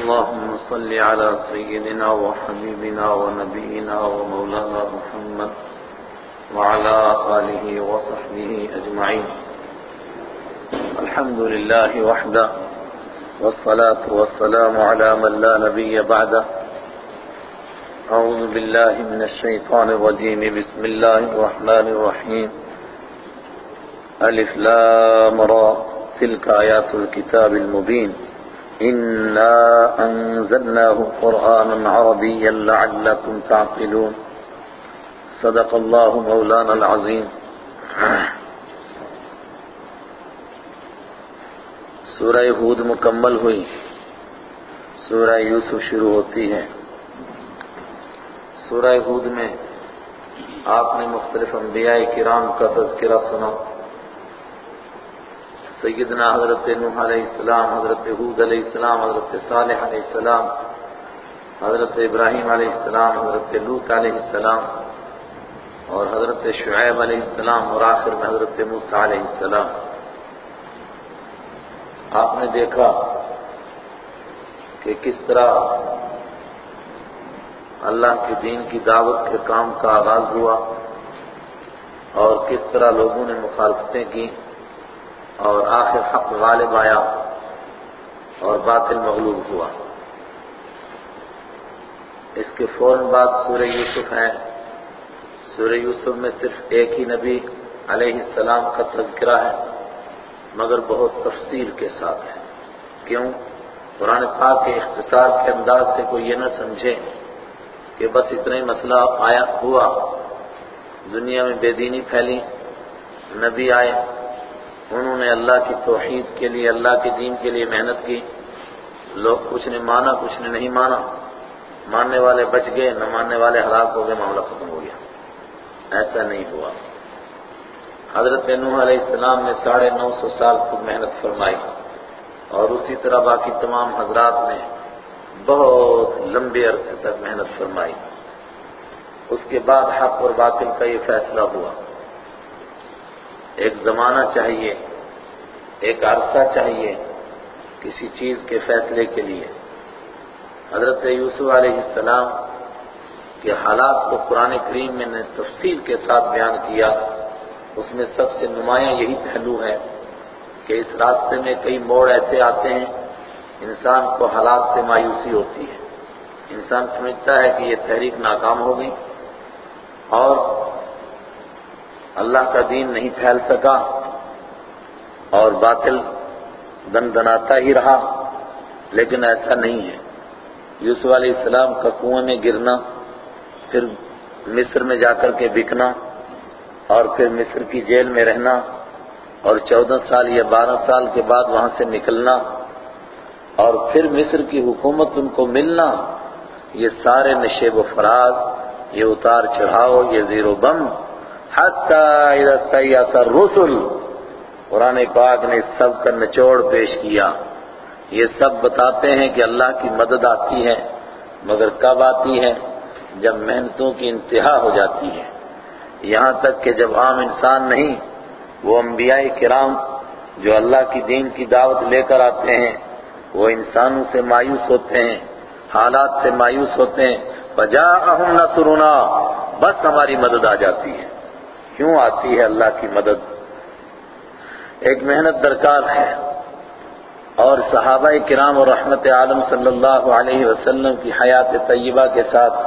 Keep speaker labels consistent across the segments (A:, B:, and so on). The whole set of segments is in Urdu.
A: اللهم صل على سيدنا وحبيبنا ونبينا ومولانا محمد وعلى آله وصحبه أجمعين. الحمد لله وحده والصلاة والسلام على من لا نبي بعده. أعوذ بالله من الشيطان الرجيم. بسم الله الرحمن الرحيم. ألف لام را. تلك آيات الكتاب المبين. إنا أنزلناه قرآنا عربيا لعلكم تعقلون. صدق الله مولانا العظيم. سورہ ہود مکمل ہوئی. سورہ یوسف شروع ہوتی ہے. سورہ ہود میں آپ نے مختلف انبیاء کرام کا تذکرہ سنا. سیدنا حضرت نوح علیہ السلام، حضرت حود علیہ السلام، حضرت صالح علیہ السلام، حضرت ابراہیم علیہ السلام، حضرت لوت علیہ السلام اور حضرت شعیب علیہ السلام اور آخر میں حضرت موسیٰ علیہ السلام۔ آپ نے دیکھا کہ کس طرح اللہ کے دین کی دعوت کے کام کا آغاز ہوا اور کس طرح لوگوں نے مخالفتیں کی اور آخر حق غالب آیا اور باطل مغلوب ہوا۔ اس کے فوراً بعد سورہ یوسف ہے۔ سورہ یوسف میں صرف ایک ہی نبی علیہ السلام کا تذکرہ ہے، مگر بہت تفصیل کے ساتھ ہے۔ کیوں؟ قرآن پاک کے اختصار کے انداز سے کوئی یہ نہ سمجھے کہ بس اتنا ہی مسئلہ آیا ہوا۔ دنیا میں بے دینی پھیلی، نبی آئے۔ انہوں نے اللہ کی توحید کے لیے، اللہ کے دین کے لیے محنت کی۔ لوگ کچھ نے مانا، کچھ نے نہیں مانا۔ ماننے والے بچ گئے، نہ ماننے والے ہلاک ہو گئے، معاملہ ختم ہو گیا۔ ایسا نہیں ہوا۔ حضرت نوح علیہ السلام نے ساڑھے نو سو سال خود محنت فرمائی۔ اور اسی طرح باقی تمام حضرات نے بہت لمبے عرصے تک محنت فرمائی۔ اس کے بعد حق اور باطل کا یہ فیصلہ ہوا۔ ایک زمانہ چاہیے، ایک عرصہ چاہیے کسی چیز کے فیصلے کے لیے۔ حضرت یوسف علیہ السلام کے حالات کو قرآن کریم میں نے تفصیل کے ساتھ بیان کیا۔ اس میں سب سے نمایاں یہی پہلو ہے کہ اس راستے میں کئی موڑ ایسے آتے ہیں، انسان کو حالات سے مایوسی ہوتی ہے۔ انسان سمجھتا ہے کہ یہ تحریک ناکام ہو گئی اور اللہ کا دین نہیں پھیل سکا اور باطل دن دناتا ہی رہا، لیکن ایسا نہیں ہے۔ یوسف علیہ السلام کا کنویں میں گرنا، پھر مصر میں جا کر کے بکنا، اور پھر مصر کی جیل میں رہنا، اور چودہ سال یا بارہ سال کے بعد وہاں سے نکلنا، اور پھر مصر کی حکومت ان کو ملنا، یہ سارے نشیب و فراز، یہ اتار چڑھاؤ، یہ زیرو بم حتی اثر رسول قرآن پاک نے سب کا نچوڑ پیش کیا۔ یہ سب بتاتے ہیں کہ اللہ کی مدد آتی ہے، مگر کب آتی ہے؟ جب محنتوں کی انتہا ہو جاتی ہے۔ یہاں تک کہ جب عام انسان نہیں، وہ انبیاء کرام جو اللہ کی دین کی دعوت لے کر آتے ہیں، وہ انسانوں سے مایوس ہوتے ہیں، حالات سے مایوس ہوتے ہیں۔ فجاءہم نصرنا، بس ہماری مدد آ جاتی ہے۔ کیوں آتی ہے اللہ کی مدد؟ ایک محنت درکار ہے اور صحابہ کرام اور رحمت عالم صلی اللہ علیہ وسلم کی حیات طیبہ کے ساتھ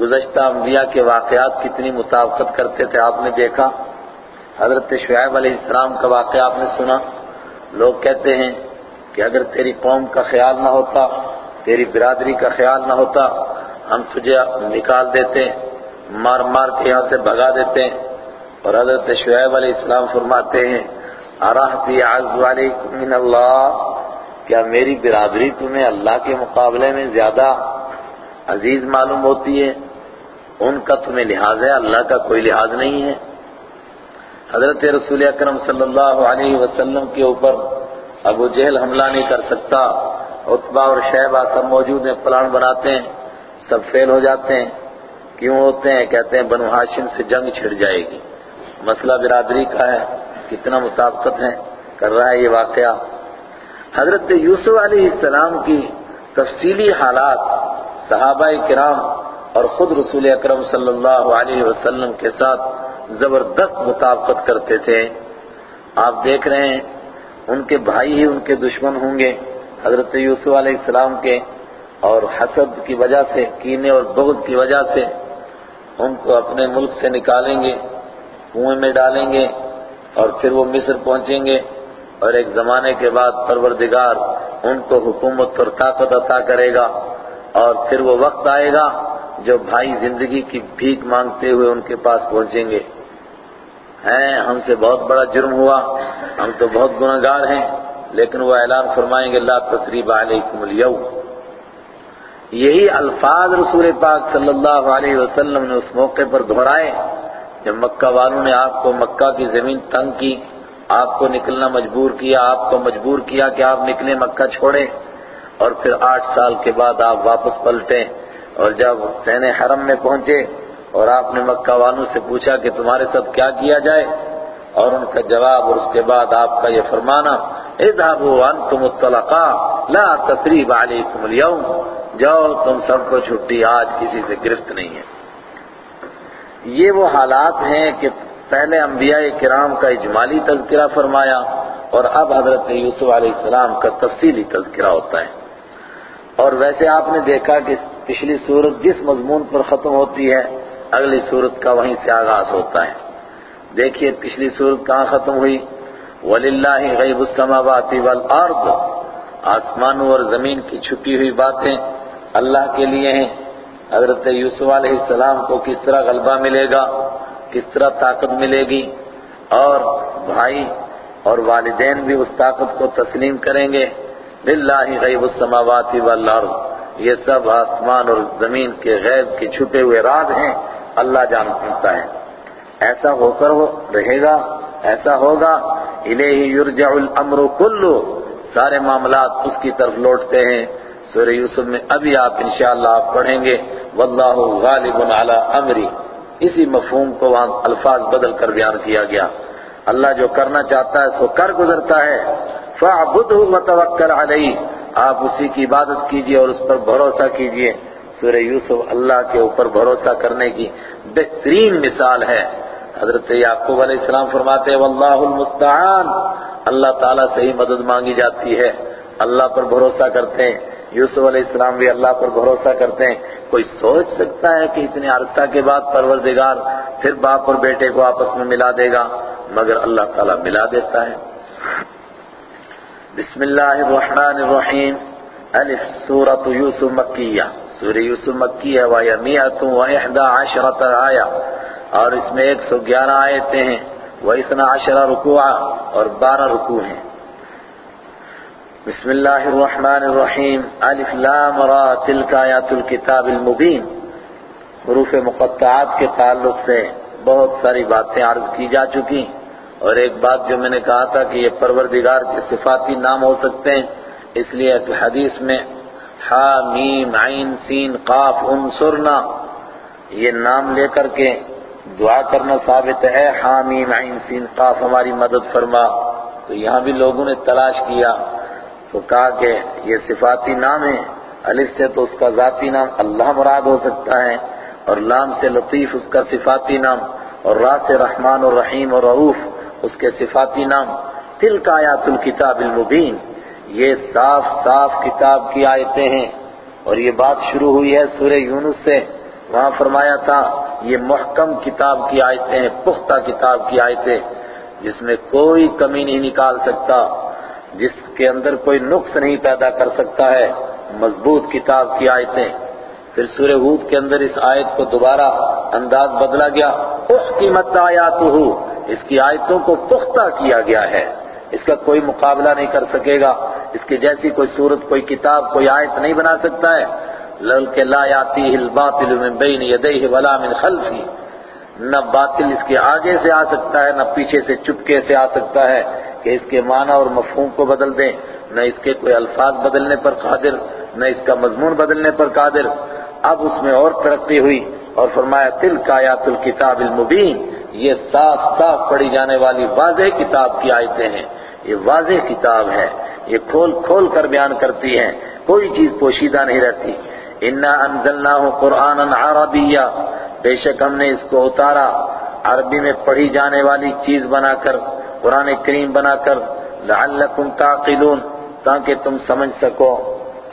A: گزشتہ انبیاء کے واقعات کتنی مطابقت کرتے تھے آپ نے دیکھا؟ حضرت شعیب علیہ السلام کا واقعہ آپ نے سنا؟ لوگ کہتے ہیں کہ اگر تیری قوم کا خیال نہ ہوتا، تیری برادری کا خیال نہ ہوتا، ہم تجھے نکال دیتے۔ مار مار کے یہاں سے بھگا دیتے ہیں۔ اور حضرت شعیب علیہ السلام فرماتے ہیں ارحتی عز من اللہ؟ کیا میری برادری تمہیں اللہ کے مقابلے میں زیادہ عزیز معلوم ہوتی ہے؟ ان کا تمہیں لحاظ ہے، اللہ کا کوئی لحاظ نہیں ہے۔ حضرت رسول اکرم صلی اللہ علیہ وسلم کے اوپر ابو جہل حملہ نہیں کر سکتا۔ اتبا اور شہبہ سب موجود ہیں پلان بناتے ہیں، سب فیل ہو جاتے ہیں۔ کیوں ہوتے ہیں؟ کہتے ہیں بنو ہاشم سے جنگ چھڑ جائے گی۔ مسئلہ برادری کا ہے، کتنا مطابقت ہے؟ کر رہا ہے یہ واقعہ۔ حضرت یوسف علیہ السلام کی تفصیلی حالات صحابہ کرام اور خود رسول اکرم صلی اللہ علیہ وسلم کے ساتھ زبردست مطابقت کرتے تھے۔ آپ دیکھ رہے ہیں، ان کے بھائی ہی ان کے دشمن ہوں گے حضرت یوسف علیہ السلام کے۔ اور حسد کی وجہ سے، کینے اور بغض کی وجہ سے ان کو اپنے ملک سے نکالیں گے، کنویں میں ڈالیں گے اور پھر وہ مصر پہنچیں گے۔ اور ایک زمانے کے بعد پروردگار ان کو حکومت اور طاقت عطا کرے گا۔ اور پھر وہ وقت آئے گا جو بھائی زندگی کی بھیک مانگتے ہوئے ان کے پاس پہنچیں گے۔ ہیں، ہم سے بہت بڑا جرم ہوا۔ ہم تو بہت گناہگار ہیں، لیکن وہ اعلان فرمائیں گے، لا تصریب علیکم اليوم یہی الفاظ رسول پاک صلی اللہ علیہ وسلم نے اس موقع پر دہرائے جب مکہ والوں نے آپ کو مکہ کی زمین تنگ کی، آپ کو نکلنا مجبور کیا، آپ کو مجبور کیا کہ آپ نکلیں مکہ چھوڑیں اور پھر آٹھ سال کے بعد آپ واپس پلٹیں اور جب سین حرم میں پہنچے اور آپ نے مکہ والوں سے پوچھا کہ تمہارے ساتھ کیا کیا جائے؟ اور ان کا جواب اور اس کے بعد آپ کا یہ فرمانا، اذهبوا انتم الطلقاء، لا تثریب علیکم اليوم۔ جاؤ، تم سب کو چھٹی، آج کسی سے گرفت نہیں ہے۔ یہ وہ حالات ہیں کہ پہلے انبیاء کرام کا اجمالی تذکرہ فرمایا اور اب حضرت یوسف علیہ السلام کا تفصیلی تذکرہ ہوتا ہے۔ اور ویسے آپ نے دیکھا کہ پچھلی صورت جس مضمون پر ختم ہوتی ہے، اگلی صورت کا وہیں سے آغاز ہوتا ہے۔ دیکھیے پچھلی صورت کہاں ختم ہوئی؟ وَلِلَّهِ غَيْبُ السَّمَاوَاتِ وَالْأَرْضِ۔ آسمانوں اور زمین کی چھپی ہوئی باتیں۔ اللہ کے لیے ہیں۔ حضرت یوسف علیہ السلام کو کس طرح غلبہ ملے گا؟ کس طرح طاقت ملے گی؟ اور بھائی اور والدین بھی اس طاقت کو تسلیم کریں گے۔ للہ غیب السماوات والارض۔ یہ سب آسمان اور زمین کے غیب کے چھپے ہوئے راز ہیں۔ اللہ جانتا ہے۔ ایسا ہو کر ہو رہے گا۔ ایسا ہوگا۔ الیہ یرجع الامر کلو سارے معاملات اس کی طرف لوٹتے ہیں۔ سورہ یوسف میں ابھی آپ انشاءاللہ آپ پڑھیں گے. واللہ غالب علی امری. اسی مفہوم کو وہاں الفاظ بدل کر بیان کیا گیا. اللہ جو کرنا چاہتا ہے سو کر گزرتا ہے. فَعْبُدْهُ وَتَوَكَّلْ عَلَيْهِ آپ اسی کی عبادت کیجیے اور اس پر بھروسہ کیجیے. سورہ یوسف اللہ کے اوپر بھروسہ کرنے کی بہترین مثال ہے. حضرت یعقوب علیہ السلام فرماتے ہیں، واللہ المستعان. اللہ تعالیٰ سے ہی مدد مانگی جاتی ہے. اللہ پر بھروسہ کرتے ہیں. یوسف علیہ السلام بھی اللہ پر بھروسہ کرتے ہیں۔ کوئی سوچ سکتا ہے کہ اتنے عرصہ کے بعد پروردگار پھر باپ اور بیٹے کو آپس میں ملا دے گا؟ مگر اللہ تعالیٰ ملا دیتا ہے۔ بسم اللہ الرحمن الرحیم۔ الف سورة یوسف مکیہ۔ سورہ یوسف مکی ہے وَيَمِيَةٌ وَإِحْدَى عَشْرَةَ آیہ۔ اور اس میں ایک سو گیارہ آیتیں ہیں۔ وَإِثْنَا عَشْرَ رکوعہ اور بارہ رکوع ہیں۔ بسم اللہ الرحمن الرحیم، الف لام را، تلک آیات الكتاب المبین۔ حروف مقطعات کے تعلق سے بہت ساری باتیں عرض کی جا چکی اور ایک بات جو میں نے کہا تھا کہ یہ پروردگار کے صفاتی نام ہو سکتے ہیں، اس لیے کہ حدیث میں حا، میم، عین، سین، قاف انصرنا یہ نام لے کر کے دعا کرنا ثابت ہے، حا، میم، عین، سین، قاف، ہماری مدد فرما۔ تو یہاں بھی لوگوں نے تلاش کیا۔ تو کہا کہ یہ صفاتی نام ہے، الف سے تو اس کا ذاتی نام اللہ مراد ہو سکتا ہے، اور لام سے لطیف اس کا صفاتی نام، اور را سے رحمان اور رحیم اور رعوف اس کے صفاتی نام، تلک آیات الکتاب المبین۔ یہ صاف صاف کتاب کی آیتیں ہیں۔ اور یہ بات شروع ہوئی ہے سورہ یونس سے۔ وہاں فرمایا تھا، یہ محکم کتاب کی آیتیں ہیں، پختہ کتاب کی آیتیں، جس میں کوئی کمی نہیں نکال سکتا۔ جس کے اندر کوئی نقص نہیں پیدا کر سکتا ہے، مضبوط کتاب کی آیتیں۔ پھر سورہ ہود کے اندر اس آیت کو دوبارہ انداز بدلا گیا۔ احکمت آیاتہ اس کی آیتوں کو پختہ کیا گیا ہے۔ اس کا کوئی مقابلہ نہیں کر سکے گا۔ اس کے جیسی کوئی صورت، کوئی کتاب، کوئی آیت نہیں بنا سکتا ہے۔ لَلْكَ لَا يَعْتِيهِ الْبَاطِلُ مِن بَيْنِ يَدَيْهِ وَلَا مِنْ خَلْفِهِ۔ نہ باطل اس کے آگے سے آ سکتا ہے، نہ پیچھے سے، چپکے سے آ سکتا ہے۔ کہ اس کے معنی اور مفہوم کو بدل دیں، نہ اس کے کوئی الفاظ بدلنے پر قادر، نہ اس کا مضمون بدلنے پر قادر۔ اب اس میں اور ترقی ہوئی اور فرمایا تل آیات الکتاب المبین، یہ صاف صاف پڑھی جانے والی واضح کتاب کی آیتیں ہیں۔ یہ واضح کتاب ہے، یہ کھول کھول کر بیان کرتی ہیں، کوئی چیز پوشیدہ نہیں رہتی۔ انا انزلناہ قرآن عربیہ بے شک ہم نے اس کو اتارا۔ عربی میں پڑھی جانے والی چیز بنا کر قرآن کریم بنا کر لعلکم تعقلون، تاکہ تم سمجھ سکو،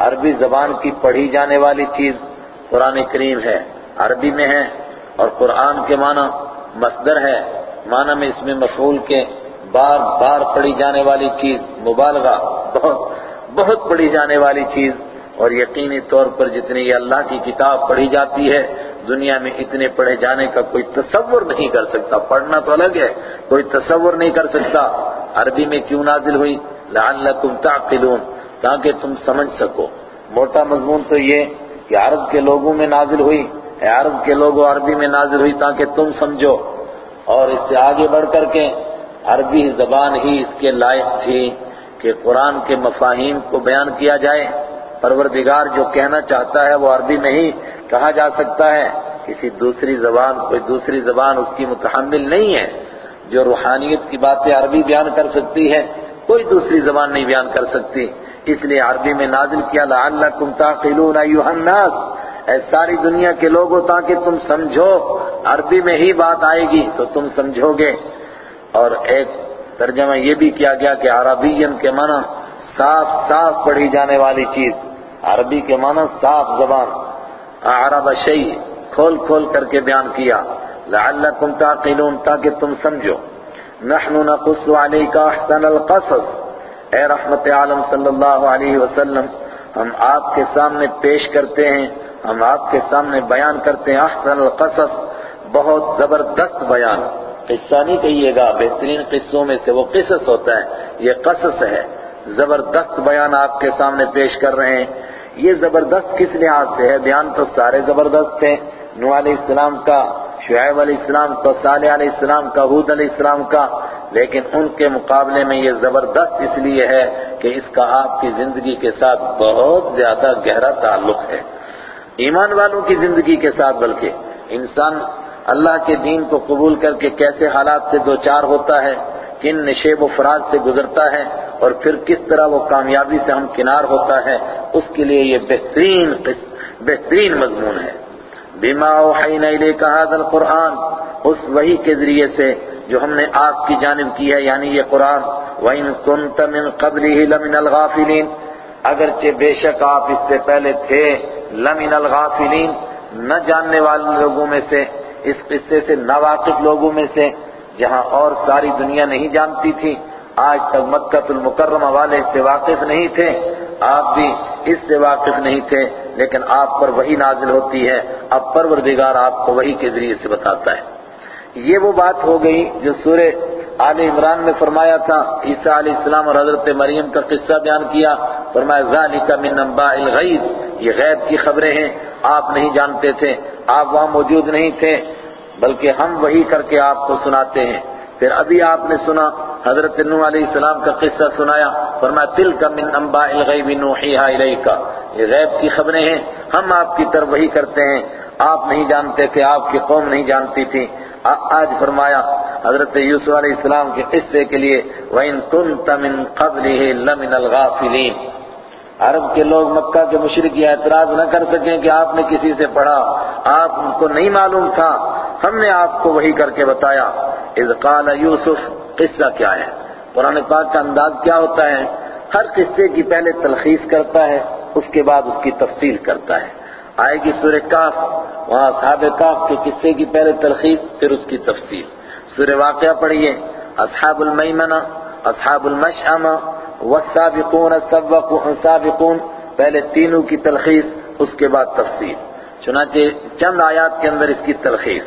A: عربی زبان کی پڑھی جانے والی چیز قرآن کریم ہے، عربی میں ہے، اور قرآن کے معنی مصدر ہے، معنی میں اس میں مفعول کے بار بار پڑھی جانے والی چیز، مبالغہ، بہت بہت پڑھی جانے والی چیز اور یقینی طور پر جتنی یہ اللہ کی کتاب پڑھی جاتی ہے، دنیا میں اتنے پڑھے جانے کا کوئی تصور نہیں کر سکتا۔ پڑھنا تو الگ ہے، کوئی تصور نہیں کر سکتا۔ عربی میں کیوں نازل ہوئی؟ لعلکم تعقلون، تاکہ تم سمجھ سکو۔ موٹا مضمون تو یہ کہ عرب کے لوگوں میں نازل ہوئی عرب کے لوگوں عربی میں نازل ہوئی، تاکہ تم سمجھو۔ اور اس سے آگے بڑھ کر کے عربی زبان ہی اس کے لائق تھی کہ قرآن کے مفاہیم کو بیان کیا جائے۔ پروردگار جو کہنا چاہتا ہے وہ عربی میں ہی کہا جا سکتا ہے۔ کسی دوسری زبان، کوئی دوسری زبان اس کی متحمل نہیں ہے جو روحانیت کی باتیں عربی بیان کر سکتی ہے، کوئی دوسری زبان نہیں بیان کر سکتی۔ اس لیے عربی میں نازل کیا، لعلکم تعقلون ایوہ الناس۔ اے ساری دنیا کے لوگوں، تاکہ تم سمجھو، عربی میں ہی بات آئے گی تو تم سمجھو گے۔ اور ایک ترجمہ یہ بھی کیا گیا کہ عربین کے معنی صاف صاف پڑھی جانے والی چیز۔ عربی کے معنی صاف زبان عرب شیء، کھول کھول کر کے بیان کیا۔ لعلکم تعقلون، تاکہ تم سمجھو۔ نحن نقص علیک احسن القصص۔ اے رحمت عالم صلی اللہ علیہ وسلم، ہم آپ کے سامنے پیش کرتے ہیں، ہم آپ کے سامنے بیان کرتے ہیں احسن القصص، بہت زبردست بیان۔ قصہ نہیں کہیے گا، بہترین قصوں میں سے وہ قصص ہوتا ہے، یہ قصص ہے۔ زبردست بیان آپ کے سامنے پیش کر رہے ہیں۔ یہ زبردست کس لحاظ سے ہے؟ بیان تو سارے زبردست تھے نو علیہ السلام کا، شعیب علیہ السلام کا، صالح علیہ السلام کا حود علیہ السلام کا، لیکن ان کے مقابلے میں یہ زبردست اس لیے ہے کہ اس کا آپ کی زندگی کے ساتھ بہت زیادہ گہرا تعلق ہے۔ ایمان والوں کی زندگی کے ساتھ بلکہ انسان اللہ کے دین کو قبول کر کے کیسے حالات سے دوچار ہوتا ہے کن نشیب و فراز سے گزرتا ہے اور پھر کس طرح وہ کامیابی سے ہم کنار ہوتا ہے، اس کے لیے یہ بہترین بہترین مضمون ہے۔ بیما اوحینا الیک هذا القرآن، اس وحی کے ذریعے سے جو ہم نے آپ کی جانب کی ہے یعنی یہ قرآن۔ وَإِن كُنْتَ مِن قَبْلِهِ لَمِنَ الْغَافِلِينَ، اگرچہ بے شک آپ اس سے پہلے تھے، لمن الغافلین نہ جاننے والے لوگوں میں سے، اس قصے سے ناواقف لوگوں میں سے جہاں اور ساری دنیا نہیں جانتی تھی، آج تک مکہ المکرمہ والے اس سے واقف نہیں تھے۔ آپ بھی اس سے واقف نہیں تھے، لیکن آپ پر وہی نازل ہوتی ہے۔ اب پروردگار آپ کو وہی کے ذریعے سے بتاتا ہے۔ یہ وہ بات ہو گئی جو سورہ آل عمران میں فرمایا تھا۔ عیسیٰ علیہ السلام اور حضرت مریم کا قصہ بیان کیا۔ فرمایا، ذالک من انباء الغیب۔ یہ غیب کی خبریں ہیں، آپ نہیں جانتے تھے، آپ وہاں موجود نہیں تھے۔ بلکہ ہم وہی کر کے آپ کو سناتے ہیں۔ پھر ابھی آپ نے سنا، حضرت نوح علیہ السلام کا قصہ سنایا۔ فرمایا، تلک من انباء الغیب نوحیہا الیک۔ یہ غیب کی خبریں ہیں۔ ہم آپ کی طرف وہی کرتے ہیں۔ آپ نہیں جانتے تھے آپ کی قوم نہیں جانتی تھی۔ آج فرمایا، حضرت یوسف علیہ السلام کے قصے کے لیے، وَإِن كُنْتَ مِن قَبْلِهِ لَمِنَ الْغَافِلِينَ۔ عرب کے لوگ مکہ کے مشرق یہ اعتراض نہ کر سکیں کہ آپ نے کسی سے پڑھا، آپ کو نہیں معلوم تھا۔ ہم نے آپ کو وہی کر کے بتایا۔ اذ قال یوسف، قصہ کیا ہے؟ قرآن پاک کا انداز کیا ہوتا ہے؟ ہر قصے کی پہلے تلخیص کرتا ہے، اس کے بعد اس کی تفصیل کرتا ہے۔ آئے گی سورہ کاف، وہاں اصحاب کاف کے قصے کی پہلے تلخیص، پھر اس کی تفصیل۔ سورہ واقعہ پڑھیے۔ اصحاب المیمنہ، اصحاب المشعمہ والسابقون السابقون پہلے تینوں کی تلخیص، اس کے بعد تفصیل۔ چنانچہ چند آیات کے اندر اس کی تلخیص۔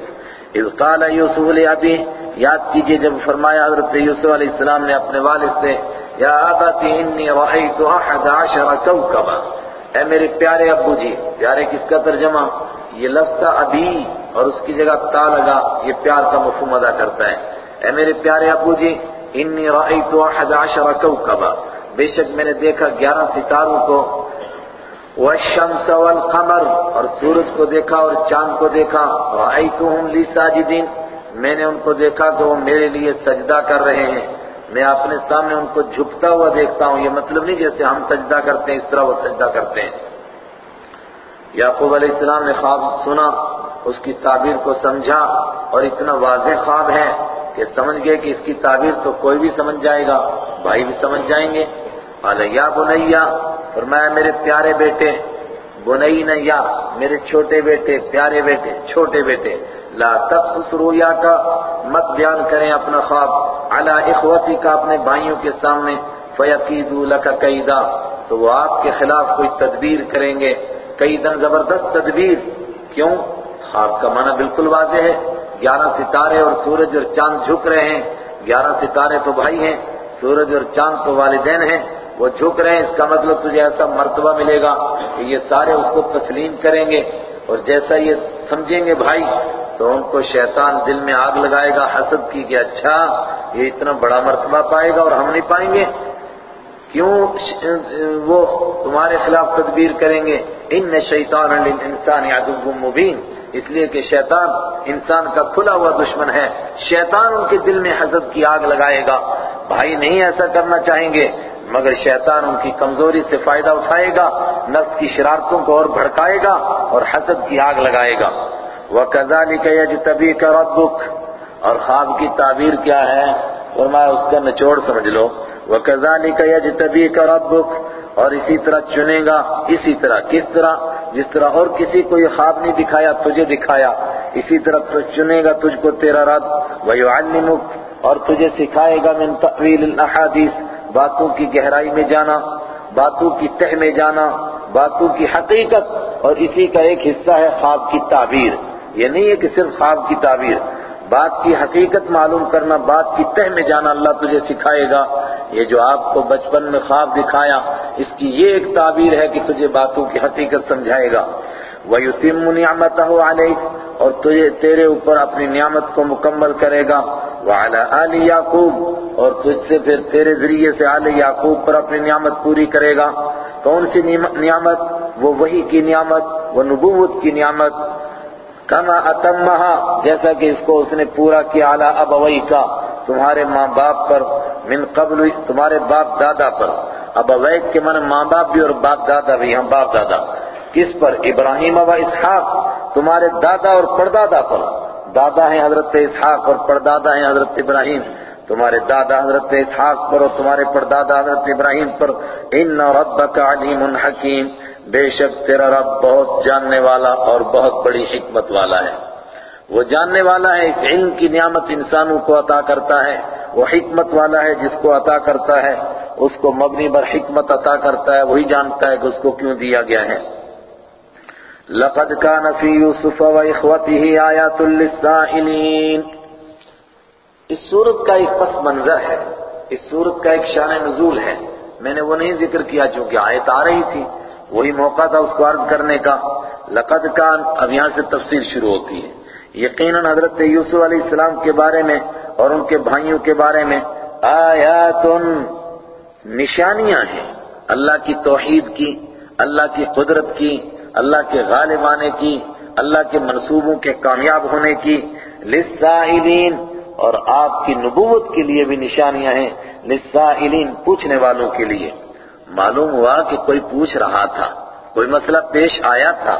A: اذ قال یوسف ابی یاد کیجیے جب فرمایا حضرت یوسف علیہ السلام نے اپنے والد سے، یا آباتی انی رأیت احد عشر کوکبا۔ اے میرے پیارے ابو جی پیارے کس کا ترجمہ؟ یہ لفظ تھا ابھی اور اس کی جگہ تا لگا، یہ پیار کا مفہوم ادا کرتا ہے۔ اے میرے پیارے ابو جی انی رأیت احد عشر کوکبا. بے شک میں نے دیکھا گیارہ ستاروں کو. والشمس والقمر. اور سورج کو دیکھا اور چاند کو دیکھا. رأیتهم لی ساجدین. میں نے ان کو دیکھا کہ وہ میرے لیے سجدہ کر رہے ہیں. میں اپنے سامنے ان کو جھکتا ہوا دیکھتا ہوں. یہ مطلب نہیں جیسے ہم سجدہ کرتے ہیں، اس طرح وہ سجدہ کرتے ہیں۔ یعقوب علیہ السلام نے خواب سنا، اس کی تعبیر کو سمجھا اور اتنا واضح خواب ہے کہ سمجھ گئے کہ اس کی تعبیر تو کوئی بھی سمجھ جائے گا، بھائی بھی سمجھ جائیں گے۔ یا بنیا، فرمایا، میرے پیارے بیٹے، بنئی نیا میرے چھوٹے بیٹے، پیارے بیٹے، چھوٹے بیٹے، لا تقصص رویا کا مت بیان کریں اپنا خواب۔ علی اخوتی کا اپنے بھائیوں کے سامنے، فیقیدو لک قیدا، تو وہ آپ کے خلاف کوئی تدبیر کریں گے۔ کئی دن زبردست تدبیر۔ کیوں؟ خواب کا معنی بالکل واضح ہے۔ گیارہ ستارے اور سورج اور چاند جھک رہے ہیں۔ گیارہ ستارے تو بھائی ہیں، سورج اور چاند تو والدین ہیں۔ وہ جھک رہے ہیں، اس کا مطلب تجھے ایسا مرتبہ ملے گا کہ یہ سارے اس کو تسلیم کریں گے۔ اور جیسا یہ سمجھیں گے بھائی، تو ان کو شیطان دل میں آگ لگائے گا، حسد کی کہ اچھا یہ اتنا بڑا مرتبہ پائے گا اور ہم نہیں پائیں گے۔ کیوں وہ تمہارے خلاف تدبیر کریں گے؟ ان شیطان انسان عدو مبین۔ اس لیے کہ شیطان انسان کا کھلا ہوا دشمن ہے۔ شیطان ان کے دل میں حسد کی آگ لگائے گا۔ بھائی نہیں ایسا کرنا چاہیں گے، مگر شیطان ان کی کمزوری سے فائدہ اٹھائے گا، نفس کی شرارتوں کو اور بھڑکائے گا اور حسد کی آگ لگائے گا۔ وَكَذَلِكَ يَجْتَبِيكَ رَبُّكَ۔ اور خواب کی تعبیر کیا ہے؟ فرمایا، اس کا نچوڑ سمجھ لو۔ وَكَذَلِكَ يَجْتَبِيكَ رَبُّكَ۔ اور اسی طرح چنے گا، اسی طرح کس طرح؟ جس طرح اور کسی کو یہ خواب نہیں دکھایا، تجھے دکھایا۔ اسی طرح تو چنے گا تجھ کو تیرا رب وَيُعَلِّمُكَ اور تجھے سکھائے گا من تقویل الاحادیث، باتوں کی گہرائی میں جانا، باتوں کی تہ میں جانا، باتوں کی حقیقت۔ اور اسی کا ایک حصہ ہے خواب کی تعبیر یعنی یہ نہیں ہے کہ صرف خواب کی تعبیر۔ بات کی حقیقت معلوم کرنا، بات کی تہ میں جانا اللہ تجھے سکھائے گا۔ یہ جو آپ کو بچپن میں خواب دکھایا، اس کی یہ ایک تعبیر ہے کہ تجھے باتوں کی حقیقت سمجھائے گا۔ وَيُتِمُّ نِعْمَتَهُ عَلَيْكَ، اور تجھے، تیرے اوپر اپنی نعمت کو مکمل کرے گا۔ وَعَلَى آلِ يَعْقُوب اور تجھ سے پھر تیرے ذریعے سے آل یعقوب پر اپنی نعمت پوری کرے گا۔ کون سی نعمت؟ وہ وحی کی نعمت، وہ نبوت کی نعمت کما اتمہا، جیسا کہ اس کو اس نے پورا کیا اعلیٰ ابوئی کا، تمہارے ماں باپ پر، من قبل تمہارے باپ دادا پر۔ ابویک کے من ماں باپ بھی اور باپ دادا بھی، ہم باپ دادا۔ کس پر؟ ابراہیم و اسحاق، تمہارے دادا اور پردادا پر۔ دادا ہیں حضرت اسحاق اور پردادا ہیں حضرت ابراہیم۔ تمہارے دادا حضرت اسحاق پر اور تمہارے پردادا حضرت ابراہیم پر۔ ان ربک علیم حکیم۔ بے شک تیرا رب بہت جاننے والا اور بہت بڑی حکمت والا ہے۔ وہ جاننے والا ہے اس علم کی نعمت انسانوں کو عطا کرتا ہے۔ وہ حکمت والا ہے جس کو عطا کرتا ہے۔ اس کو مبنی بر حکمت عطا کرتا ہے۔ وہی جانتا ہے کہ اس کو کیوں دیا گیا ہے۔ لقد كان في يوسف واخوته آيات للسائلين اس صورت کا ایک پس منظر ہے۔ اس صورت کا ایک شان نزول ہے۔ میں نے وہ نہیں ذکر کیا چونکہ آیت آ رہی تھی۔ وہی موقع تھا اس کو عرض کرنے کا۔ لقد کان، اب یہاں سے تفسیر شروع ہوتی ہے۔ یقیناً حضرت یوسف علیہ السلام کے بارے میں اور ان کے بھائیوں کے بارے میں آیات نشانیاں ہیں۔ اللہ کی توحید کی، اللہ کی قدرت کی، اللہ کے غالب آنے کی، اللہ کے منصوبوں کے کامیاب ہونے کی۔ لسائلین اور آپ کی نبوت کے لیے بھی نشانیاں ہیں۔ لسائلین پوچھنے والوں کے لیے۔ معلوم ہوا کہ کوئی پوچھ رہا تھا، کوئی مسئلہ پیش آیا تھا۔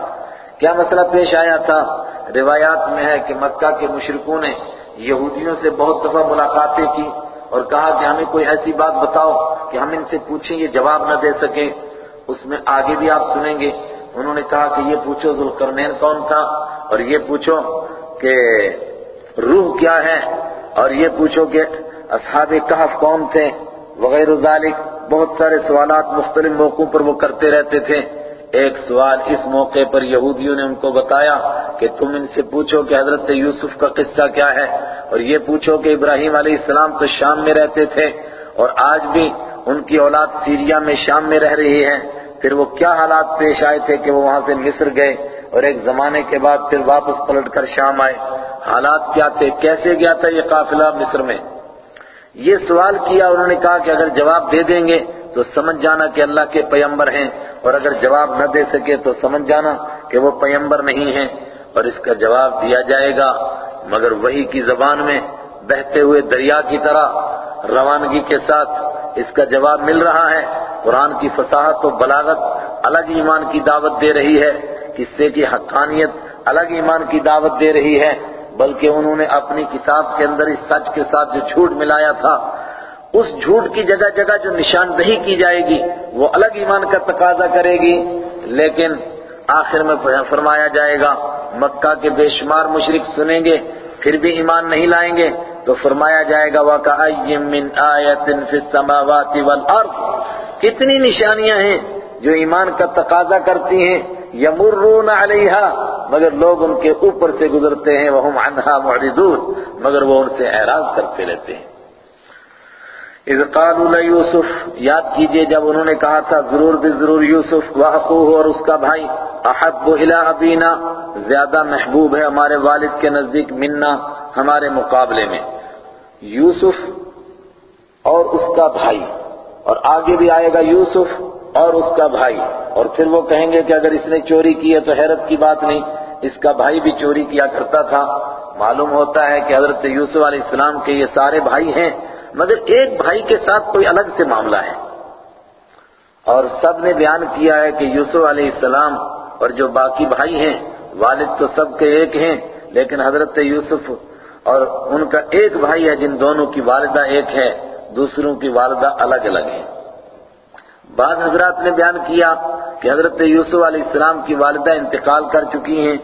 A: کیا مسئلہ پیش آیا تھا؟ روایات میں ہے کہ مکہ کے مشرکوں نے یہودیوں سے بہت دفعہ ملاقاتیں کی اور کہا کہ ہمیں کوئی ایسی بات بتاؤ کہ ہم ان سے پوچھیں، یہ جواب نہ دے سکیں۔ اس میں آگے بھی آپ سنیں گے۔ انہوں نے کہا کہ یہ پوچھو، ذوالقرنین کون تھا؟ اور یہ پوچھو کہ روح کیا ہے؟ اور یہ پوچھو کہ اصحاب کہف کون تھے؟ وغیرہ ذالک۔ بہت سارے سوالات مختلف موقعوں پر وہ کرتے رہتے تھے۔ ایک سوال اس موقع پر یہودیوں نے ان کو بتایا کہ تم ان سے پوچھو کہ حضرت یوسف کا قصہ کیا ہے۔ اور یہ پوچھو کہ ابراہیم علیہ السلام تو شام میں رہتے تھے اور آج بھی ان کی اولاد سیریا میں شام میں رہ رہی ہے۔ پھر وہ کیا حالات پیش آئے تھے کہ وہ وہاں سے مصر گئے اور ایک زمانے کے بعد پھر واپس پلٹ کر شام آئے۔ حالات کیا تھے؟ کیسے گیا تھا یہ قافلہ مصر میں؟ یہ سوال کیا انہوں نے کہا کہ اگر جواب دے دیں گے تو سمجھ جانا کہ اللہ کے پیمبر ہیں اور اگر جواب نہ دے سکے تو سمجھ جانا کہ وہ پیمبر نہیں ہیں اور اس کا جواب دیا جائے گا۔ مگر وہی کی زبان میں بہتے ہوئے دریا کی طرح روانگی کے ساتھ اس کا جواب مل رہا ہے۔ قرآن کی فصاحت و بلاغت الگ ایمان کی دعوت دے رہی ہے۔ قصے کی حقانیت الگ ایمان کی دعوت دے رہی ہے۔ بلکہ انہوں نے اپنی کتاب کے اندر اس سچ کے ساتھ جو جھوٹ ملایا تھا، اس جھوٹ کی جگہ جگہ جو نشاندہی کی جائے گی، وہ الگ ایمان کا تقاضا کرے گی۔ لیکن آخر میں فرمایا جائے گا، مکہ کے بے شمار مشرق سنیں گے، پھر بھی ایمان نہیں لائیں گے۔ تو فرمایا جائے گا وَكَأَيِّم مِّنْ آيَةٍ فِي السَّمَاوَاتِ وَالْأَرْضِ۔ کتنی نشانیاں ہیں جو ایمان کا تقاضا کرتی ہیں۔ یمرون علیہا، مگر لوگ ان کے اوپر سے گزرتے ہیں، وہم عنہا معرضون، مگر وہ ان سے اعراض کرتے رہتے ہیں۔ اذ قالوا لیوسف یاد کیجیے جب انہوں نے کہا تھا، ضرور بھی ضرور یوسف واخوہ اور اس کا بھائی، احب الى ابینا، زیادہ محبوب ہے ہمارے والد کے نزدیک منا، ہمارے مقابلے میں۔ یوسف اور اس کا بھائی، اور آگے بھی آئے گا یوسف اور اس کا بھائی۔ اور پھر وہ کہیں گے کہ اگر اس نے چوری کی ہے تو حیرت کی بات نہیں، اس کا بھائی بھی چوری کیا کرتا تھا۔ معلوم ہوتا ہے کہ حضرت یوسف علیہ السلام کے یہ سارے بھائی ہیں، مگر ایک بھائی کے ساتھ کوئی الگ سے معاملہ ہے۔ اور سب نے بیان کیا ہے کہ یوسف علیہ السلام اور جو باقی بھائی ہیں، والد تو سب کے ایک ہیں، لیکن حضرت یوسف اور ان کا ایک بھائی ہے، جن دونوں کی والدہ ایک ہے، دوسروں کی والدہ الگ الگ ہیں۔ بعض حضرات نے بیان کیا کہ حضرت یوسف علیہ السلام کی والدہ انتقال کر چکی ہیں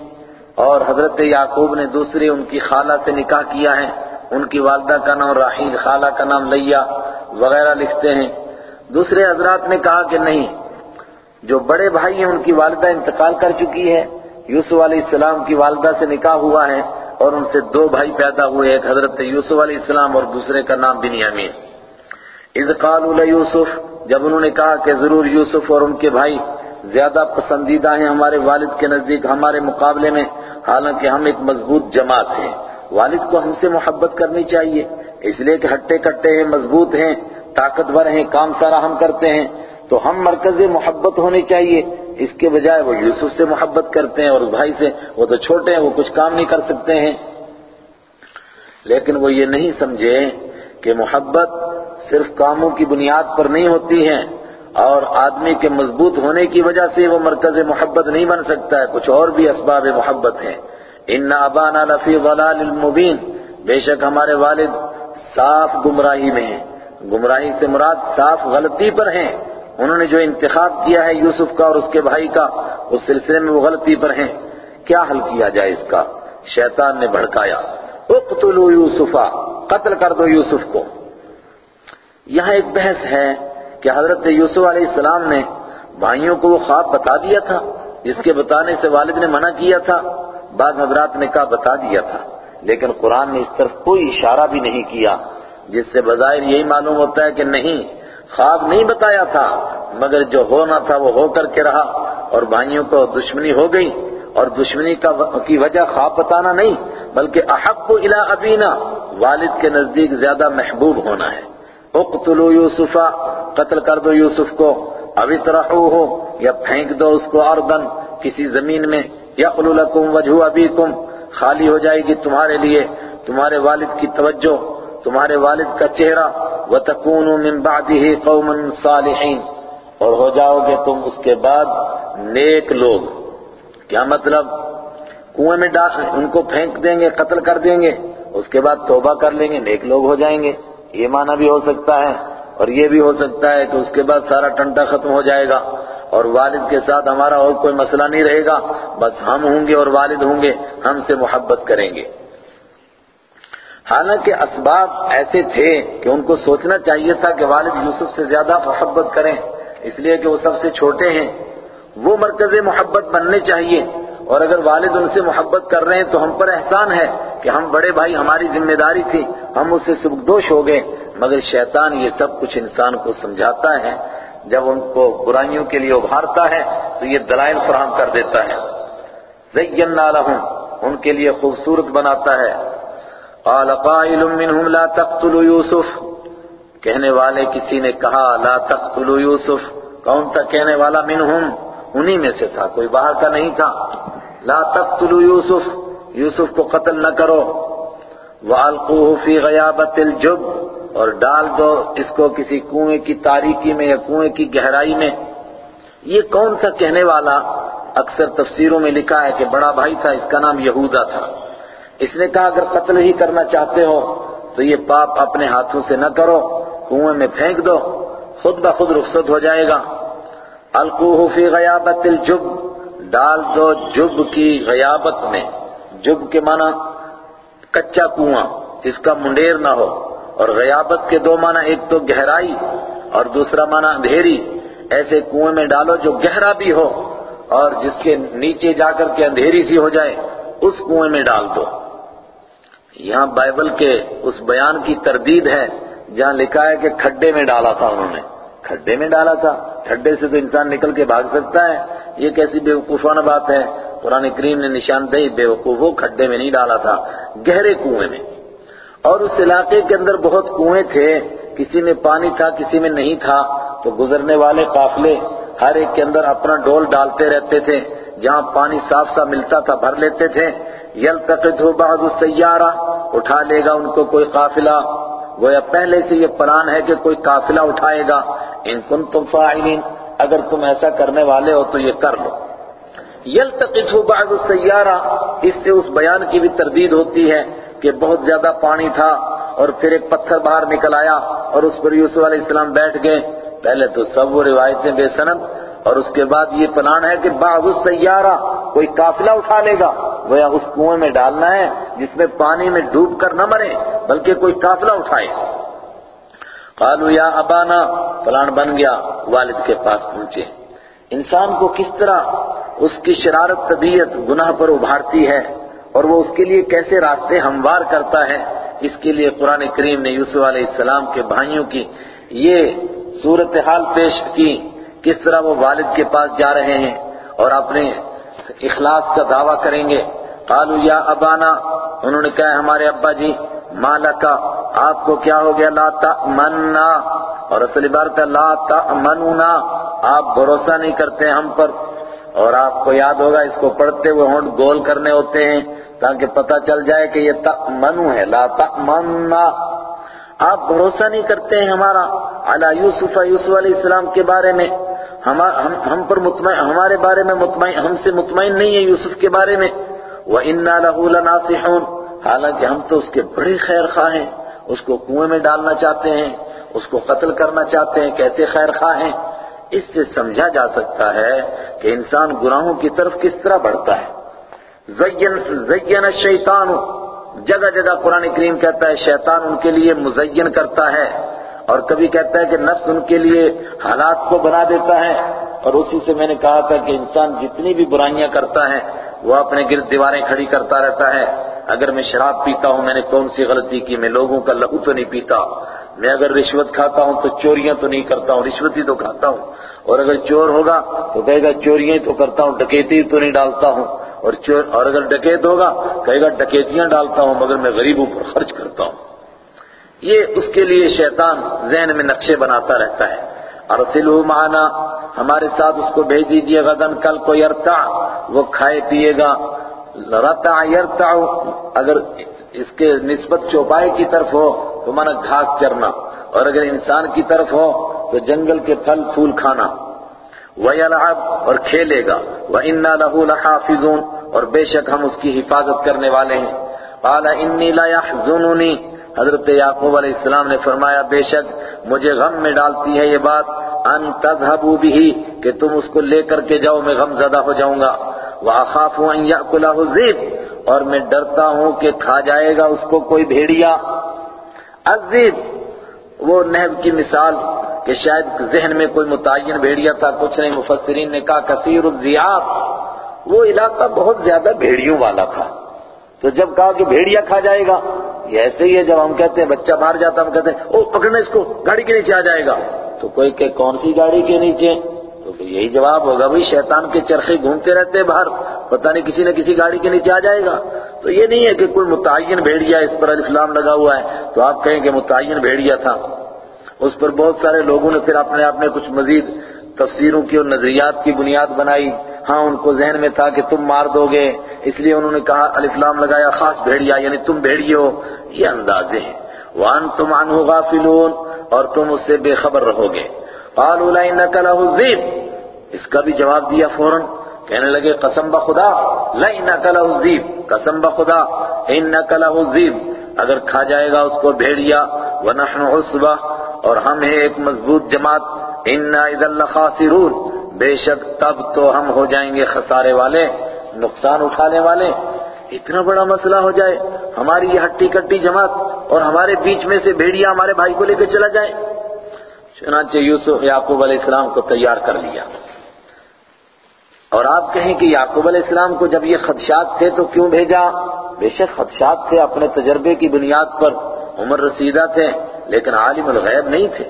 A: اور حضرت یعقوب نے دوسری ان کی خالہ سے نکاح کیا ہے۔ ان کی والدہ کا نام راحیل خالہ کا نام لیا وغیرہ لکھتے ہیں۔ دوسرے حضرات نے کہا کہ نہیں، جو بڑے بھائی ہیں ان کی والدہ انتقال کر چکی ہے۔ یوسف علیہ السلام کی والدہ سے نکاح ہوا ہے اور ان سے دو بھائی پیدا ہوئے، ایک حضرت یوسف علیہ السلام اور دوسرے کا نام بنیامین۔ اذ قالوا یوسف جب انہوں نے کہا کہ ضرور یوسف اور ان کے بھائی زیادہ پسندیدہ ہیں ہمارے والد کے نزدیک ہمارے مقابلے میں، حالانکہ ہم ایک مضبوط جماعت ہیں۔ والد کو ہم سے محبت کرنی چاہیے، اس لیے کہ ہٹے کٹے ہیں، مضبوط ہیں، طاقتور ہیں، کام سارا ہم کرتے ہیں۔ تو ہم مرکز محبت ہونی چاہیے، اس کے بجائے وہ یوسف سے محبت کرتے ہیں اور اس بھائی سے، وہ تو چھوٹے ہیں، وہ کچھ کام نہیں کر سکتے ہیں۔ لیکن وہ یہ نہیں سمجھے کہ محبت صرف کاموں کی بنیاد پر نہیں ہوتی ہے اور آدمی کے مضبوط ہونے کی وجہ سے وہ مرکز محبت نہیں بن سکتا ہے، کچھ اور بھی اسباب محبت ہیں۔ ان ابانا لفی ضلال المبین بے شک ہمارے والد صاف گمراہی میں ہیں۔ گمراہی سے مراد صاف غلطی پر ہیں۔ انہوں نے جو انتخاب کیا ہے یوسف کا اور اس کے بھائی کا، اس سلسلے میں وہ غلطی پر ہیں۔ کیا حل کیا جائے اس کا؟ شیطان نے بھڑکایا۔ اقتلوا یوسفا، قتل کر دو یوسف کو۔ یہاں ایک بحث ہے کہ حضرت یوسف علیہ السلام نے بھائیوں کو وہ خواب بتا دیا تھا جس کے بتانے سے والد نے منع کیا تھا، بعض حضرات نے کہا بتا دیا تھا، لیکن قرآن نے اس طرف کوئی اشارہ بھی نہیں کیا، جس سے بظاہر یہی معلوم ہوتا ہے کہ نہیں، خواب نہیں بتایا تھا، مگر جو ہونا تھا وہ ہو کر کے رہا، اور بھائیوں کو دشمنی ہو گئی، اور دشمنی کی وجہ خواب بتانا نہیں، بلکہ احب الى ابینا، والد کے نزدیک زیادہ محبوب ہونا ہے۔ اقتلوا یوسفا قتل کر دو یوسف کو ابھی طرح ہو یا پھینک دو اس کو اردن، کسی زمین میں یقل لکم وجہ ابیکم، خالی ہو جائے گی تمہارے لیے، تمہارے والد کی توجہ، تمہارے والد کا چہرہ وَتَكُونُوا مِن بَعْدِهِ قَوْمًا صَالِحِينَ اور ہو جاؤ گے تم اس کے بعد نیک لوگ۔ کیا مطلب؟ کنویں میں ڈال ان کو پھینک دیں گے، قتل کر دیں گے، اس کے بعد توبہ کر لیں گے، نیک لوگ ہو جائیں گے۔ یہ معنی بھی ہو سکتا ہے اور یہ بھی ہو سکتا ہے کہ اس کے بعد سارا ٹنٹا ختم ہو جائے گا اور والد کے ساتھ ہمارا اور کوئی مسئلہ نہیں رہے گا، بس ہم ہوں گے اور والد ہوں گے، ہم سے محبت کریں گے۔ حالانکہ اسباب ایسے تھے کہ ان کو سوچنا چاہیے تھا کہ والد یوسف سے زیادہ محبت کریں، اس لیے کہ وہ سب سے چھوٹے ہیں۔ وہ مرکز محبت بننے چاہیے اور اگر والد ان سے محبت کر رہے ہیں تو ہم پر احسان ہے۔ کہ ہم بڑے بھائی ہماری ذمہ داری تھی، ہم اس سے سبکدوش ہو گئے، مگر شیطان یہ سب کچھ انسان کو سمجھاتا ہے، جب ان کو برائیوں کے لیے ابھارتا ہے تو یہ دلائل فراہم کر دیتا ہے۔ زینا لہم، ان کے لیے خوبصورت بناتا ہے۔ قال قائل منهم لا تقتلوا یوسف۔ کہنے والے کسی نے کہا، لا تقتلوا یوسف۔ کون تھا کہنے والا؟ منہم، انہی میں سے تھا، کوئی باہر کا نہیں تھا۔ لا تقتلوا یوسف۔ یوسف کو قتل نہ کرو۔ وَأَلْقُوهُ فِي غَيَابَةِ الْجُبِّ۔ اور ڈال دو اس کو کسی کنویں کی تاریکی میں یا کنویں کی گہرائی میں۔ یہ کون سا کہنے والا اکثر تفسیروں میں لکھا ہے کہ بڑا بھائی تھا، اس کا نام یہودا تھا۔ اس نے کہا، اگر قتل ہی کرنا چاہتے ہو تو یہ پاپ اپنے ہاتھوں سے نہ کرو، کنویں میں پھینک دو، خود بخود رخصت ہو جائے گا۔ القوہ فی غیابت الجب۔ ڈال دو جب کی غیابت میں۔ جب کے معنی کچا کنواں، جس کا منڈیر نہ ہو، اور غیابت کے دو معنی، ایک تو گہرائی اور دوسرا معنی اندھیری، ایسے کنویں میں ڈالو جو گہرا بھی ہو اور جس کے نیچے جا کر کے اندھیری سی ہو جائے، اس کنویں میں ڈال دو۔ یہاں بائبل کے اس بیان کی تردید ہے، جہاں لکھا ہے کہ کھڈے میں ڈالا تھا انہوں نے۔ کھڈے میں ڈالا تھا۔ کھڈے سے تو انسان نکل کے بھاگ سکتا ہے۔ یہ کیسی بے وقوفانہ بات ہے۔ قرآن کریم نے نشاندہی بے وقوف کھڈے میں نہیں ڈالا تھا، گہرے کنویں میں۔ اور اس علاقے کے اندر بہت کنویں تھے، کسی میں پانی تھا، کسی میں نہیں تھا۔ تو گزرنے والے قافلے ہر ایک کے اندر اپنا ڈول ڈالتے رہتے تھے، جہاں پانی صاف سا ملتا تھا، بھر لیتے تھے۔ یلتقطہ بعض السیارہ، اٹھا لے گا ان کو کوئی قافلہ۔ گویا پہلے سے یہ پلان ہے کہ کوئی قافلہ اٹھائے گا۔ ان کنتم فاعلین، اگر تم ایسا کرنے والے ہو تو یہ کر لو۔ یلتقطہ بعض السیارہ۔ اس سے اس بیان کی بھی تردید ہوتی ہے کہ بہت زیادہ پانی تھا اور پھر ایک پتھر باہر نکل آیا اور اس پر یوسف علیہ السلام بیٹھ گئے۔ پہلے تو سب وہ روایتیں بے سند اور اس کے بعد یہ پلان ہے کہ بعض السیارہ کوئی قافلہ اٹھا لے گا۔ گویا اس کنویں میں ڈالنا ہے جس میں پانی میں ڈوب کر نہ مرے، بلکہ کوئی قافلہ اٹھائے۔ قالوا یا ابانا، پلان بن گیا، والد کے پاس پہنچے۔ انسان کو کس طرح اس کی شرارت، طبیعت گناہ پر ابھارتی ہے اور وہ اس کے لیے کیسے راستے ہموار کرتا ہے، اس کے لیے قرآن کریم نے یوسف علیہ السلام کے بھائیوں کی یہ صورتحال پیش کی، کس طرح وہ والد کے پاس جا رہے ہیں اور اپنے اخلاص کا دعویٰ کریں گے۔ قالوا یا ابانا، انہوں نے کہا، ہمارے ابا جی مالکا آپ کو کیا ہو گیا؟ لا تأمننا۔ اور اصل عبارت ہے، لا تأمنونا۔ آپ بھروسہ نہیں کرتے ہم پر اور آپ کو یاد ہوگا اس کو پڑھتے ہوئے ہونٹ گول کرنے ہوتے ہیں تاکہ پتہ چل جائے کہ یہ تأمنو ہے، لا تأمننا۔ آپ بھروسہ نہیں کرتے ہیں ہمارا۔ علی یوسف یوسف علیہ السلام کے بارے میں۔ ہم ہم پر مطمئن ہمارے بارے میں مطمئن ہم سے مطمئن نہیں ہے یوسف کے بارے میں۔ وَإِنَّا لَهُ لَنَاصِحُونَ۔ حالانکہ ہم تو اس کے بڑے خیر خواہ ہیں۔ اس کو کنویں میں ڈالنا چاہتے ہیں، اس کو قتل کرنا چاہتے ہیں، کیسے خیر خواہ ہیں؟ اس سے سمجھا جا سکتا ہے کہ انسان گناہوں کی طرف کس طرح بڑھتا ہے۔ زین زین الشیطان، جگہ جگہ قرآن کریم کہتا ہے شیطان ان کے لیے مزین کرتا ہے اور کبھی کہتا ہے کہ نفس ان کے لیے حالات کو بنا دیتا ہے۔ اور اسی سے میں نے کہا تھا کہ انسان جتنی بھی برائیاں کرتا ہے، وہ اپنے گرد دیواریں کھڑی کرتا رہتا ہے۔ اگر میں شراب پیتا ہوں، میں نے کون سی غلطی کی؟ میں لوگوں کا لہو تو نہیں پیتا۔ میں اگر رشوت کھاتا ہوں تو چوریاں تو نہیں کرتا ہوں، رشوت ہی تو کھاتا ہوں۔ اور اگر چور ہوگا تو کہے گا چوریاں ہی تو کرتا ہوں، ڈکیتی تو نہیں ڈالتا ہوں۔ اور چور، اور اگر ڈکیت ہوگا، کہے گا ڈکیتیاں ڈالتا ہوں، مگر میں غریبوں پر خرچ کرتا ہوں۔ یہ اس کے لیے شیطان ذہن میں نقشے بناتا رہتا ہے۔ ارسلو معنا، ہمارے ساتھ اس کو بھیج دیجیے غدن کل کو یرتا وہ کھائے پیے گا۔ رتا یرتا اگر اس کے نسبت چوپائے کی طرف ہو تو مانا گھاس چرنا۔ اور اگر انسان کی طرف ہو تو جنگل کے پھل، پھول کھانا۔ وَيَلْعَبْ اور کھیلے گا۔ وَإِنَّا لَهُ لَحَافِظُونَ۔ اور بے شک ہم اس کی حفاظت کرنے والے ہیں۔ قَالَ إِنِّي لَا يَحْزُنُنِي حضرت یعقوب علیہ السلام نے فرمایا، بے شک مجھے غم میں ڈالتی ہے یہ بات۔ ان تذهبوا به، کہ تم اس کو لے کر کے جاؤ، میں غم زدہ ہو جاؤں گا۔ وَأَخَافُ أَن يَأْكُلَهُ الذِّئْبُ اور میں ڈرتا ہوں کہ کھا جائے گا اس کو کوئی بھیڑیا۔ الذِّئْبُ وہ نہب کی مثال کہ شاید ذہن میں کوئی متعین بھیڑیا تھا، کچھ نہیں، مفسرین نے کہا کثیر الزیاب وہ علاقہ بہت زیادہ بھیڑیوں والا تھا۔ تو جب کہا کہ بھیڑیا کھا جائے گا، یہ ایسے ہی ہے، جب ہم کہتے ہیں بچہ باہر جاتا، ہم کہتے ہیں، او، پکڑنا اس کو، گاڑی کے نیچے آ جائے گا۔ تو کوئی کہ کون سی گاڑی کے نیچے؟ تو پھر یہی جواب ہوگا، بھائی، شیطان کے چرخے گھومتے رہتے باہر، پتہ نہیں کسی نہ کسی گاڑی کے نیچے آ جائے گا۔ تو یہ نہیں ہے کہ کوئی متعین بھیڑیا اس پر الفلام لگا ہوا ہے تو آپ کہیں کہ متعین بھیڑیا تھا۔ اس پر بہت سارے لوگوں نے پھر اپنے آپ نے کچھ مزید تفسیروں کی اور نظریات کی بنیاد بنائی۔ ہاں ان کو ذہن میں تھا کہ تم مار دو گے۔ اس لیے انہوں نے کہا، الفلام لگایا، خاص بھیڑیا یعنی تم بھیڑیے ہو۔ یہ اندازے ہیں۔ وَأَنْتُمْ عَنْهُ غَافِلُونَ، اور تم اس سے بے خبر رہو گے۔ قَالُوا لَإِنَّكَ لَهُ اس کا بھی جواب دیا فوراً۔ کہنے لگے، قسم بخدا لَإِنَّكَ لَهُ قسم بخدا إِنَّكَ لَهُ اگر کھا جائے گا اس کو بھیڑیا، وَنَحْنُ عُصْبَةٌ اور ہم ہیں ایک مضبوط جماعت اِنَّا اِذَا لَخَاسِرُونَ، بے شک تب تو ہم ہو جائیں گے خسارے والے، نقصان اٹھانے والے، اتنا بڑا مسئلہ ہو جائے، ہماری یہ ہٹی کٹی جماعت، اور ہمارے بیچ میں سے بھیڑیا ہمارے بھائی کو لے کے چلا جائے، چنانچہ یوسف یعقوب علیہ السلام کو تیار کر لیا۔ اور آپ کہیں کہ یعقوب علیہ السلام کو جب یہ خدشات تھے تو کیوں بھیجا؟ بے شک خدشات تھے، اپنے تجربے کی بنیاد پر عمر رسیدہ تھے، لیکن عالم الغیب نہیں تھے۔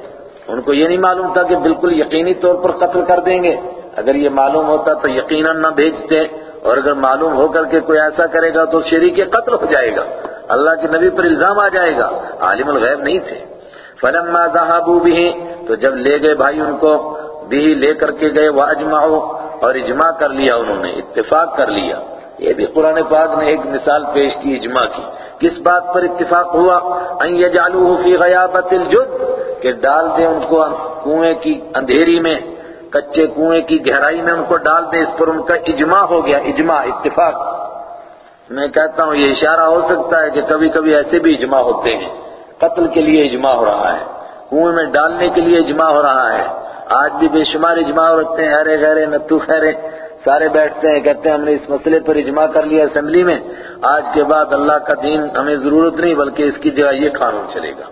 A: ان کو یہ نہیں معلوم تھا کہ بالکل یقینی طور پر قتل کر دیں گے۔ اگر یہ معلوم ہوتا تو یقیناً نہ بھیجتے، اور اگر معلوم ہو کر کے کوئی ایسا کرے گا تو شریک قتل ہو جائے گا۔ اللہ کے نبی پر الزام آ جائے گا۔ عالم الغیب نہیں تھے۔ فلما ذهبوا به تو جب لے گئے بھائی ان کو بھی لے کر کے گئے واجمعوا اور اجماع کر لیا انہوں نے، اتفاق کر لیا۔ یہ بھی قرآن پاک نے ایک مثال پیش کی اجماع کی۔ کس بات پر اتفاق ہوا؟ ان یجعلوه فی غیابت الجد، کہ ڈال دیں ان کو کنویں کی اندھیری میں، کچے کنویں کی گہرائی میں ان کو ڈال دیں۔ اس پر ان کا اجماع ہو گیا، اجماع، اتفاق۔ میں کہتا ہوں، یہ اشارہ ہو سکتا ہے کہ کبھی کبھی ایسے بھی اجماع ہوتے ہیں۔ قتل کے لیے اجماع ہو رہا ہے۔ کنویں میں ڈالنے کے لیے اجماع ہو رہا ہے۔ آج بھی بے شمار اجماع ہوتے ہیں ہرے گہرے نتو خیرے۔ سارے بیٹھتے ہیں، کہتے ہیں ہم نے اس مسئلے پر اجماع کر لیا اسمبلی میں۔ آج کے بعد اللہ کا دین ہمیں ضرورت نہیں، بلکہ اس کی جگہ یہ قانون چلے گا۔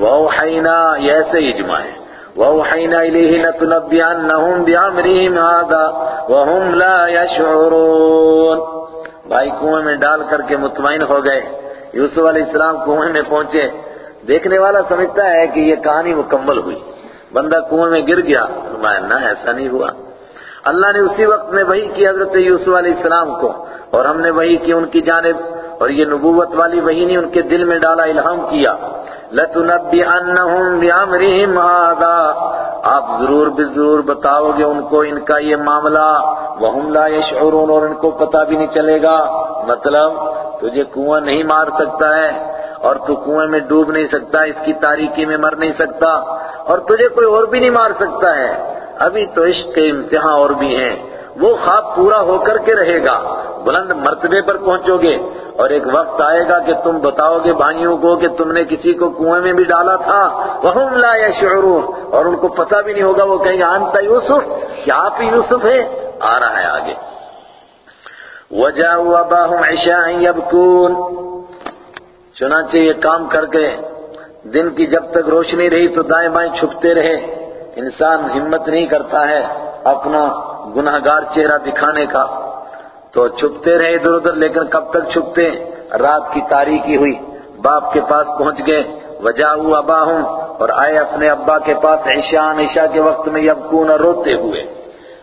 A: وَأَوْحَيْنَا، یہ ایسے اجماع ہے۔ وَأَوْحَيْنَا إِلَيْهِ لَتُنَبِّئَنَّهُمْ بِأَمْرِهِمْ هَذَا وَهُمْ لَا يَشْعُرُونَ۔ بھائی، کنویں میں ڈال کر کے مطمئن ہو گئے۔ یوسف علیہ السلام کنویں میں پہنچے۔ دیکھنے والا سمجھتا ہے کہ یہ کہانی مکمل ہوئی۔ بندہ کنویں میں گر گیا نہ، ایسا نہیں ہوا۔ اللہ نے اسی وقت میں وہی کی حضرت یوسف علیہ السلام کو، اور ہم نے وہی کی ان کی جانب، اور یہ نبوت والی وہی نے ان کے دل میں ڈالا، الہام کیا۔ لَتُنَبِّئَنَّهُمْ بِأَمْرِهِمْ هَذَا۔ آپ ضرور بھی ضرور بتاؤ گے ان کو، ان کا یہ معاملہ۔ وَهُمْ لَا يَشْعُرُونَ، اور ان کو پتہ بھی نہیں چلے گا۔ مطلب تجھے کنواں نہیں مار سکتا ہے۔ اور تو کنویں میں ڈوب نہیں سکتا، اس کی تاریکی میں مر نہیں سکتا، اور تجھے کوئی اور بھی نہیں مار سکتا ہے۔ ابھی تو عشق کے امتحان اور بھی ہیں۔ وہ خواب پورا ہو کر کے رہے گا۔ بلند مرتبے پر پہنچو گے۔ اور ایک وقت آئے گا کہ تم بتاؤ گے بھائیوں کو کہ تم نے کسی کو کنویں میں بھی ڈالا تھا۔ وَهُمْ لَا يَشْعُرُونَ۔ اور ان کو پتہ بھی نہیں ہوگا، وہ کہیں آنتا یوسف؟ کیا آپ ہی یوسف ہے آ رہا ہے آگے۔ وَجَاءُوا أَبَاهُمْ عِشَاءً يَبْكُونَ۔ چنانچہ یہ کام کر کے دن کی جب تک روشنی رہی تو دائیں بائیں چھپتے رہے۔ انسان ہمت نہیں کرتا ہے اپنا گناہگار چہرہ دکھانے کا۔ تو چھپتے رہے ادھر ادھر، لیکن کب تک چھپتے؟ رات کی تاریخی ہوئی۔ باپ کے پاس پہنچ گئے۔ وجہ ابا ہوں اور آئے اپنے ابا کے پاس عشان عشاء کے وقت میں یبکون، روتے ہوئے۔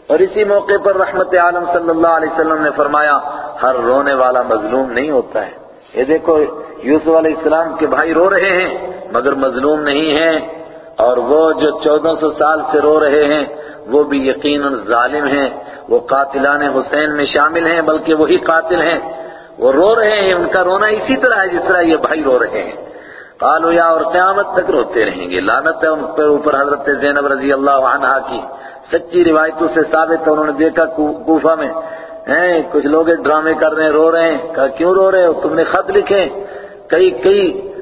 A: اور اسی موقع پر رحمت عالم صلی اللہ علیہ وسلم نے فرمایا، ہر رونے والا مظلوم نہیں ہوتا ہے۔ یہ دیکھو یوسف علیہ السلام کے بھائی رو رہے ہیں، مگر مظلوم نہیں ہیں، اور وہ جو چودہ سو سال سے رو رہے ہیں، وہ بھی یقیناً ظالم ہیں۔ وہ قاتلان حسین میں شامل ہیں، بلکہ وہی قاتل ہیں۔ وہ رو رہے ہیں، ان کا رونا اسی طرح ہے جس طرح یہ بھائی رو رہے ہیں۔ قالو یا اور قیامت تک روتے رہیں گے۔ لانت ہے ان پر اوپر حضرت زینب رضی اللہ عنہ کی۔ سچی روایتوں سے ثابت ہے، انہوں نے دیکھا کوفہ میں۔ ہیں، کچھ لوگ ڈرامے کر رہے ہیں، رو رہے ہیں۔ کہا، کیوں رو رہے ہو؟ تم نے خط لکھے۔ کئی کئی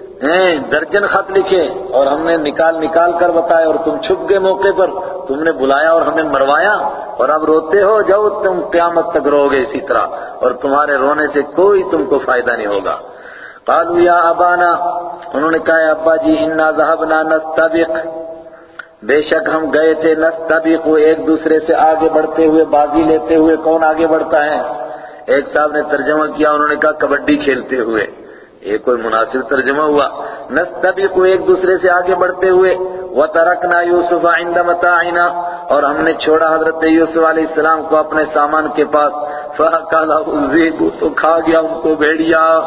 A: درجن خط لکھے اور ہم نے نکال نکال کر بتایا اور تم چھپ گئے موقع پر، تم نے بلایا اور ہمیں مروایا اور اب روتے ہو جاؤ، تم قیامت تک رو گے اسی طرح اور تمہارے رونے سے کوئی تم کو فائدہ نہیں ہوگا۔ قالوا یا ابانا، انہوں نے کہا، ابا جی انا ذهبنا نستبق۔ بے شک ہم گئے تھے نستبق ایک دوسرے سے آگے بڑھتے ہوئے بازی لیتے ہوئے کون آگے بڑھتا ہے؟ ایک صاحب نے ترجمہ کیا، انہوں نے کہا، کبڈی کھیلتے ہوئے۔ یہ کوئی مناسب ترجمہ ہوا۔ نستبق ایک دوسرے سے آگے بڑھتے ہوئے، وَتَرَكْنَا يُوسُفَ عِنْدَ مَتَاعِنَا۔ اور ہم نے چھوڑا حضرت یوسف علیہ السلام کو اپنے سامان کے پاس۔ فَأَكَلَهُ الذِّئْبُ تو کھا گیا ان کو بھیڑیا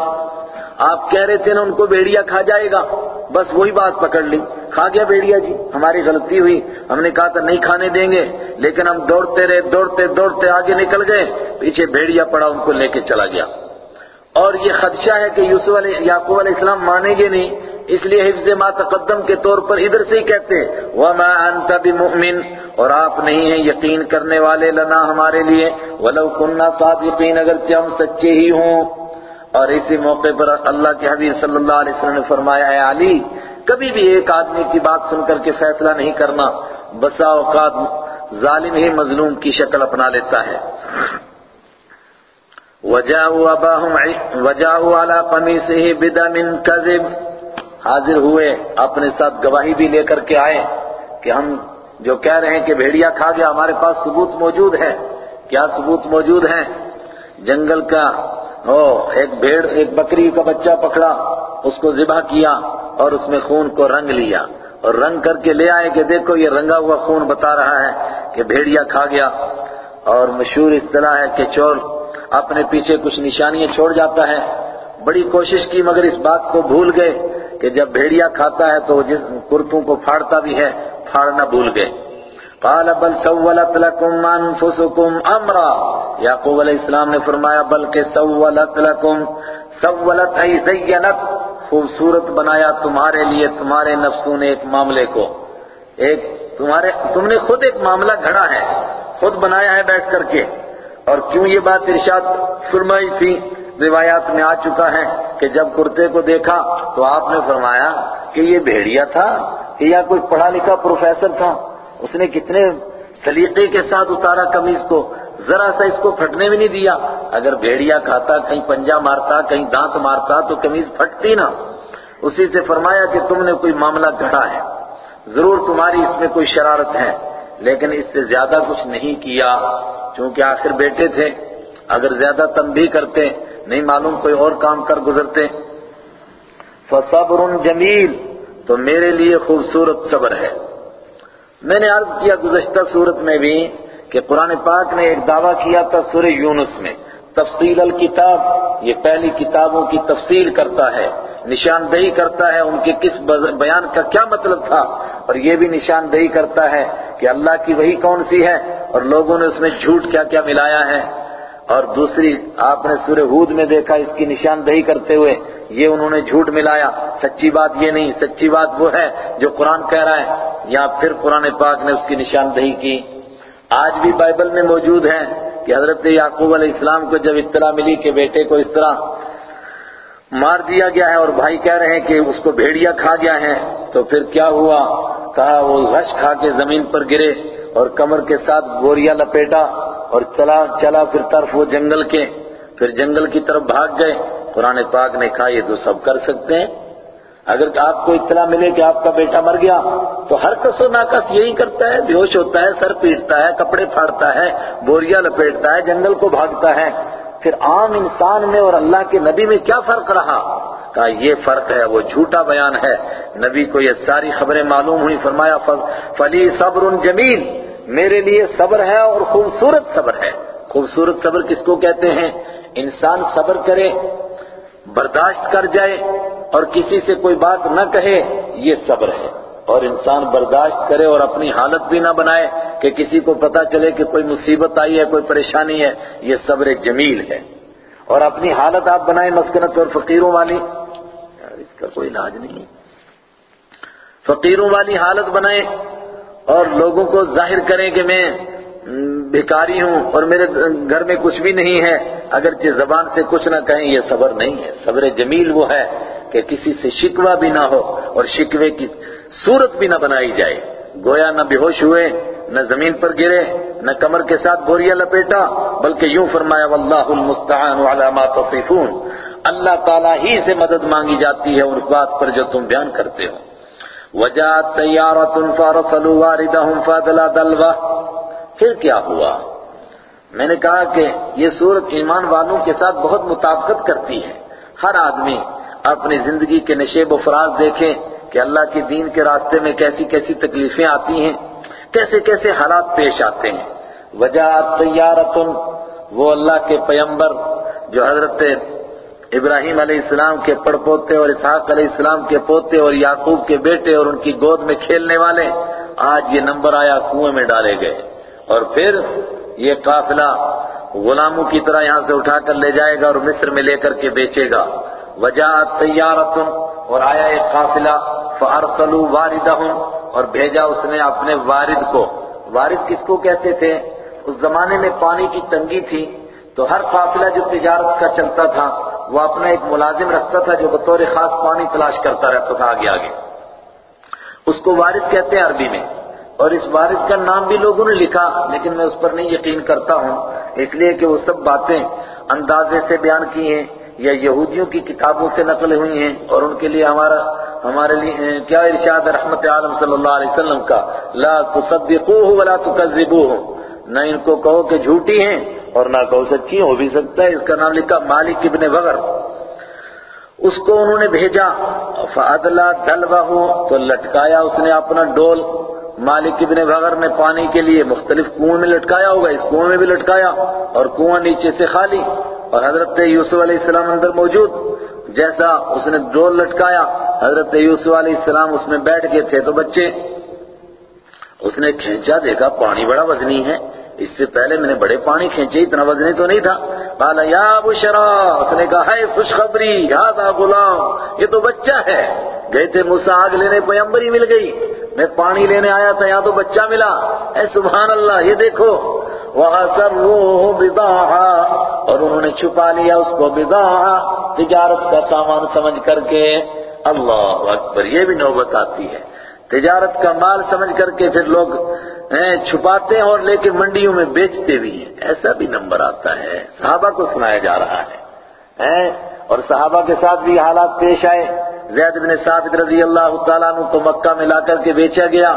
A: آپ کہہ رہے تھے نا، ان کو بھیڑیا کھا جائے گا۔ بس وہی بات پکڑ لی۔ کھا گیا بھیڑیا جی ہماری غلطی ہوئی۔ ہم نے کہا تھا، نہیں کھانے دیں گے۔ لیکن ہم دوڑتے رہے، دوڑتے دوڑتے آگے نکل گئے۔ پیچھے بھیڑیا پڑا، ان کو لے کے چلا گیا۔ اور یہ خدشہ ہے کہ یوسف علیہ یعقوب علیہ السلام مانیں گے نہیں، اس لیے حفظ ما تقدم کے طور پر ادھر سے ہی کہتے ہیں، وَمَا أَنْتَ بِمُؤْمِن، اور آپ نہیں ہیں یقین کرنے والے لنا ہمارے لیے، وَلَوْ كُنَّا صَادِقِينَ، اگرچہ ہم سچے ہی ہوں۔ اور اسی موقع پر اللہ کے حبیب صلی اللہ علیہ وسلم نے فرمایا ہے علی، کبھی بھی ایک آدمی کی بات سن کر کے فیصلہ نہیں کرنا، بسا اوقات ظالم ہی مظلوم کی شکل اپنا لیتا ہے۔ وجاءوا اباهم وجاءوا على قميصه بدم كذب۔ حاضر ہوئے، اپنے ساتھ گواہی بھی لے کر کے آئے کہ ہم جو کہہ رہے ہیں کہ بھیڑیا کھا گیا، ہمارے پاس ثبوت موجود ہے۔ کیا ثبوت موجود ہے جنگل کا، او، ایک بھیڑ، ایک بکری کا بچہ پکڑا، اس کو ذبح کیا اور اس میں خون کو رنگ لیا۔ اور رنگ کر کے لے آئے کہ دیکھو یہ رنگا ہوا خون بتا رہا ہے کہ بھیڑیا کھا گیا۔ اور مشہور اصطلاح ہے کہ چور اپنے پیچھے کچھ نشانیاں چھوڑ جاتا ہے۔ بڑی کوشش کی مگر اس بات کو بھول گئے کہ جب بھیڑیا کھاتا ہے تو جس کرتوں کو پھاڑتا بھی ہے، پھاڑنا بھول گئے۔ قال بل سولت لكم انفسكم امرا۔ یعقوب علیہ السلام نے فرمایا، بلکہ سولت لكم سولت ای زینت خوبصورت بنایا تمہارے لیے، تمہارے نفسوں نے ایک معاملے کو۔ ایک تمہارے، تم نے خود ایک معاملہ گھڑا ہے، خود بنایا ہے بیٹھ کر کے۔ اور کیوں یہ بات ارشاد فرمائی تھی؟ روایات میں آ چکا ہے کہ جب کرتے کو دیکھا تو آپ نے فرمایا کہ یہ بھیڑیا تھا کہ یا کوئی پڑھا لکھا پروفیسر تھا، اس نے کتنے سلیقے کے ساتھ اتارا کمیز کو، ذرا سا اس کو پھٹنے بھی نہیں دیا۔ اگر بھیڑیا کھاتا، کہیں پنجا مارتا، کہیں دانت مارتا تو کمیز پھٹتی نا۔ اسی سے فرمایا کہ تم نے کوئی معاملہ گھڑا ہے۔ ضرور تمہاری اس میں کوئی شرارت ہے، لیکن اس سے زیادہ کچھ نہیں کیا۔ چونکہ آخر بیٹے تھے، اگر زیادہ تنبیہ کرتے، نہیں معلوم کوئی اور کام کر گزرتے۔ فصبر جمیل، تو میرے لیے خوبصورت صبر ہے۔ میں نے عرض کیا گزشتہ صورت میں بھی کہ قرآن پاک نے ایک دعویٰ کیا تھا سورہ یونس میں۔ تفصیل الکتاب، یہ پہلی کتابوں کی تفصیل کرتا ہے، نشاندہی کرتا ہے ان کے کس بیان کا کیا مطلب تھا؟ اور یہ بھی نشاندہی کرتا ہے کہ اللہ کی وہی کون سی ہے اور لوگوں نے اس میں جھوٹ کیا کیا ملایا ہے۔ اور دوسری، آپ نے سورہ ہود میں دیکھا اس کی نشاندہی کرتے ہوئے، یہ انہوں نے جھوٹ ملایا۔ سچی بات یہ نہیں، سچی بات وہ ہے جو قرآن کہہ رہا ہے، یا پھر قرآن پاک نے اس کی نشاندہی کی۔ آج بھی بائبل میں موجود ہے کہ حضرت یعقوب علیہ السلام کو جب اطلاع ملی کہ بیٹے کو اس طرح مار دیا گیا ہے اور بھائی کہہ رہے ہیں کہ اس کو بھیڑیا کھا گیا ہے تو پھر کیا ہوا؟ کہا، وہ غش کھا کے زمین پر گرے اور کمر کے ساتھ گوریا لپیٹا اور چلا چلا پھر طرف وہ جنگل کے، پھر جنگل کی طرف بھاگ گئے۔ قرآن پاک نے کہا، یہ تو سب کر سکتے ہیں۔ اگر آپ کو اطلاع ملے کہ آپ کا بیٹا مر گیا، تو ہر کس و ناکس یہی کرتا ہے؟ بیہوش ہوتا ہے، سر پیٹتا ہے، کپڑے پھاڑتا ہے بوریا لپیٹتا ہے، جنگل کو بھاگتا ہے۔ پھر عام انسان میں اور اللہ کے نبی میں کیا فرق رہا؟ کہا، یہ فرق ہے، وہ جھوٹا بیان ہے۔ نبی کو یہ ساری خبریں معلوم ہوئی فرمایا فلی صبر جمیل۔ میرے لیے صبر ہے اور خوبصورت صبر ہے۔ خوبصورت صبر کس کو کہتے ہیں؟ انسان صبر کرے برداشت کر جائے اور کسی سے کوئی بات نہ کہے، یہ صبر ہے۔ اور انسان برداشت کرے اور اپنی حالت بھی نہ بنائے کہ کسی کو پتا چلے کہ کوئی مصیبت آئی ہے، کوئی پریشانی ہے، یہ صبر جمیل ہے۔ اور اپنی حالت آپ بنائیں مسکنت اور فقیروں والی۔ یار، اس کا کوئی علاج نہیں فقیروں والی حالت بنائیں اور لوگوں کو ظاہر کریں کہ میں بھکاری ہوں اور میرے گھر میں کچھ بھی نہیں ہے، اگرچہ زبان سے کچھ نہ کہیں، یہ صبر نہیں ہے۔ صبر جمیل وہ ہے کہ کسی سے شکوہ بھی نہ ہو اور شکوے کی صورت بھی نہ بنائی جائے۔ گویا نہ بے ہوش ہوئے، نہ زمین پر گرے، نہ کمر کے ساتھ بوریا لپیٹا، بلکہ یوں فرمایا، واللہ المستعان علی ما تصفون اللہ تعالیٰ ہی سے مدد مانگی جاتی ہے اس بات پر جو تم بیان کرتے ہو۔ وجات تیارت فارسلوا واردہم فادلا دلوا پھر کیا ہوا؟ میں نے کہا کہ یہ صورت ایمان والوں کے ساتھ بہت مطابقت کرتی ہے۔ ہر آدمی اپنی زندگی کے نشیب و فراز دیکھیں کہ اللہ کی دین کے راستے میں کیسی کیسی تکلیفیں آتی ہیں، کیسے کیسے حالات پیش آتے ہیں۔ وجہ تیارتن وہ اللہ کے پیمبر جو حضرت ابراہیم علیہ السلام کے پڑ پوتے اور اسحاق علیہ السلام کے پوتے اور یعقوب کے بیٹے اور ان کی گود میں کھیلنے والے، آج یہ نمبر آیا کنویں میں ڈالے گئے۔ اور پھر یہ قافلہ غلاموں کی طرح یہاں سے اٹھا کر لے جائے گا اور مصر میں لے کر کے بیچے گا۔ وجہ تیارتن اور آیا ایک قافلہ فارسلوا واردہم اور بھیجا اس نے اپنے وارد کو۔ وارد کس کو کہتے تھے؟ اس زمانے میں پانی کی تنگی تھی، تو ہر قافلہ جو تجارت کا چلتا تھا، وہ اپنا ایک ملازم رکھتا تھا جو بطور خاص پانی تلاش کرتا رہتا تھا آگے آگے۔ اس کو وارد کہتے ہیں عربی میں۔ اور اس وارد کا نام بھی لوگوں نے لکھا، لیکن میں اس پر نہیں یقین کرتا ہوں۔ اس لیے کہ وہ سب باتیں اندازے سے بیان کی ہیں یا یہودیوں کی کتابوں سے نقل ہوئی ہیں، اور ان کے لیے ہمارا ہمارے لیے کیا ارشاد رحمت عالم صلی اللہ علیہ وسلم کا؟ لا تصدقوه ولا تكذبوه نہ ان کو کہو کہ جھوٹی ہیں، اور نہ کہو سچی ہو بھی سکتا ہے۔ اس کا نام لکھا مالک ابن بغر اس کو انہوں نے بھیجا۔ فادلا دلوہ تو لٹکایا اس نے اپنا ڈول۔ مالک ابن بغر نے پانی کے لیے مختلف کنویں میں لٹکایا ہوگا، اس کنویں میں بھی لٹکایا اور کنواں نیچے سے خالی اور حضرت یوسف علیہ السلام اندر موجود۔ جیسا اس نے ڈول لٹکایا، حضرت یوسف علیہ السلام اس میں بیٹھ گئے تھے تو بچے۔ اس نے کھینچا، دیکھا پانی بڑا وزنی ہے، اس سے پہلے میں نے بڑے پانی کھینچے، اتنا وزنی تو نہیں تھا۔ بالا یا بشرا اس نے کہا ہے خوشخبری یاد غلام، یہ تو بچہ ہے۔ گئے تھے موسیٰ، آگ لینے پیمبری مل گئی۔ میں پانی لینے آیا تھا، یہاں تو بچہ ملا۔ اے سبحان اللہ، یہ دیکھو۔ وَأَسَرُّوهُ بِضَاعًا اور انہوں نے چھپا لیا اس کو بضاعا تجارت کا سامان سمجھ کر کے۔ اللہ اکبر، یہ بھی نوبت آتی ہے۔ تجارت کا مال سمجھ کر کے پھر لوگ چھپاتے ہیں اور لے کے منڈیوں میں بیچتے بھی ہیں۔ ایسا بھی نمبر آتا ہے۔ صحابہ کو سنایا جا رہا ہے۔ اور صحابہ کے ساتھ بھی حالات پیش آئے۔ زید بن ثابت رضی اللہ تعالیٰ عنہ کو مکہ میں لا کر کے بیچا گیا،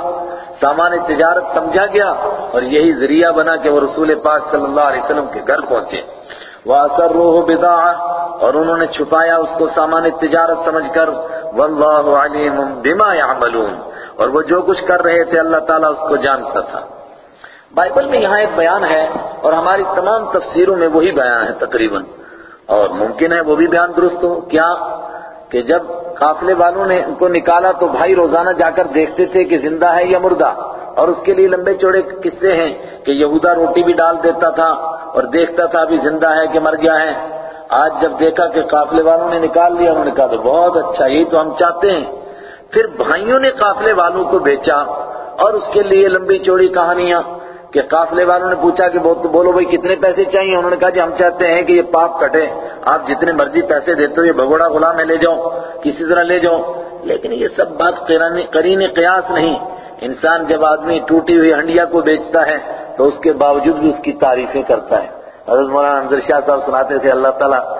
A: سامان تجارت سمجھا گیا اور یہی ذریعہ بنا کہ وہ رسول پاک صلی اللہ علیہ وسلم کے گھر پہنچے۔ وَأَسَرُّوهُ بِضَاعَ اور انہوں نے چھپایا اس کو سامان تجارت سمجھ کر۔ وَاللَّهُ عَلِيمٌ بِمَا يَعْمَلُونَ۔ اور وہ جو کچھ کر رہے تھے اللہ تعالیٰ اس کو جانتا تھا۔ بائبل میں یہاں ایک بیان ہے اور ہماری تمام تفسیروں میں وہی بیان ہے تقریباً۔ اور ممکن ہے وہ بھی بیان درست ہو۔ کیا؟ کہ جب قافلے والوں نے ان کو نکالا تو بھائی روزانہ جا کر دیکھتے تھے کہ زندہ ہے یا مردہ۔ اور اس کے لیے لمبے چوڑے قصے ہیں کہ یہودا روٹی بھی ڈال دیتا تھا اور دیکھتا تھا ابھی زندہ ہے کہ مر گیا ہے۔ آج جب دیکھا کہ قافلے والوں نے نکال لیا، انہوں نے کہا تو بہت اچھا یہی تو ہم چاہتے ہیں۔ پھر بھائیوں نے قافلے والوں کو بیچا اور اس کے لیے لمبی چوڑی کہانیاں کہ قافلے والوں نے پوچھا کہ بولو بھائی کتنے پیسے چاہیے؟ انہوں نے کہا جی ہم چاہتے ہیں کہ یہ پاپ کٹے۔ آپ جتنے مرضی پیسے دیتے ہو، یہ بھگوڑا غلام ہے، لے جاؤ، کسی طرح لے جاؤ۔ لیکن یہ سب بات قرین قیاس نہیں۔ انسان جب آدمی ٹوٹی ہوئی ہنڈیا کو بیچتا ہے، تو اس کے باوجود بھی اس کی تعریفیں کرتا ہے۔ حضرت مولانا انضر شاہ صاحب سناتے تھے، اللہ تعالیٰ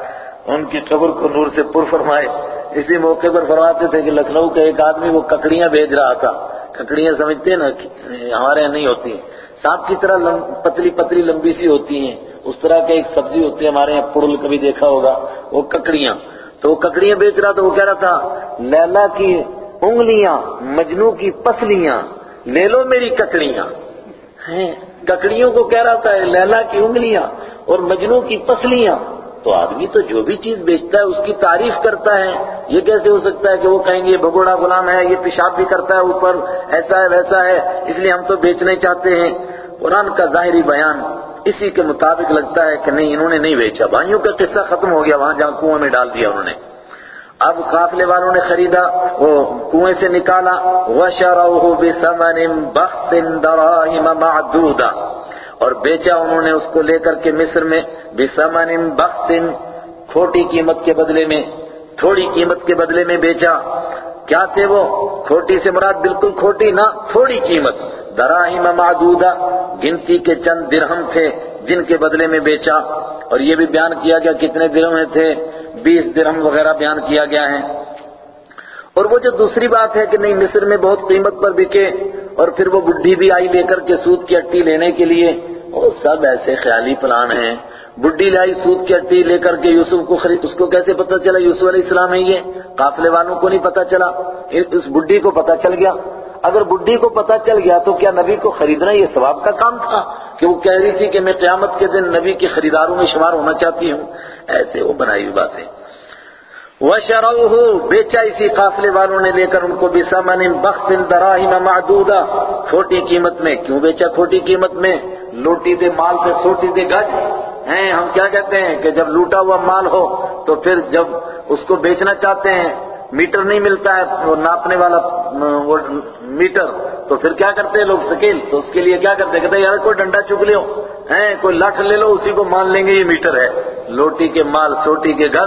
A: ان کی قبر کو نور سے پر فرمائے۔ اسی موقع پر فرماتے تھے کہ لکھنؤ کا ایک آدمی وہ ککڑیاں بیچ رہا تھا۔ ککڑیاں سمجھتے ہیں نا ہمارے یہاں نہیں ہوتی ہیں۔ سانپ کی طرح پتلی پتلی لمبی سی ہوتی ہیں۔ اس طرح کا ایک سبزی ہوتی ہے، ہمارے یہاں پڑل کبھی دیکھا ہوگا، وہ ککڑیاں۔ تو وہ ککڑیاں بیچ رہا تو وہ کہہ رہا تھا، لیلا کی انگلیاں، مجنو کی پسلیاں، لے لو میری ککڑیاں۔ ککڑیوں کو کہہ رہا تھا، لیلا کی انگلیاں اور مجنو کی پسلیاں۔ تو آدمی تو جو بھی چیز بیچتا ہے، اس کی تعریف کرتا ہے۔ یہ کیسے ہو سکتا ہے کہ وہ کہیں گے یہ بگوڑا غلام ہے، یہ پیشاب بھی کرتا ہے اوپر، ایسا ہے، ویسا ہے، اس لیے ہم تو بیچنے چاہتے ہیں۔ قرآن کا ظاہری بیان اسی کے مطابق لگتا ہے کہ نہیں، انہوں نے نہیں بیچا۔ بھائیوں کا قصہ ختم ہو گیا، وہاں جہاں کنویں میں ڈال دیا انہوں نے۔ اب قافلے والوں نے خریدا، وہ کنویں سے نکالا۔ وَشَرَوْهُ بِثَمَنٍ بَخْتٍ دَرَاهِمَ مَعْدُودًا۔ اور بیچا انہوں نے اس کو لے کر کے مصر میں۔ بِثَمَنٍ بَخْتٍ کھوٹی قیمت کے بدلے میں۔ تھوڑی قیمت کے بدلے میں بیچا۔ کیا تھے وہ؟ کھوٹی سے مراد بالکل کھوٹی، نہ تھوڑی قیمت۔ دراہیم معدودہ، گنتی کے چند درہم تھے جن کے بدلے میں بیچا۔ اور یہ بھی بیان کیا گیا کتنے درہم تھے؟ بیس درہم وغیرہ بیان کیا گیا ہے۔ اور وہ جو دوسری بات ہے کہ نہیں، مصر میں بہت قیمت پر بکے اور پھر وہ بڈھی بھی آئی لے کر کے سود کی اٹی لینے کے لیے۔ وہ سب ایسے خیالی پلان ہیں۔ بڈھی لائی سود کی اٹی لے کر کے یوسف کو خرید، اس کو کیسے پتا چلا؟ یوسف علیہ السلام ہے یہ۔ قافلے والوں کو نہیں پتا چلا۔ اس بڈھی کو پتا چل گیا۔ اگر بڈھی کو پتا چل گیا تو کیا نبی کو خریدنا یہ ثواب کا کام تھا کہ وہ کہہ رہی تھی کہ میں قیامت کے دن نبی کے خریداروں میں شمار ہونا چاہتی ہوں؟ ایسے وہ بنائی ہوئی باتیں۔ وَشَرَوْهُ، بیچا اسی قافلے والوں نے لے کر ان کو بِسَمَنٍ بَخْتٍ دَرَاهِمَ مَعْدُودَ کھوٹی قیمت میں۔ کیوں بیچا کھوٹی قیمت میں؟ لوٹی دے مال سے سوٹی دے گج۔ ہیں، ہم کیا کہتے ہیں کہ جب لوٹا ہوا مال ہو تو پھر جب اس کو بیچنا چاہتے ہیں، میٹر نہیں ملتا ہے، وہ ناپنے والا، وہ میٹر، تو پھر کیا کرتے ہیں لوگ سکیل؟ تو اس کے لیے کیا کرتے ہیں؟ کہتے ہیں، یار، کوئی ڈنڈا چک لو ہیں، کوئی لٹ لے لو، اسی کو مان لیں گے، یہ میٹر ہے۔ لوٹی کے مال، سوٹی کے گھر۔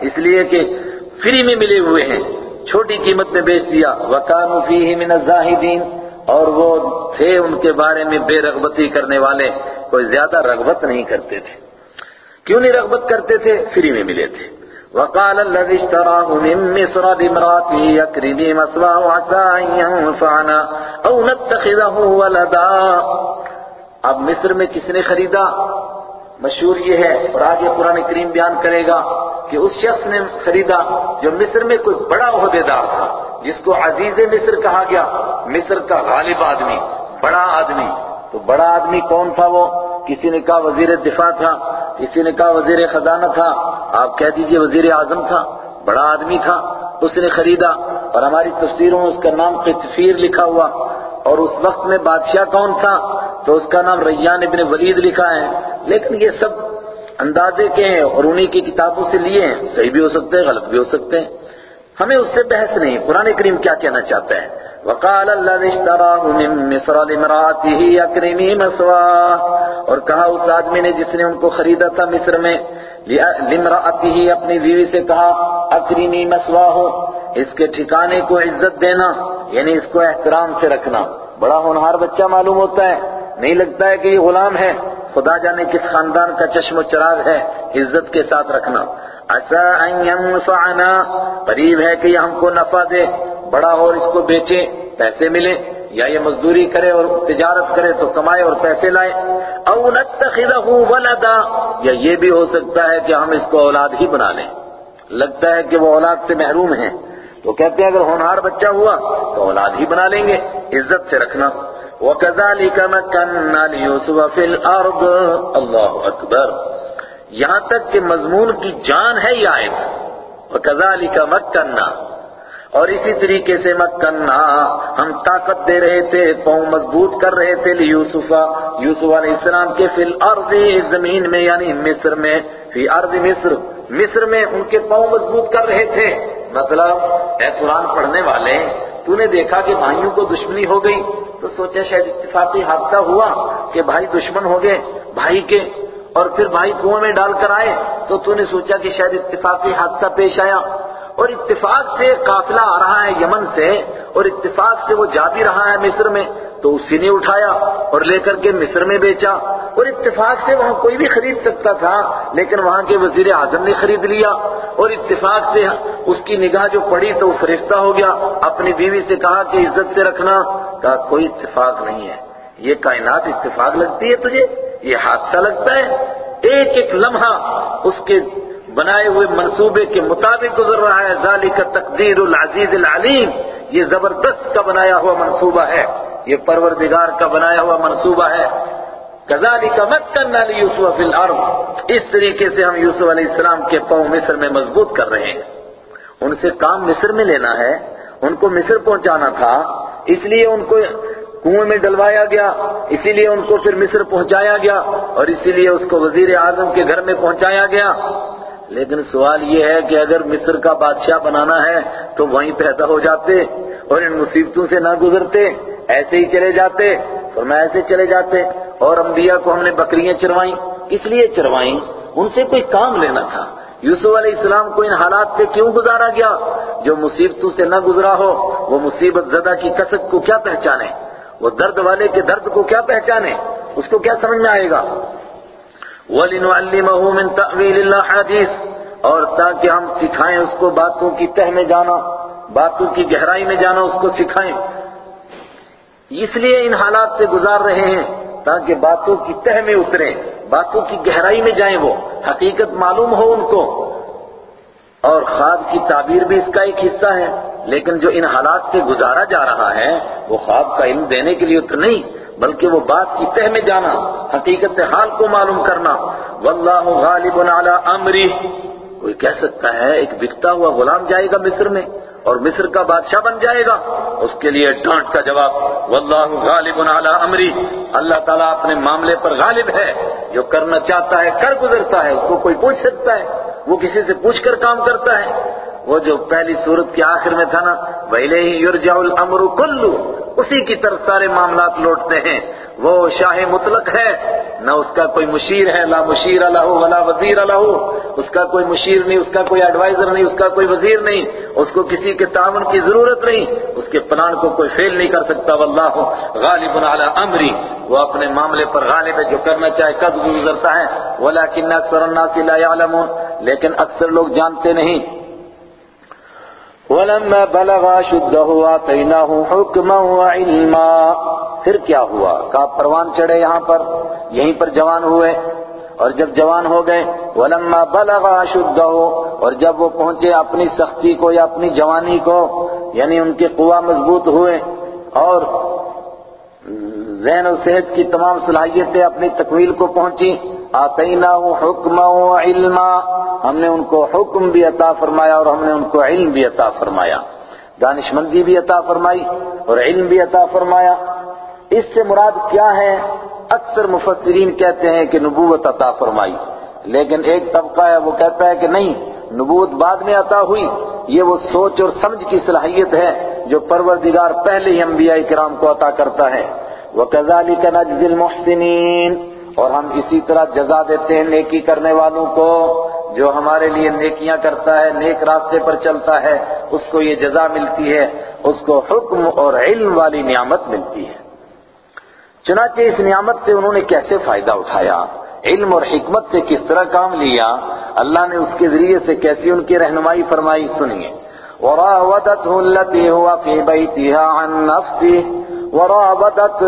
A: اس لیے کہ فری میں ملے ہوئے ہیں۔ چھوٹی قیمت میں بیچ دیا۔ وَقَانُوا فِيهِ مِنَ الزَّاهِدِينَ۔ اور وہ تھے ان کے بارے میں بے رغبتی کرنے والے۔ کوئی زیادہ رغبت نہیں کرتے تھے۔ کیوں نہیں رغبت کرتے تھے؟ فری میں ملے تھے۔ وقال الذي اشتراه من مصر لامراته اكرمي مثواه عسى ان ينفعنا او نتخذه ولدا. اب مصر میں کس نے خریدا؟ مشہور یہ ہے اور آگے قرآن کریم بیان کرے گا کہ اس شخص نے خریدا جو مصر میں کوئی بڑا عہدے دار تھا، جس کو عزیز مصر کہا گیا۔ مصر کا غالب آدمی، بڑا آدمی۔ تو بڑا آدمی کون تھا وہ؟ کسی نے کہا وزیر دفاع تھا، کسی نے کہا وزیر خزانہ تھا، آپ کہہ دیجیے وزیر اعظم تھا، بڑا آدمی تھا، اس نے خریدا اور ہماری تفسیروں میں اس کا نام قطفیر لکھا ہوا، اور اس وقت میں بادشاہ کون تھا؟ تو اس کا نام ریان ابن ولید لکھا ہے۔ لیکن یہ سب اندازے کے ہیں اور انہی کی کتابوں سے لیے ہیں۔ صحیح بھی ہو سکتے ہیں، غلط بھی ہو سکتے ہیں۔ ہمیں اس سے بحث نہیں، قرآن کریم کیا کہنا چاہتا ہے؟ وقال الذي اشتراه من مصر لامراته اكرمي مثواه اور کہا اس آدمی نے جس نے ان کو خریدا تھا مصر میں لامراته اپنی بیوی سے کہا اکریمی مثواه اس کے ٹھکانے کو عزت دینا یعنی اس کو احترام سے رکھنا۔ بڑا ہونہار بچہ معلوم ہوتا ہے، نہیں لگتا ہے کہ یہ غلام ہے۔ خدا جانے کس خاندان کا چشم و چراغ ہے، عزت کے ساتھ رکھنا۔ ایسا ينفعنا قریب ہے کہ یہ ہم کو نفع دے۔ بڑا اور اس کو بیچے پیسے ملے یا یہ مزدوری کرے اور تجارت کرے تو کمائے اور پیسے لائے او نتخذہ ولدا، یا یہ بھی ہو سکتا ہے کہ ہم اس کو اولاد ہی بنا لیں۔ لگتا ہے کہ وہ اولاد سے محروم ہیں۔ تو کہتے ہیں، اگر ہونہار بچہ ہوا تو اولاد ہی بنا لیں گے، عزت سے رکھنا۔ وَكَذَلِكَ مَكَّنَّا لِيُوسُفَ فِي الْأَرْضِ۔ اللہ اکبر۔ یہاں تک کہ مضمون کی جان ہے یہ آیت۔ وَكَذَلِكَ مَكَّنَّا۔ اور اسی طریقے سے مکنہ، ہم طاقت دے رہے تھے، پاؤں مضبوط کر رہے تھے یوسفا۔ یوسف علیہ السلام کے فی الارض زمین میں یعنی مصر میں، فی ارض مصر۔ مصر میں ان کے پاؤں مضبوط کر رہے تھے۔ مطلب اے قرآن پڑھنے والے تو نے دیکھا کہ بھائیوں کو دشمنی ہو گئی۔ تو سوچا شاید اتفاقی حادثہ ہوا کہ بھائی دشمن ہو گئے، بھائی کے۔ اور پھر بھائی کنویں میں ڈال کر آئے۔ تو تو نے سوچا کہ شاید اتفاقی حادثہ پیش آیا۔ اور اتفاق سے قافلہ آ رہا ہے یمن سے اور اتفاق سے وہ جا بھی رہا ہے مصر میں، تو اسی نے اٹھایا اور لے کر کے مصر میں بیچا۔ اور اتفاق سے وہاں کوئی بھی خرید سکتا تھا، لیکن وہاں کے وزیر اعظم نے خرید لیا۔ اور اتفاق سے اس کی نگاہ جو پڑی تو وہ فرشتہ ہو گیا۔ اپنی بیوی سے کہا کہ عزت سے رکھنا۔ کہا، کوئی اتفاق نہیں ہے۔ یہ کائنات اتفاق لگتی ہے تجھے؟ یہ حادثہ لگتا ہے؟ ایک ایک لمحہ اس کے بنائے ہوئے منصوبے کے مطابق گزر رہا ہے۔ ذالک تقدیر العزیز العلیم۔ یہ زبردست کا بنایا ہوا منصوبہ ہے۔ یہ پروردگار کا بنایا ہوا منصوبہ ہے۔ کذالک مکننا لیوسف فی الارض۔ اس طریقے سے ہم یوسف علیہ السلام کے پاؤں مصر میں مضبوط کر رہے ہیں۔ ان سے کام مصر میں لینا ہے۔ ان کو مصر پہنچانا تھا۔ اس لیے ان کو کنویں میں ڈلوایا گیا۔ اسی لیے ان کو پھر مصر پہنچایا گیا۔ اور اسی لیے اس کو وزیر اعظم کے گھر میں پہنچایا گیا۔ لیکن سوال یہ ہے کہ اگر مصر کا بادشاہ بنانا ہے تو وہیں پیدا ہو جاتے اور ان مصیبتوں سے نہ گزرتے، ایسے ہی چلے جاتے، فرمایا ایسے چلے جاتے اور انبیاء کو ہم نے بکریاں چروائیں کس لیے چروائیں ان سے کوئی کام لینا تھا۔ یوسف علیہ السلام کو ان حالات سے کیوں گزارا گیا؟ جو مصیبتوں سے نہ گزرا ہو، وہ مصیبت زدہ کی کسک کو کیا پہچانے؟ وہ درد والے کے درد کو کیا پہچانے؟ اس کو کیا سمجھ میں آئے گا؟ وَلِنُعَلِّمَهُ مِن تَعْوِيلِ الْحَدِيثِ اور تاکہ ہم سکھائیں اس کو باتوں کی تہ میں جانا، باتوں کی گہرائی میں جانا، اس کو سکھائیں۔ اس لیے ان حالات سے گزار رہے ہیں، تاکہ باتوں کی تہ میں اتریں، باتوں کی گہرائی میں جائیں وہ، حقیقت معلوم ہو ان کو۔ اور خواب کی تعبیر بھی اس کا ایک حصہ ہے، لیکن جو ان حالات سے گزارا جا رہا ہے، وہ خواب کا علم دینے کے لیے تو نہیں۔ بلکہ وہ بات کی تہ میں جانا، حقیقت حال کو معلوم کرنا۔ واللہ غالب علی امری۔ کوئی کہہ سکتا ہے، ایک بکتا ہوا غلام جائے گا مصر میں اور مصر کا بادشاہ بن جائے گا۔ اس کے لیے ڈانٹ کا جواب، واللہ غالب علی امری۔ اللہ تعالیٰ اپنے معاملے پر غالب ہے۔ جو کرنا چاہتا ہے، کر گزرتا ہے، اس کو کوئی پوچھ سکتا ہے۔ وہ کسی سے پوچھ کر کام کرتا ہے۔ وہ جو پہلی صورت کے آخر میں تھا نا، وَإِلَيْهِ يُرْجَعُ الْأَمْرُ كُلُّ اسی کی طرف سارے معاملات لوٹتے ہیں۔ وہ شاہ مطلق ہے، نہ اس کا کوئی مشیر ہے، لا مشیر الہ ولا وزیر الہ اس کا کوئی مشیر نہیں، اس کا کوئی ایڈوائزر نہیں، اس کا کوئی وزیر نہیں، اس کو کسی کے تعاون کی ضرورت نہیں، اس کے پلان کو کوئی فیل نہیں کر سکتا، واللہ غالب علی امری۔ وہ اپنے معاملے پر غالب ہے، جو کرنا چاہے کب گزرتا ہے۔ ولیکن اکثر الناس لا يعلمون۔ لیکن اکثر لوگ جانتے نہیں۔ وَلَمَّا بَلَغَ شُدَّهُ آتَيْنَاهُ حُكْمًا وَعِلْمًا۔ پھر کیا ہوا؟ کہا پروان چڑھے یہاں پر، یہیں پر جوان ہوئے۔ اور جب جوان ہو گئے، وَلَمَّا بَلَغَ شُدَّهُ اور جب وہ پہنچے اپنی سختی کو یا اپنی جوانی کو یعنی ان کے قوا مضبوط ہوئے، اور ذہن و صحت کی تمام صلاحیتیں اپنی تکمیل کو پہنچی آتینا حکم و علما۔ ہم نے ان کو حکم بھی عطا فرمایا اور ہم نے ان کو علم بھی عطا فرمایا۔ دانشمندی بھی عطا فرمائی اور علم بھی عطا فرمایا۔ اس سے مراد کیا ہے؟ اکثر مفسرین کہتے ہیں کہ نبوت عطا فرمائی۔ لیکن ایک طبقہ ہے، وہ کہتا ہے کہ نہیں، نبوت بعد میں عطا ہوئی۔ یہ وہ سوچ اور سمجھ کی صلاحیت ہے جو پروردگار پہلے ہی انبیاء کرام کو عطا کرتا ہے۔ وَكَذَلِكَ نَجْزِ الْمُحْسِنِينَ۔ اور ہم اسی طرح جزا دیتے ہیں نیکی کرنے والوں کو، جو ہمارے لیے نیکیاں کرتا ہے، نیک راستے پر چلتا ہے، اس کو یہ جزا ملتی ہے، اس کو حکم اور علم والی نعمت ملتی ہے۔ چنانچہ اس نعمت سے انہوں نے کیسے فائدہ اٹھایا؟ علم اور حکمت سے کس طرح کام لیا؟ اللہ نے اس کے ذریعے سے کیسی ان کی رہنمائی فرمائی؟ سنیے۔ وَرَاوَدَتْهُ الَّتِي هُوَ فِي بَيْتِهَا عَن نَفْسِهِ وَرَاوَدَتْ،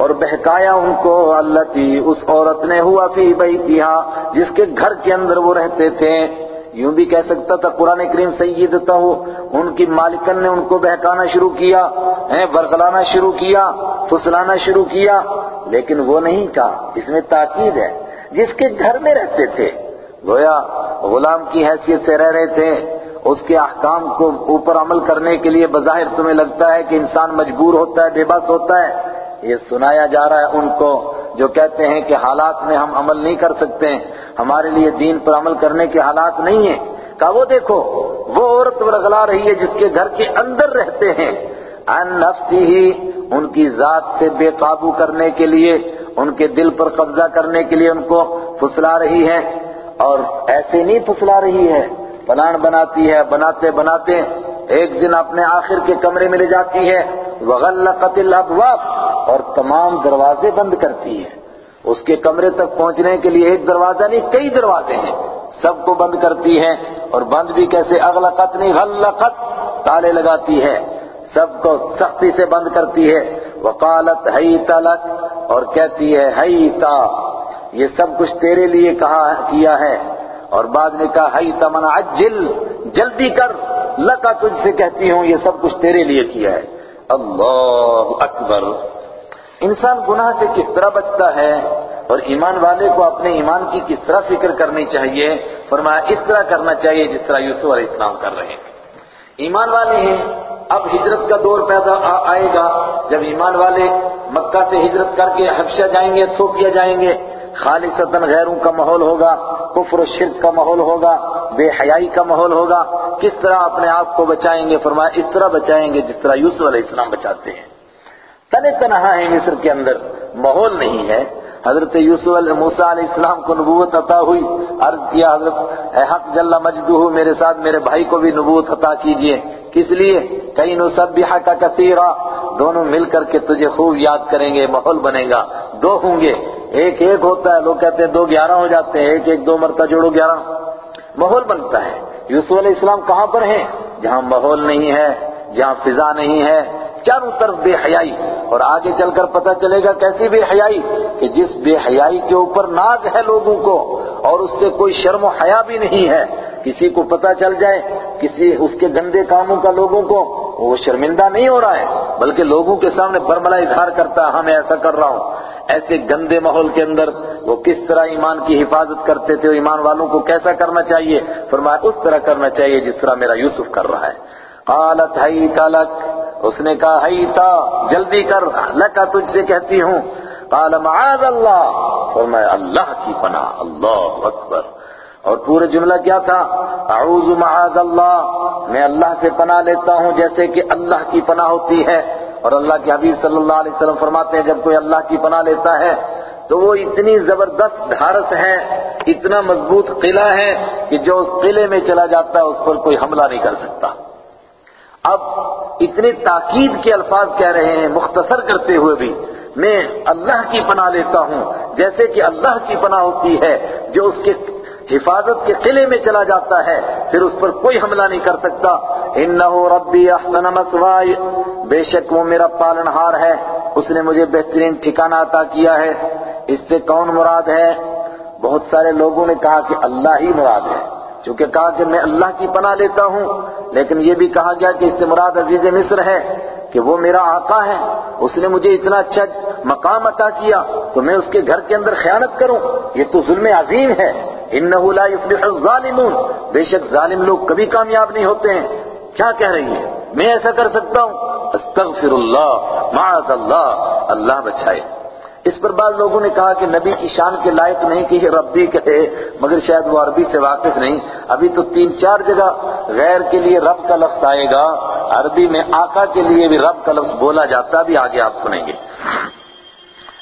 A: اور بہکایا ان کو الَّتِي اس عورت نے ہوا فی بیتها جس کے گھر کے اندر وہ رہتے تھے۔ یوں بھی کہہ سکتا تھا قرآن کریم سیدتا ہو ان کی مالکن نے ان کو بہکانا شروع کیا برگلانا شروع کیا، پھسلانا شروع کیا، لیکن وہ نہیں کہا اس میں تاکید ہے۔ جس کے گھر میں رہتے تھے، گویا غلام کی حیثیت سے رہ رہے تھے۔ اس کے احکام کو اوپر عمل کرنے کے لیے بظاہر تمہیں لگتا ہے کہ انسان مجبور ہوتا ہے، بے بس ہوتا ہے۔ یہ سنایا جا رہا ہے ان کو جو کہتے ہیں کہ حالات میں ہم عمل نہیں کر سکتے ہمارے لیے دین پر عمل کرنے کے حالات نہیں ہیں۔ کہا وہ دیکھو، وہ عورت ورغلا رہی ہے جس کے گھر کے اندر رہتے ہیں۔ ان نفسی ہی ان کی ذات سے بے قابو کرنے کے لیے، ان کے دل پر قبضہ کرنے کے لیے ان کو پھسلا رہی ہے۔ اور ایسے نہیں پھسلا رہی ہے۔ پلان بناتی ہے، بناتے بناتے ایک دن اپنے آخر کے کمرے میں لے جاتی ہے، وغلقت الابواب اور تمام دروازے بند کرتی ہے۔ اس کے کمرے تک پہنچنے کے لیے ایک دروازہ نہیں، کئی دروازے ہیں۔ سب کو بند کرتی ہے اور بند بھی کیسے؟ اغلقت نہیں، غلقت، تالے لگاتی ہے۔ سب کو سختی سے بند کرتی ہے۔ وقالت حیت لک اور کہتی ہے حیتا یہ سب کچھ تیرے لیے کہا، کیا ہے۔ اور بعد نے کہا حیتا من عجل، جلدی کر، لکا تجھ سے کہتی ہوں، یہ سب کچھ تیرے لیے کیا ہے. اللہ اکبر۔ انسان گناہ سے کس طرح بچتا ہے اور ایمان والے کو اپنے ایمان کی کس طرح فکر کرنی چاہیے؟ فرمایا، اس طرح کرنا چاہیے جس طرح یوسف علیہ السلام کر رہے ہیں۔ ایمان والے ہیں، اب ہجرت کا دور پیدا آئے گا۔ جب ایمان والے مکہ سے ہجرت کر کے حبشہ جائیں گے تھوپیا جائیں گے خالصتاً غیروں کا ماحول ہوگا، کفر و شرک کا ماحول ہوگا، بے حیائی کا ماحول ہوگا۔ کس طرح اپنے آپ کو بچائیں گے؟ فرمایا، اس طرح بچائیں گے جس طرح یوسف علیہ السلام بچاتے ہیں۔ تن تنہا ہے مصر کے اندر، ماحول نہیں ہے۔ حضرت یوسف علیہ موسیٰ علیہ السلام کو نبوت عطا ہوئی، عرض کیا، حضرت اے حق جل مجدہ میرے ساتھ میرے بھائی کو بھی نبوت عطا کیجیے۔ کس لیے؟ کئی نسبحہ کا کثیرہ دونوں مل کر کے تجھے خوب یاد کریں گے، ماحول بنے گا۔ دو ہوں گے۔ ایک ایک ہوتا ہے، لوگ کہتے ہیں دو گیارہ ہو جاتے ہیں، ایک ایک دو مرتبہ جوڑو گیارہ۔ ماحول بنتا ہے۔ یوسف علیہ السلام کہاں پر ہیں؟ جہاں ماحول نہیں ہے، جہاں فضا نہیں ہے، چاروں طرف بے حیائی۔ اور آگے چل کر پتہ چلے گا کیسی بے حیائی کہ جس بے حیائی کے اوپر ناز ہے لوگوں کو اور اس سے کوئی شرم و حیا بھی نہیں ہے۔ کسی کو پتہ چل جائے کسی اس کے گندے کاموں کا لوگوں کو، وہ شرمندہ نہیں ہو رہا ہے، بلکہ لوگوں کے سامنے برملا اظہار کرتا ہے ہاں میں ایسا کر رہا ہوں۔ ایسے گندے ماحول کے اندر وہ کس طرح ایمان کی حفاظت کرتے تھے، ایمان والوں کو کیسا کرنا چاہیے؟ فرمایا، اس طرح کرنا چاہیے جس طرح میرا یوسف کر رہا ہے۔ قالت حیتا لک اس نے کہا حیتا جلدی کر، لکا تجھ سے کہتی ہوں۔ قال، معاذ اللہ۔ فرمایا اللہ کی پناہ، اللہ اکبر۔ اور پورے جملہ کیا تھا؟ اعوذ معاذ اللہ۔ میں اللہ سے پناہ لیتا ہوں، جیسے کہ اللہ کی پناہ ہوتی ہے۔ اور اللہ کے حبیب صلی اللہ علیہ وسلم فرماتے ہیں، جب کوئی اللہ کی پناہ لیتا ہے، تو وہ اتنی زبردست دھارت ہے، اتنا مضبوط قلعہ ہے، کہ جو اس قلعے میں چلا جاتا ہے، اس پر کوئی حملہ نہیں کر سکتا۔ اب اتنے تاکید کے الفاظ کہہ رہے ہیں، مختصر کرتے ہوئے بھی میں اللہ کی پناہ لیتا ہوں۔ جیسے کہ اللہ کی پناہ ہوتی ہے، جو اس کے حفاظت کے قلعے میں چلا جاتا ہے، پھر اس پر کوئی حملہ نہیں کر سکتا۔ انہو ربی احسن مسوائی۔ بے شک وہ میرا پالنہار ہے۔ اس نے مجھے بہترین ٹھکانہ عطا کیا ہے۔ اس سے کون مراد ہے؟ بہت سارے لوگوں نے کہا کہ اللہ ہی مراد ہے۔ چونکہ کہا کہ میں اللہ کی پناہ لیتا ہوں، لیکن یہ بھی کہا گیا کہ اس سے مراد عزیز مصر ہے کہ وہ میرا آقا ہے، اس نے مجھے اتنا اچھا مقام عطا کیا تو میں اس کے گھر کے اندر خیانت کروں۔ یہ تو ظلم عظیم ہے۔ انہو لا يفلح الظالمون۔ بے شک ظالم لوگ کبھی کامیاب نہیں ہوتے ہیں۔ کیا کہہ رہی ہے میں ایسا کر سکتا ہوں۔ استغفر اللہ، معاذ اللہ۔ اللہ بچائے۔ اس پر بعض لوگوں نے کہا کہ نبی کی شان کے لائق نہیں کہ یہ ربی کہے مگر شاید وہ عربی سے واقف نہیں۔ ابھی تو تین چار جگہ غیر کے لیے رب کا لفظ آئے گا۔ عربی میں آقا کے لیے بھی رب کا لفظ بولا جاتا بھی آگے آپ سنیں گے۔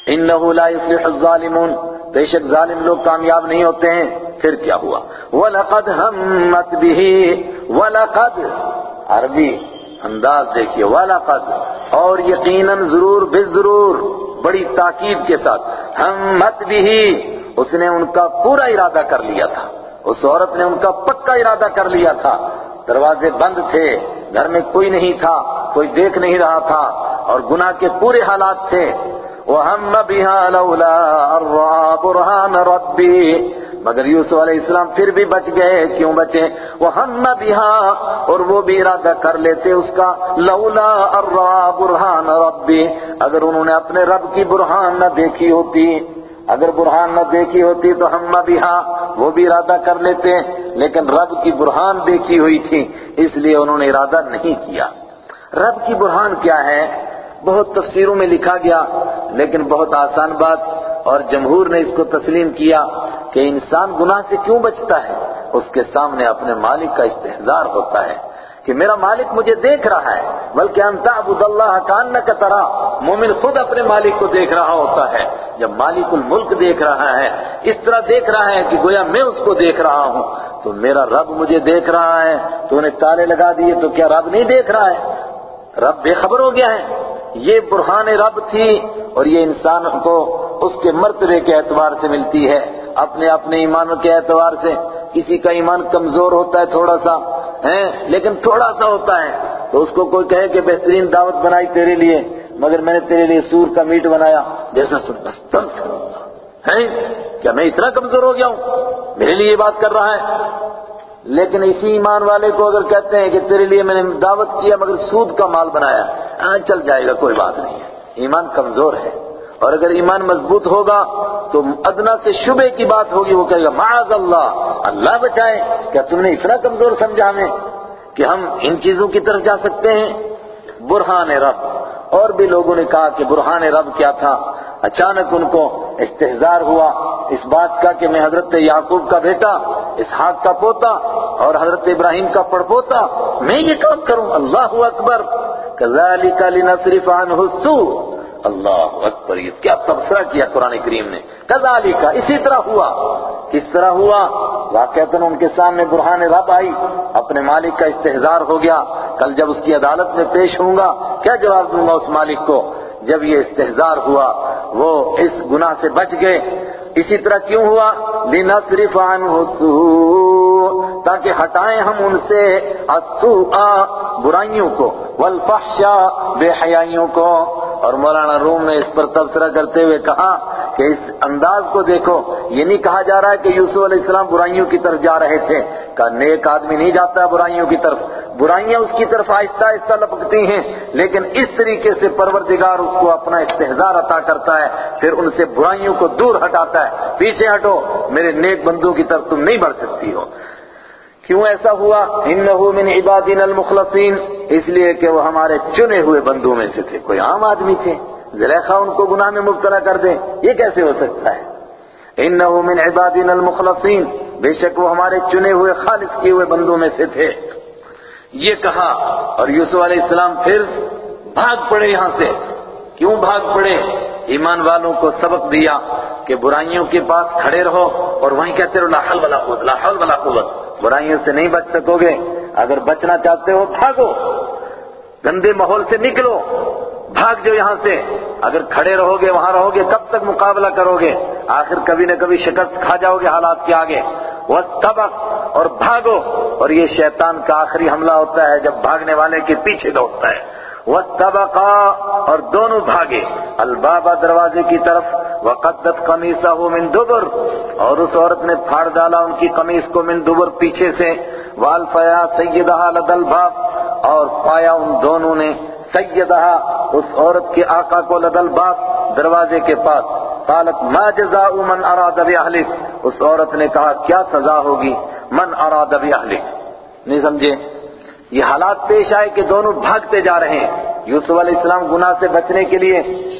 A: انہو لا يفلح الظالمون۔ بے شک ظالم لوگ کامیاب نہیں ہوتے ہیں۔ پھر کیا ہوا؟ وَلَقَدْ هَمَّتْ بِهِ۔ وَلَقَدْ۔ عربی انداز دیکھیے۔ وَلَقَدْ۔ اور یقیناً ضرور، بالضرور۔ بڑی تاکید کے ساتھ۔ ہمت بھی اس نے ان کا پورا ارادہ کر لیا تھا۔ اس عورت نے ان کا پکا ارادہ کر لیا تھا۔ دروازے بند تھے۔ گھر میں کوئی نہیں تھا۔ کوئی دیکھ نہیں رہا تھا۔ اور گناہ کے پورے حالات تھے۔ وَهَمَّ بِهَا لَوْلَا أَرَّى بُرْهَانَ رَبِّي مگر یوسف علیہ السلام پھر بھی بچ گئے، کیوں بچے؟ وَهَمَّ بِهَا اور وہ بھی ارادہ کر لیتے اس کا، لولا أَرَّى بُرْهَانَ رَبِّي اگر انہوں نے اپنے رب کی برہان نہ دیکھی ہوتی، اگر برہان نہ دیکھی ہوتی تو ہم بھی ہاں وہ بھی ارادہ کر لیتے، لیکن رب کی برہان دیکھی ہوئی تھی، اس لیے انہوں نے ارادہ نہیں کیا۔ رب کی برہان کیا ہے؟ بہت تفسیروں میں لکھا گیا، لیکن بہت آسان بات اور جمہور نے اس کو تسلیم کیا کہ انسان گناہ سے کیوں بچتا ہے؟ اس کے سامنے اپنے مالک کا استحزار ہوتا ہے کہ میرا مالک مجھے دیکھ رہا ہے، بلکہ انتا عبد اللہ کان کا طرح مومن خود اپنے مالک کو دیکھ رہا ہوتا ہے۔ جب مالک الملک دیکھ رہا ہے، اس طرح دیکھ رہا ہے کہ گویا میں اس کو دیکھ رہا ہوں۔ تو میرا رب مجھے دیکھ رہا ہے، تو انہیں تالے لگا دیے تو کیا رب نہیں دیکھ رہا ہے؟ رب بے خبر ہو گیا ہے۔ یہ برہان رب تھی اور یہ انسان کو اس کے مرتبے کے اعتبار سے ملتی ہے، اپنے اپنے ایمان کے اعتبار سے۔ کسی کا ایمان کمزور ہوتا ہے تھوڑا سا ہے لیکن تھوڑا سا ہوتا ہے۔ تو اس کو کوئی کہے کہ بہترین دعوت بنائی تیرے لیے، مگر میں نے تیرے لیے سور کا میٹ بنایا، جیسا سن ہے کیا میں اتنا کمزور ہو گیا ہوں؟ میرے لیے یہ بات کر رہا ہے۔ لیکن اسی ایمان والے کو اگر کہتے ہیں کہ تیرے لیے میں نے دعوت کیا، مگر سود کا مال بنایا۔ چل جائے گا، کوئی بات نہیں ہے۔ ایمان کمزور ہے۔ اور اگر ایمان مضبوط ہوگا، تو ادنا سے شبے کی بات ہوگی، وہ کہے گا، معاذ اللہ اللہ بچائے۔ کیا تم نے اتنا کمزور سمجھا ہمیں کہ ہم ان چیزوں کی طرف جا سکتے ہیں؟ برہان رب۔ اور بھی لوگوں نے کہا کہ برہان رب کیا تھا؟ اچانک ان کو استحزار ہوا۔ اس بات کا کہ میں حضرت یعقوب کا بیٹا، اسحاق کا پوتا، اور حضرت ابراہیم کا پڑپوتا، میں یہ کام کروں۔ اللہ اکبر۔ كذلك لنصرف عنه السوء۔ اللہ اکبر، یہ کیا تبصرہ کیا قرآن کریم نے۔ كذلك، اسی طرح ہوا۔ کس طرح ہوا؟ واقعتاً ان کے سامنے برہان رب آئی۔ اپنے مالک کا استحزار ہو گیا۔ کل جب اس کی عدالت میں پیش ہوں گا، کیا جواب دوں گا اس مالک کو؟ جب یہ استحزار ہوا، وہ اس گناہ سے بچ گئے۔ اسی طرح کیوں ہوا؟ لنصرف عنه السوء۔ تاکہ ہٹائیں ہم ان سے السوء برائیوں کو، والفحشاء بے حیائیوں کو۔ اور مولانا روم نے اس پر تبصرہ کرتے ہوئے کہا کہ اس انداز کو دیکھو، یہ نہیں کہا جا رہا ہے کہ یوسف علیہ السلام برائیوں کی طرف جا رہے تھے۔ کہ نیک آدمی نہیں جاتا برائیوں کی طرف۔ برائیاں اس کی طرف آہستہ آہستہ لپکتی ہیں، لیکن اس طریقے سے پروردگار اس کو اپنا استحزار عطا کرتا ہے، پھر ان سے برائیوں کو دور ہٹاتا ہے۔ پیچھے ہٹو، میرے نیک بندوں کی طرف تم نہیں بڑھ سکتی ہو۔ کیوں ایسا ہوا؟ انہو من عبادین المخلصین۔ اس لیے کہ وہ ہمارے چنے ہوئے بندوں میں سے تھے۔ کوئی عام آدمی تھے۔ زلیخا ان کو گناہ میں مبتلا کر دیں۔ یہ کیسے ہو سکتا ہے؟ انہو من عبادین المخلصین۔ بے شک وہ ہمارے چنے ہوئے، خالص کیے ہوئے بندوں میں سے تھے۔ یہ کہا، اور یوسف علیہ السلام پھر بھاگ پڑے یہاں سے۔ کیوں بھاگ پڑے؟ ایمان والوں کو سبق دیا کہ برائیوں کے پاس کھڑے رہو اور وہیں کہتے رہو، لا حول ولا قوت، لا حول ولا قوت۔ برائیوں سے نہیں بچ سکو گے اگر بچنا چاہتے ہو، بھاگو۔ گندے ماحول سے نکلو۔ بھاگ جو یہاں سے۔ اگر کھڑے رہو گے وہاں رہو گے کب تک مقابلہ کرو گے؟ آخر کبھی نہ کبھی شکست کھا جاؤ گے حالات کے آگے۔ وہ سبق اور بھاگو۔ اور یہ شیطان کا آخری حملہ ہوتا ہے جب بھاگنے والے کے پیچھے دوڑتا ہے۔ وہ اور دونوں بھاگے۔ البابا دروازے کی طرف وقدت قمیصہ من دبر، اور اس عورت نے پھاڑ ڈالا ان کی قمیص کو من دبر پیچھے سے۔ والفیا سیدہ لدل باب اور پایا ان دونوں نے سیدہ اس عورت کے آقا کو لدل باب دروازے کے پاس۔ قالت، ما جزاء من اراد باہلک اس عورت نے کہا، کیا سزا ہوگی من اراد باہلک نہیں سمجھے؟ یہ حالات پیش آئے کہ دونوں بھاگتے جا رہے ہیں۔ یوسف علیہ السلام گناہ سے بچنے کے لیے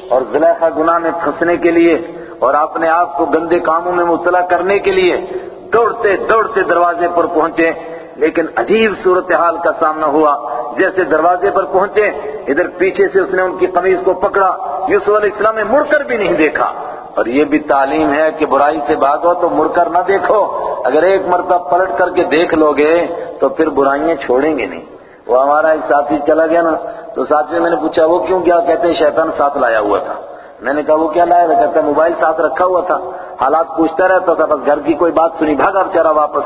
A: اور زلیخا گناہ میں پھنسنے کے لیے اور اپنے آپ کو گندے کاموں میں مبتلا کرنے کے لیے دوڑتے دوڑتے دروازے پر پہنچے۔ لیکن عجیب صورتحال کا سامنا ہوا۔ جیسے دروازے پر پہنچے، ادھر پیچھے سے اس نے ان کی قمیض کو پکڑا۔ یوسف علیہ السلام نے مڑ کر بھی نہیں دیکھا۔ اور یہ بھی تعلیم ہے کہ برائی سے بھاگو تو مڑ کر نہ دیکھو۔ اگر ایک مرتبہ پلٹ کر کے دیکھ لو گے تو پھر برائیاں چھوڑیں گے نہیں۔ وہ ہمارا ایک ساتھی چلا گیا نا، تو ساتھی نے میں نے پوچھا، وہ کیوں کیا کہتے ہیں شیطان ساتھ لایا ہوا تھا۔ میں نے کہا، وہ کیا لایا تھا؟ کہتا موبائل ساتھ رکھا ہوا تھا۔ حالات پوچھتا رہتا تھا، بس گھر کی کوئی بات سنی، بھاگا چلا واپس۔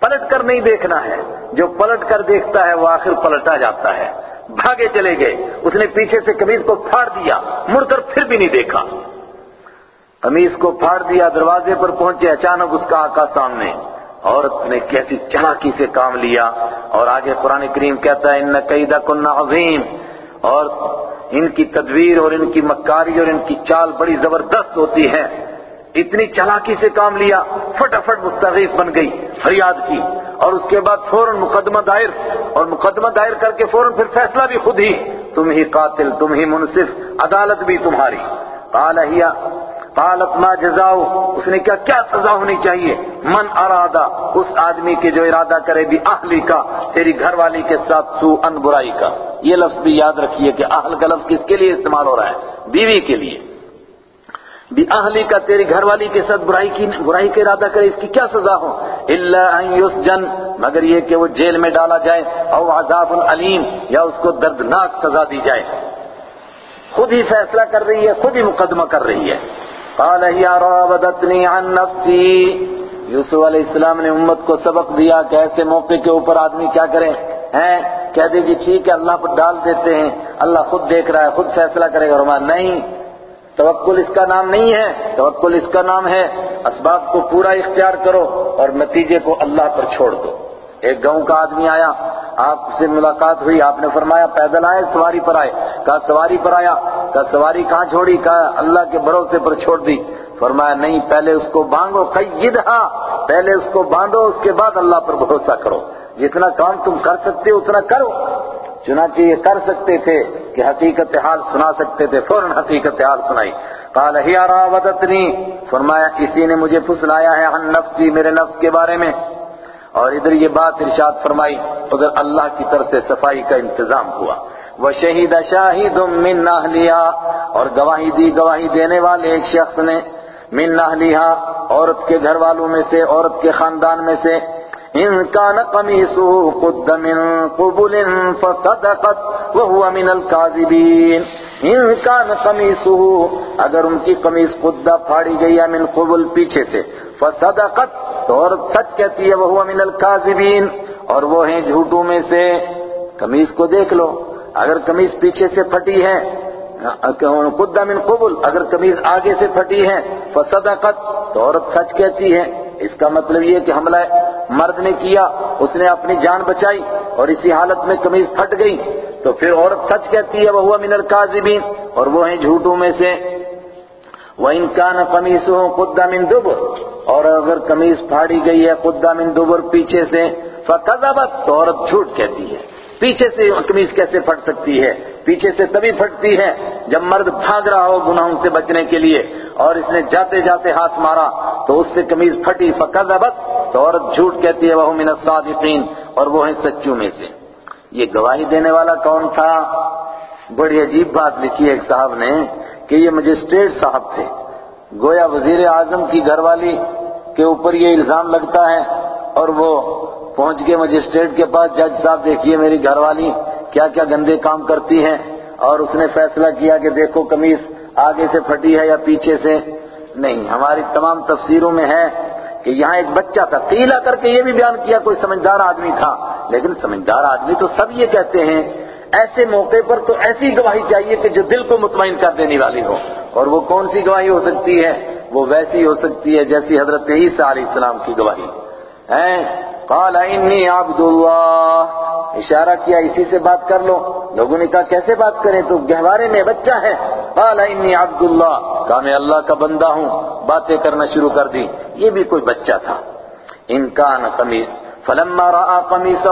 A: پلٹ کر نہیں دیکھنا ہے۔ جو پلٹ کر دیکھتا ہے، وہ آخر پلٹا جاتا ہے۔ بھاگے چلے گئے۔ اس نے پیچھے سے قمیض کو پھاڑ دیا، مڑ کر پھر بھی نہیں دیکھا۔ قمیض کو پھاڑ دیا، دروازے پر پہنچے، اچانک اس کا آقا سامنے، عورت نے کیسی چالاکی سے کام لیا اور آگے قرآن کریم کہتا ہے، ان قیدہ کنہ عظیم اور ان کی تدویر اور ان کی مکاری اور ان کی چال بڑی زبردست ہوتی ہے۔ اتنی چلاکی سے کام لیا، فٹافٹ مستغیث بن گئی، فریاد کی۔ اور اس کے بعد فوراً مقدمہ دائر، اور مقدمہ دائر کر کے فوراً پھر فیصلہ بھی خود ہی، تم ہی قاتل، تم ہی منصف، عدالت بھی تمہاری قال ہی قالت ما جزاؤ؟ اس نے کیا کیا سزا ہونی چاہیے؟ من ارادہ اس آدمی کے جو ارادہ کرے بھی اہلی کا، تیری گھر والی کے ساتھ سو ان برائی کا۔ یہ لفظ بھی یاد رکھیے کہ اہل کا لفظ کس کے لیے استعمال ہو رہا ہے؟ بیوی کے لیے۔ بھی اہلی کا تیری گھر والی کے ساتھ برائی کی، برائی کا ارادہ کرے، اس کی کیا سزا ہو؟ اللہ ان یسجن، مگر یہ کہ وہ جیل میں ڈالا جائے، او عذاب علیم یا اس کو دردناک سزا دی جائے۔ خود ہی فیصلہ کر رہی ہے، خود ہی مقدمہ کر رہی ہے۔ قال هي راودتني عن نفسي. یوسف علیہ السلام نے امت کو سبق دیا کہ ایسے موقع کے اوپر آدمی کیا کرے؟ ہیں؟ کہہ دے جی ٹھیک ہے، اللہ پر ڈال دیتے ہیں، اللہ خود دیکھ رہا ہے، خود فیصلہ کرے گا۔ رما نہیں، توکل اس کا نام نہیں ہے، توکل اس کا نام ہے، اسباب کو پورا اختیار کرو اور نتیجے کو اللہ پر چھوڑ دو۔ ایک گاؤں کا آدمی آیا، آپ سے ملاقات ہوئی، آپ نے فرمایا، پیدل آئے، سواری پر آئے۔ کہا، سواری پر آیا۔ کہا، سواری کہاں چھوڑی؟ کہا، اللہ کے بھروسے پر چھوڑ دی۔ فرمایا، نہیں، پہلے اس کو باندھو قیدہا، پہلے اس کو باندھو، اس کے بعد اللہ پر بھروسہ کرو۔ جتنا کام تم کر سکتے ہو، اتنا کرو۔ چنانچہ یہ کر سکتے تھے کہ حقیقت حال سنا سکتے تھے، فوراً حقیقت حال سنائی۔ قال، ہی راودتنی فرمایا، اسی نے مجھے پھسلایا ہے، عن نفسی، میرے نفس کے بارے میں۔ اور ادھر یہ بات ارشاد فرمائی ادھر اللہ کی طرف سے صفائی کا انتظام ہوا۔ وہ شہید شاہد من نہلیا اور گواہی دی، گواہی دینے والے ایک شخص نے، من نہلیا عورت کے گھر والوں میں سے، عورت کے خاندان میں سے۔ ان كان قميصه قد من قبل فصدقت وهو من الكاذبين۔ ان كان قميصه، اگر ان کی قمیص قدہ پھاڑی گئی ہے من قبل پیچھے سے فصدقت تو اور سچ کہتی ہے وہ من الکاذبین اور وہ ہیں جھوٹوں میں سے۔ قمیص کو دیکھ لو۔ اگر قمیص پیچھے سے پھٹی ہے قدہ من قبل۔ اگر قمیص آگے سے پھٹی ہے، فصدقت تو عورت سچ کہتی ہے۔ اس کا مطلب یہ کہ حملہ مرد نے کیا، اس نے اپنی جان بچائی اور اسی حالت میں قمیض پھٹ گئی۔ تو پھر عورت سچ کہتی ہے وہ من الکاذبین اور وہ ہیں جھوٹوں میں سے۔ وَإِن كَانَ قَمِيصُهُ قُدَّ مِن دُبُرٍ۔ اور اگر قمیص پھاڑی گئی ہے، قدہ من دبر پیچھے سے فَكَذَبَتْ تو عورت جھوٹ کہتی ہے۔ پیچھے سے قمیص کیسے پھٹ سکتی ہے؟ پیچھے سے تبھی پھٹتی ہے جب مرد بھاگ رہا ہو گناہوں سے بچنے کے لیے اور اس نے جاتے جاتے ہاتھ مارا، تو اس سے قمیض پھٹی۔ فَكَذَبَتْ تو عورت جھوٹ کہتی ہے۔ وہ من الصادقین اور وہ ہیں سچوں میں سے۔ یہ گواہی دینے والا کون تھا؟ بڑی عجیب بات لکھی ایک صاحب نے کہ یہ مجسٹریٹ صاحب تھے۔ گویا وزیر اعظم کی گھر والی کے اوپر یہ الزام لگتا ہے اور وہ پہنچ کے مجسٹریٹ کے پاس، جج صاحب دیکھیے میری گھر والی کیا کیا گندے کام کرتی ہیں اور اس نے فیصلہ کیا کہ دیکھو قمیص آگے سے پھٹی ہے یا پیچھے سے۔ نہیں، ہماری تمام تفسیروں میں ہے کہ یہاں ایک بچہ تھا قیلا کر کے یہ بھی بیان کیا، کوئی سمجھدار آدمی تھا۔ لیکن سمجھدار آدمی تو سب یہ کہتے ہیں، ایسے موقع پر تو ایسی گواہی چاہیے کہ جو دل کو مطمئن کر دینے والی ہو۔ اور وہ کون سی گواہی ہو سکتی ہے؟ وہ ویسی ہو سکتی ہے جیسی حضرت عیسیٰ علیہ السلام کی گواہی۔ ہے قال، انی عبد اللہ اشارہ کیا، اسی سے بات کر لو۔ لوگوں نے کہا، کیسے بات کریں؟ تو گہوارے میں بچہ ہے۔ قال، انی عبد اللہ کہا، میں اللہ کا بندہ ہوں۔ باتیں کرنا شروع کر دی۔ یہ بھی کوئی بچہ تھا۔ ان کا قمیص۔ فلما رأى قمیصہ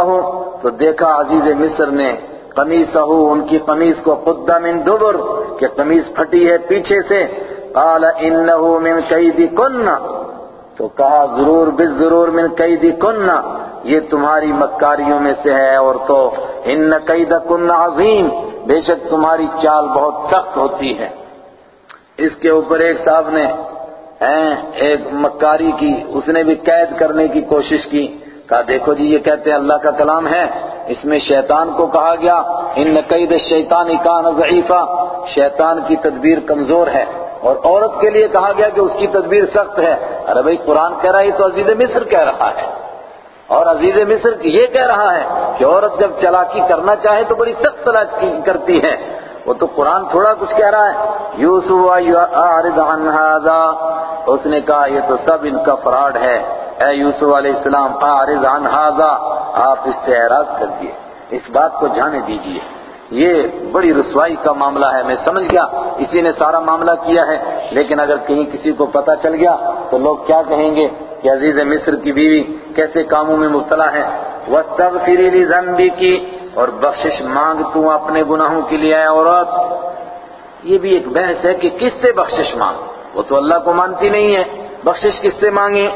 A: تو دیکھا عزیز مصر نے قمیصہ ان کی قمیص کو قد من دبر، کہ قمیص پھٹی ہے پیچھے سے۔ قال انه من کیدکن تو کہا ضرور بالضرور من کیدکن یہ تمہاری مکاریوں میں سے ہے۔ اور تو ان کیدکن عظیم، بے شک تمہاری چال بہت سخت ہوتی ہے۔ اس کے اوپر ایک صاحب نے ایک مکاری کی، اس نے بھی قید کرنے کی کوشش کی۔ کہا، دیکھو جی یہ کہتے ہیں اللہ کا کلام ہے۔ اس میں شیطان کو کہا گیا، ان قید الشیطان کان ضعیفہ شیطان کی تدبیر کمزور ہے۔ اور عورت کے لیے کہا گیا کہ اس کی تدبیر سخت ہے۔ ارے بھائی، قرآن کہہ رہا ہے تو عزیز مصر کہہ رہا ہے۔ اور عزیز مصر یہ کہہ رہا ہے کہ عورت جب چلاکی کرنا چاہے تو بڑی سخت چلاکی کرتی ہے۔ وہ تو قرآن تھوڑا کچھ کہہ رہا ہے۔ یوسف اعرض عن هذا اس نے کہا، یہ تو سب ان کا فراڈ ہے۔ اے یوسف علیہ السلام، اعرض عن هذا آپ اس سے اعراض کر دیے۔ اس بات کو جانے دیجیے۔ یہ بڑی رسوائی کا معاملہ ہے۔ میں سمجھ گیا، اسی نے سارا معاملہ کیا ہے۔ لیکن اگر کہیں کسی کو پتا چل گیا، تو لوگ کیا کہیں گے؟ کہ عزیز مصر کی بیوی کیسے کاموں میں مبتلا ہے۔ وَاسْتَغْفِرِ لِذَنْبِكِ۔ اور بخشش مانگ تو اپنے گناہوں کے لیے اے عورت۔ یہ بھی ایک بحث ہے کہ کس سے بخشش مانگ؟ وہ تو اللہ کو مانتی نہیں ہے۔ بخشش کس سے مانگے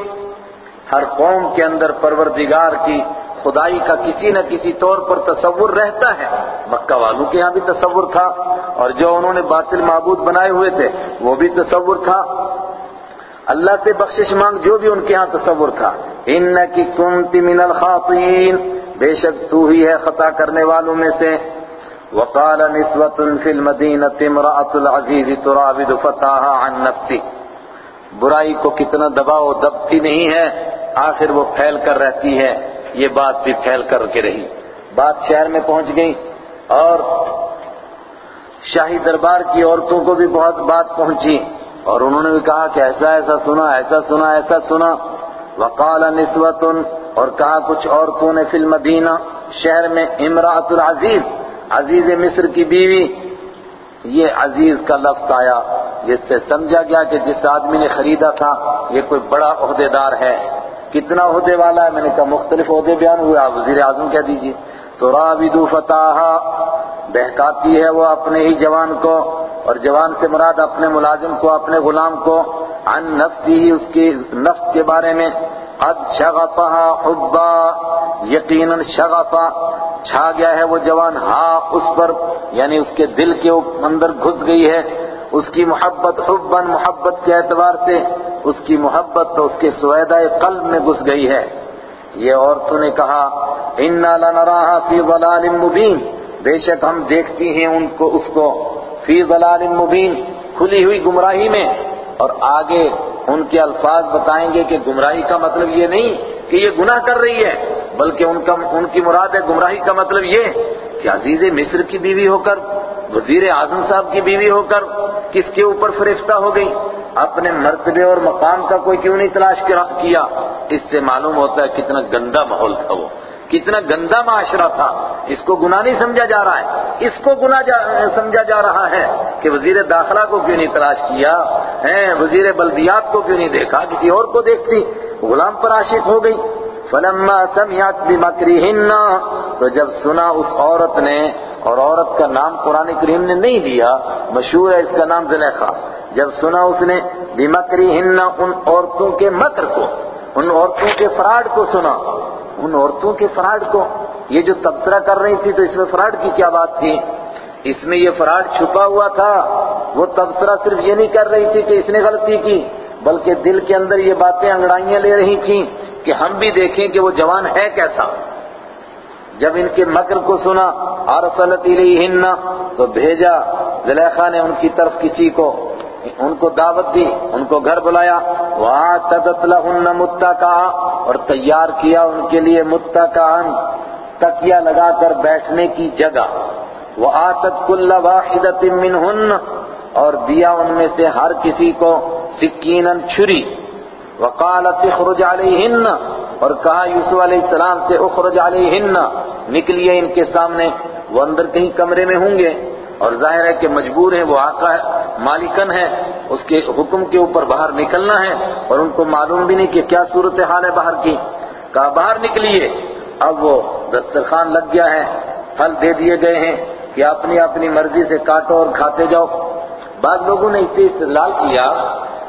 A: ہر قوم کے اندر پروردگار کی خدائی کا کسی نہ کسی طور پر تصور رہتا ہے۔ مکہ والوں کے ہاں بھی تصور تھا۔ اور جو انہوں نے باطل معبود بنائے ہوئے تھے، وہ بھی تصور تھا۔ اللہ سے بخشش مانگ جو بھی ان کے ہاں تصور تھا۔ انکی کنت من الخاطئین بے شک تو ہی ہے خطا کرنے والوں میں سے. وقال نسوة في المدينة امرأة العزيز تراود فتاها عن نفسه. برائی کو کتنا دباؤ دبتی نہیں ہے، آخر وہ پھیل کر رہتی ہے، یہ بات بھی پھیل کر کے رہی۔ بات شہر میں پہنچ گئی اور شاہی دربار کی عورتوں کو بھی بہت بات پہنچی۔ اور انہوں نے بھی کہا کہ ایسا ایسا سنا ایسا سنا ایسا سنا۔ وقال نسوت اور کہا کچھ عورتوں نے فی المدینہ شہر میں امراۃ العزیز، عزیز مصر کی بیوی۔ یہ عزیز کا لفظ آیا۔ جس سے سمجھا گیا کہ جس آدمی نے خریدا تھا، یہ کوئی بڑا عہدے دار ہے۔ کتنا عہدے والا ہے؟ میں نے کہا مختلف عہدے بیان ہوئے، آپ وزیر اعظم کہہ دیجیے۔ تو رابدو فتح بہکاتی ہے وہ اپنے ہی جوان کو، اور جوان سے مراد اپنے ملازم کو، اپنے غلام کو۔ عن نفسی ہی اس کی نفس کے بارے میں۔ قد شغفہا حبا، یقیناً شغفا، چھا گیا ہے وہ جوان ہاں اس پر یعنی اس کے دل کے اندر گھس گئی ہے، اس کی محبت حبا، محبت کے اعتبار سے، اس کی محبت تو اس کے سویدہ قلب میں گھس گئی ہے۔ یہ عورتوں نے کہا، انا لنراها فی ضلال مبین بے شک ہم دیکھتی ہیں ان کو، اس کو فی ضلال مبین کھلی ہوئی گمراہی میں، اور آگے ان کے الفاظ بتائیں گے کہ گمراہی کا مطلب یہ نہیں کہ یہ گناہ کر رہی ہے، بلکہ ان کا ان کی مراد ہے گمراہی کا مطلب یہ کہ عزیز مصر کی بیوی ہو کر وزیر اعظم صاحب کی بیوی ہو کر کس کے اوپر فرشتہ ہو گئی؟ اپنے مرتبے اور مقام کا کوئی کیوں نہیں تلاش کیا؟ اس سے معلوم ہوتا ہے کتنا گندا ماحول تھا وہ۔ کتنا گندا معاشرہ تھا۔ اس کو گناہ نہیں سمجھا جا رہا ہے۔ اس کو گناہ سمجھا جا رہا ہے کہ وزیر داخلہ کو کیوں نہیں تلاش کیا؟ ہے وزیر بلدیات کو کیوں نہیں دیکھا؟ کسی اور کو دیکھتی۔ غلام پر عاشق ہو گئی۔ فلما سمعت بمکرہن، تو جب سنا اس عورت نے، اور عورت کا نام قرآن کریم نے نہیں دیا، مشہور ہے اس کا نام زلیخا۔ جب سنا اس نے بمکرہن، ان عورتوں کے مکر کو، ان عورتوں کے فراڈ کو سنا۔ ان عورتوں کے فراڈ کو۔ یہ جو تبصرہ کر رہی تھی تو اس میں فراڈ کی کیا بات تھی؟ اس میں یہ فراڈ چھپا ہوا تھا۔ وہ تبصرہ صرف یہ نہیں کر رہی تھی کہ اس نے غلطی کی، بلکہ دل کے اندر یہ باتیں انگڑائیاں لے رہی تھیں کہ ہم بھی دیکھیں کہ وہ جوان ہے کیسا۔ جب ان کے مکر کو سنا، ارسلت الیہن، تو بھیجا زلیخا نے ان کی طرف کسی کو۔ ان کو دعوت دی، ان کو گھر بلایا۔ وہاں تدت لہن اور تیار کیا ان کے لیے متکان تکیا لگا کر بیٹھنے کی جگہ۔ وہ آتت کل واحدت منہن اور دیا ان میں سے ہر کسی کو سکینن چھری۔ وقالت اخرج علیہن اور کہا یوسف علیہ السلام سے اخرج علیہن نکلیے ان کے سامنے، وہ اندر کہیں کمرے میں ہوں گے۔ اور ظاہر ہے کہ مجبور ہیں، وہ آقا ہے، مالکن ہے اس کے حکم کے اوپر باہر نکلنا ہے اور ان کو معلوم بھی نہیں کہ کیا صورتحال ہے باہر کی۔ کہا باہر نکلیے؟ اب وہ دسترخوان لگ گیا ہے، پھل دے دیے گئے ہیں کہ اپنی اپنی مرضی سے کاٹو اور کھاتے جاؤ۔ بعض لوگوں نے اسے استدلال کیا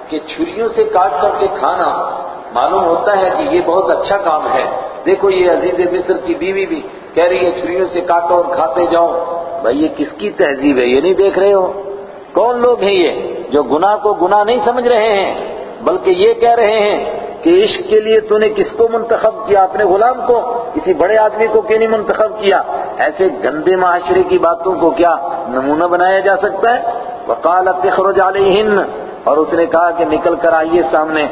A: کہ چھریوں سے کاٹ کر کے کھانا معلوم ہوتا ہے کہ یہ بہت اچھا کام ہے۔ دیکھو یہ عزیز مصر کی بیوی بھی کہہ رہی ہے، چھریوں سے کاٹو اور کھاتے جاؤ۔ بھائی یہ کس کی تہذیب ہے؟ یہ نہیں دیکھ رہے ہو؟ کون لوگ ہیں یہ جو گناہ کو گناہ نہیں سمجھ رہے ہیں، بلکہ یہ کہہ رہے ہیں کہ عشق کے لیے تو نے کس کو منتخب کیا؟ اپنے غلام کو کسی بڑے آدمی کو کیوں نہیں منتخب کیا؟ ایسے گندے معاشرے کی باتوں کو کیا نمونہ بنایا جا سکتا ہے؟ وقالت اخرج علیہن، اور اس نے کہا کہ نکل کر آئیے سامنے،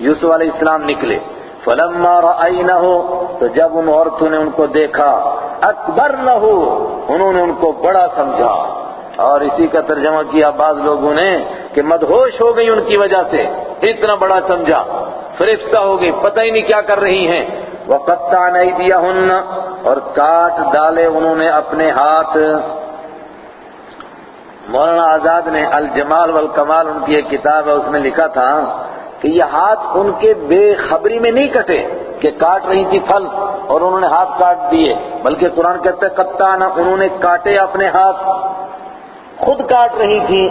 A: یوسف علیہ السلام نکلے۔ فلما رأینہو تو جب ان عورتوں نے ان کو دیکھا اکبر لہو انہوں نے ان کو بڑا سمجھا۔ اور اسی کا ترجمہ کیا بعض لوگوں نے کہ مدہوش ہو گئی ان کی وجہ سے، اتنا بڑا سمجھا۔ فرفتہ ہو گئی، پتہ ہی نہیں کیا کر رہی ہیں۔ وَقَتَّعْ نَيْدِيَهُنَّ اور کاٹ ڈالے انہوں نے اپنے ہاتھ۔ مولانا آزاد نے الجمال والکمال، ان کی ایک کتاب ہے، اس میں لکھا تھا کہ یہ ہاتھ ان کے بے خبری میں نہیں کٹے کہ کاٹ رہی تھی پھل اور انہوں نے ہاتھ کاٹ دیے، بلکہ قرآن کہتا ہے کتا نہ انہوں نے کاٹے اپنے ہاتھ۔ خود کاٹ رہی تھی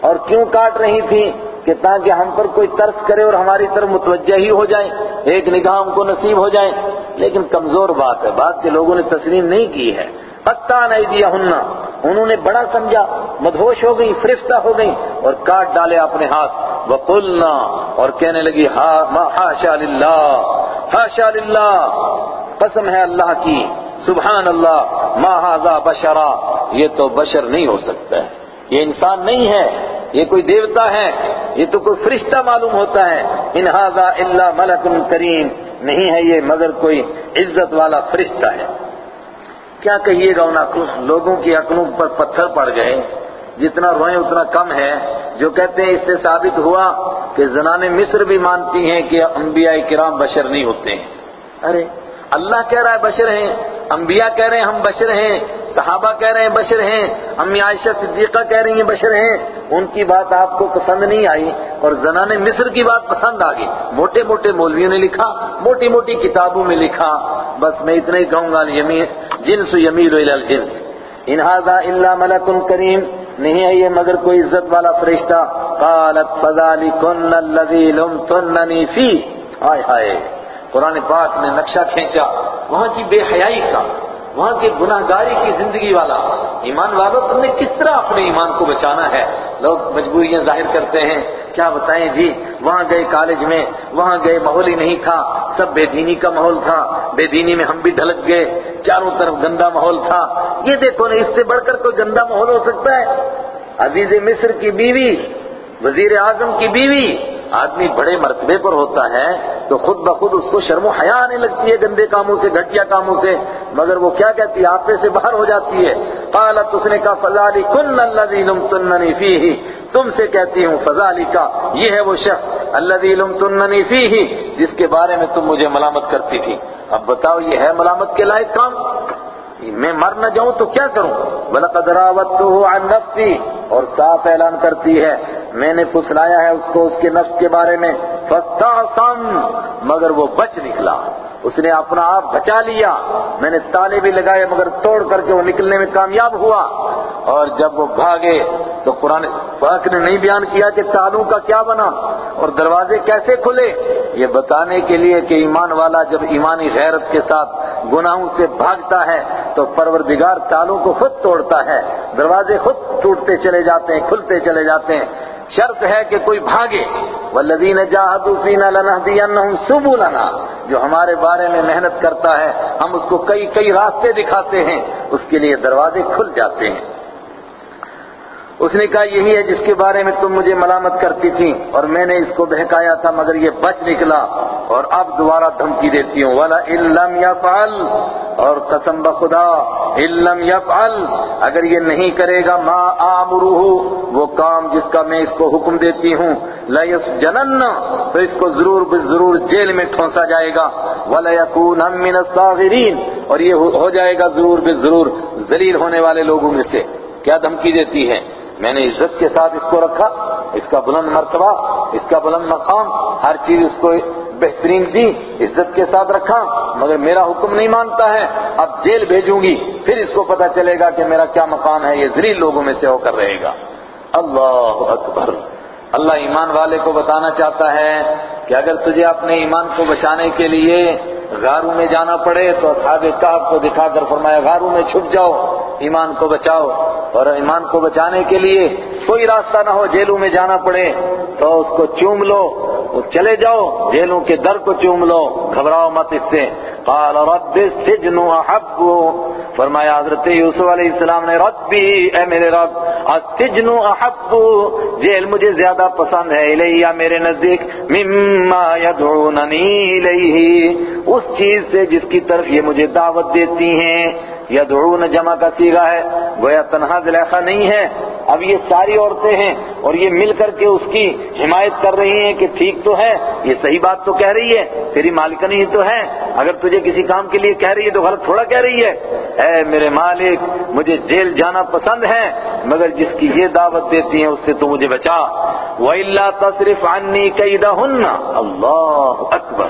A: اور کیوں کاٹ رہی تھی؟ کہ تاکہ ہم پر کوئی ترس کرے اور ہماری طرف متوجہ ہی ہو جائے ایک نگاہ ہم کو نصیب ہو جائے لیکن کمزور بات ہے بات کے لوگوں نے تسلیم نہیں کی ہے۔ پتا نہیں دیا ہننا انہوں نے بڑا سمجھا، مدہوش ہو گئی فرفتہ ہو گئی اور کاٹ ڈالے اپنے ہاتھ۔ وقلنا، اور کہنے لگی حاشا للہ حاشا للہ۔ قسم ہے اللہ کی، سبحان اللہ، ما هذا بشرا۔ یہ تو بشر نہیں ہو سکتا ہے۔ یہ انسان نہیں ہے، یہ کوئی دیوتا ہے، یہ تو کوئی فرشتہ معلوم ہوتا ہے۔ ان هذا الا ملک کریم، نہیں ہے یہ مگر کوئی عزت والا فرشتہ ہے۔ کیا کہیے گا ان لوگوں کی عقلوں پر پتھر پڑ گئے۔ جتنا روئیں اتنا کم ہے۔ جو کہتے ہیں اس سے ثابت ہوا کہ زنان مصر بھی مانتی ہیں کہ انبیاء کرام بشر نہیں ہوتے۔ ہیں ارے اللہ کہہ رہا ہے بشر ہیں، انبیاء کہہ رہے ہیں ہم بشر ہیں، صحابہ کہہ رہے ہیں بشر ہیں، امی عائشہ صدیقہ کہہ رہی ہیں بشر ہیں۔ ان کی بات آپ کو پسند نہیں آئی اور زنان مصر کی بات پسند آ گئی۔ موٹے موٹے مولویوں نے لکھا، موٹی موٹی کتابوں میں لکھا۔ بس میں اتنا ہی کہوں گا جنس یمیر الجنس۔ انہذا الا ملک کریم۔ نہیں ہے یہ مگر کوئی عزت والا فرشتہ۔ قالت فذلکن الذی لمتننی فی۔ ہائے ہائے۔ قرآن پاک نے نقشہ کھینچا، وہاں کی بے حیائی کا، وہاں کے گناہ گاری کی زندگی والا۔ ایمان والو تم نے کس طرح اپنے ایمان کو بچانا ہے؟ لوگ مجبوریاں ظاہر کرتے ہیں۔ کیا بتائیں جی؟ وہاں گئے کالج میں، وہاں گئے ماحول ہی نہیں تھا۔ سب بے دینی کا ماحول تھا۔ بے دینی میں ہم بھی دھلک گئے۔ چاروں طرف گندا ماحول تھا۔ یہ دیکھو نا، اس سے بڑھ کر کوئی گندا ماحول ہو سکتا ہے؟ عزیز مصر کی بیوی، وزیر اعظم کی بیوی آدمی بڑے مرتبے پر ہوتا ہے تو خود بخود اس کو شرم و حیا آنے لگتی ہے گندے کاموں سے، گھٹیا کاموں سے۔ مگر وہ کیا کہتی ہے؟ آپے سے باہر ہو جاتی ہے۔ قالت، اس نے کہا فضالی کن الذی لمتننی فیہ تم سے کہتی ہوں فضالی کا یہ ہے وہ شخص اللہ الذی لمتننی فیہ جس کے بارے میں تم مجھے ملامت کرتی تھی۔ اب بتاؤ، یہ ہے ملامت کے لائق کام؟ میں مر نہ جاؤں تو کیا کروں؟ وَلَقَدْ رَاوَدْتُهُ عَنْ نَفْسِي۔ اور صاف اعلان کرتی ہے میں نے پسلایا ہے اس کو اس کے نفس کے بارے میں۔ فَاسْتَعْصَمْ، مگر وہ بچ نکلا۔ اس نے اپنا آپ بچا لیا۔ میں نے تالے بھی لگائے، مگر توڑ کر کے وہ نکلنے میں کامیاب ہوا۔ اور جب وہ بھاگے، تو قرآن پاک نے نہیں بیان کیا کہ تالوں کا کیا بنا اور دروازے کیسے کھلے۔ یہ بتانے کے لیے کہ ایمان والا جب ایمانی غیرت کے ساتھ گناہوں سے بھاگتا ہے، تو پروردگار تالوں کو خود توڑتا ہے۔ دروازے خود ٹوٹتے چلے جاتے ہیں، کھلتے چلے جاتے ہیں۔ شرط ہے کہ کوئی بھاگے۔ والذین جاہدوا فینا لنہدینہم سبلنا، جو ہمارے بارے میں محنت کرتا ہے، ہم اس کو کئی کئی راستے دکھاتے ہیں، اس کے لیے دروازے کھل جاتے ہیں۔ اس نے کہا، یہی ہے جس کے بارے میں تم مجھے ملامت کرتی تھی اور میں نے اس کو بہکایا تھا مگر یہ بچ نکلا اور اب دوبارہ دھمکی دیتی ہوں۔ والا علم یفعل اور قسم بخدا علم یفعل اگر یہ نہیں کرے گا، ما آمرہ وہ کام جس کا میں اس کو حکم دیتی ہوں۔ لا جنن تو اس کو ضرور ضرور جیل میں ٹھونسا جائے گا۔ ولا یکون من الصاغرین اور یہ ہو جائے گا ضرور بے ضرور ذلیل ہونے والے لوگوں میں سے۔ کیا دھمکی دیتی ہے؟ میں نے عزت کے ساتھ اس کو رکھا، اس کا بلند مرتبہ، اس کا بلند مقام، ہر چیز اس کو بہترین دی، عزت کے ساتھ رکھا، مگر میرا حکم نہیں مانتا ہے، اب جیل بھیجوں گی، پھر اس کو پتا چلے گا کہ میرا کیا مقام ہے، یہ ذریع لوگوں میں سے ہو کر رہے گا۔ اللہ اکبر۔ اللہ ایمان والے کو بتانا چاہتا ہے کہ اگر تجھے اپنے ایمان کو بچانے کے لیے غاروں میں جانا پڑے تو اصحاب کہف کو دکھا کر فرمایا، غاروں میں چھپ جاؤ، ایمان کو بچاؤ۔ اور ایمان کو بچانے کے لیے کوئی راستہ نہ ہو، جیلوں میں جانا پڑے تو اس کو چوم لو، وہ چلے جاؤ، جیلوں کے در کو چوم لو۔ گھبراؤ مت اس سے۔ قال رب السجن احب فرمایا حضرت یوسف علیہ السلام نے، ربی، اے میرے رب، السجن احب جیل مجھے زیادہ پسند ہے، الیہ، میرے نزدیک، مما يدعوننی الیہ. اس چیز سے جس کی طرف یہ مجھے دعوت دیتی ہیں۔ یدعون جمع کا سیگا ہے، گویا تنہا زلیخا نہیں ہے۔ اب یہ ساری عورتیں ہیں اور یہ مل کر کے اس کی حمایت کر رہی ہیں کہ ٹھیک تو ہے، یہ صحیح بات تو کہہ رہی ہے، تیری مالکنی ہی تو ہے۔ اگر تجھے کسی کام کے لیے کہہ رہی ہے تو غلط تھوڑا کہہ رہی ہے۔ اے میرے مالک، مجھے جیل جانا پسند ہے، مگر جس کی یہ دعوت دیتی ہیں اس سے تو مجھے بچا۔ وَإِلَّا تَصْرِفْ عَنِّي كَيْدَهُنَّ۔ اللہ اکبر۔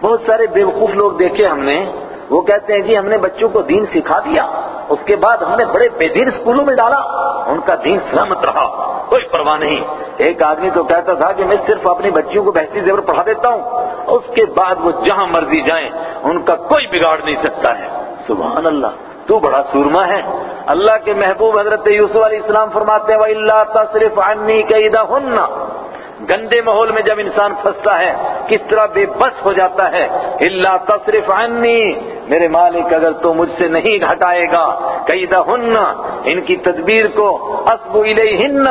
A: بہت سارے بیوقوف لوگ دیکھے ہم نے وہ کہتے ہیں جی ہم نے بچوں کو دین سکھا دیا، اس کے بعد ہم نے بڑے بے دین اسکولوں میں ڈالا، ان کا دین سلامت رہا، کوئی پرواہ نہیں۔ ایک آدمی تو کہتا تھا کہ میں صرف اپنی بچیوں کو بہتری زیور پڑھا دیتا ہوں، اس کے بعد وہ جہاں مرضی جائیں، ان کا کوئی بگاڑ نہیں سکتا ہے۔ سبحان اللہ، تو بڑا سورما ہے۔ اللہ کے محبوب حضرت یوسف علیہ السلام فرماتے ہیں، وَإِلَّا تَصْرِفْ عَنِّي كَيْدَهُنَّ گندے ماحول میں جب انسان پھنستا ہے، کس طرح بے بس ہو جاتا ہے اللہ تصرف عنی میرے مالک اگر تو مجھ سے نہیں ہٹائے گا قیدہن ان کی تدبیر کو اسبو الیہن،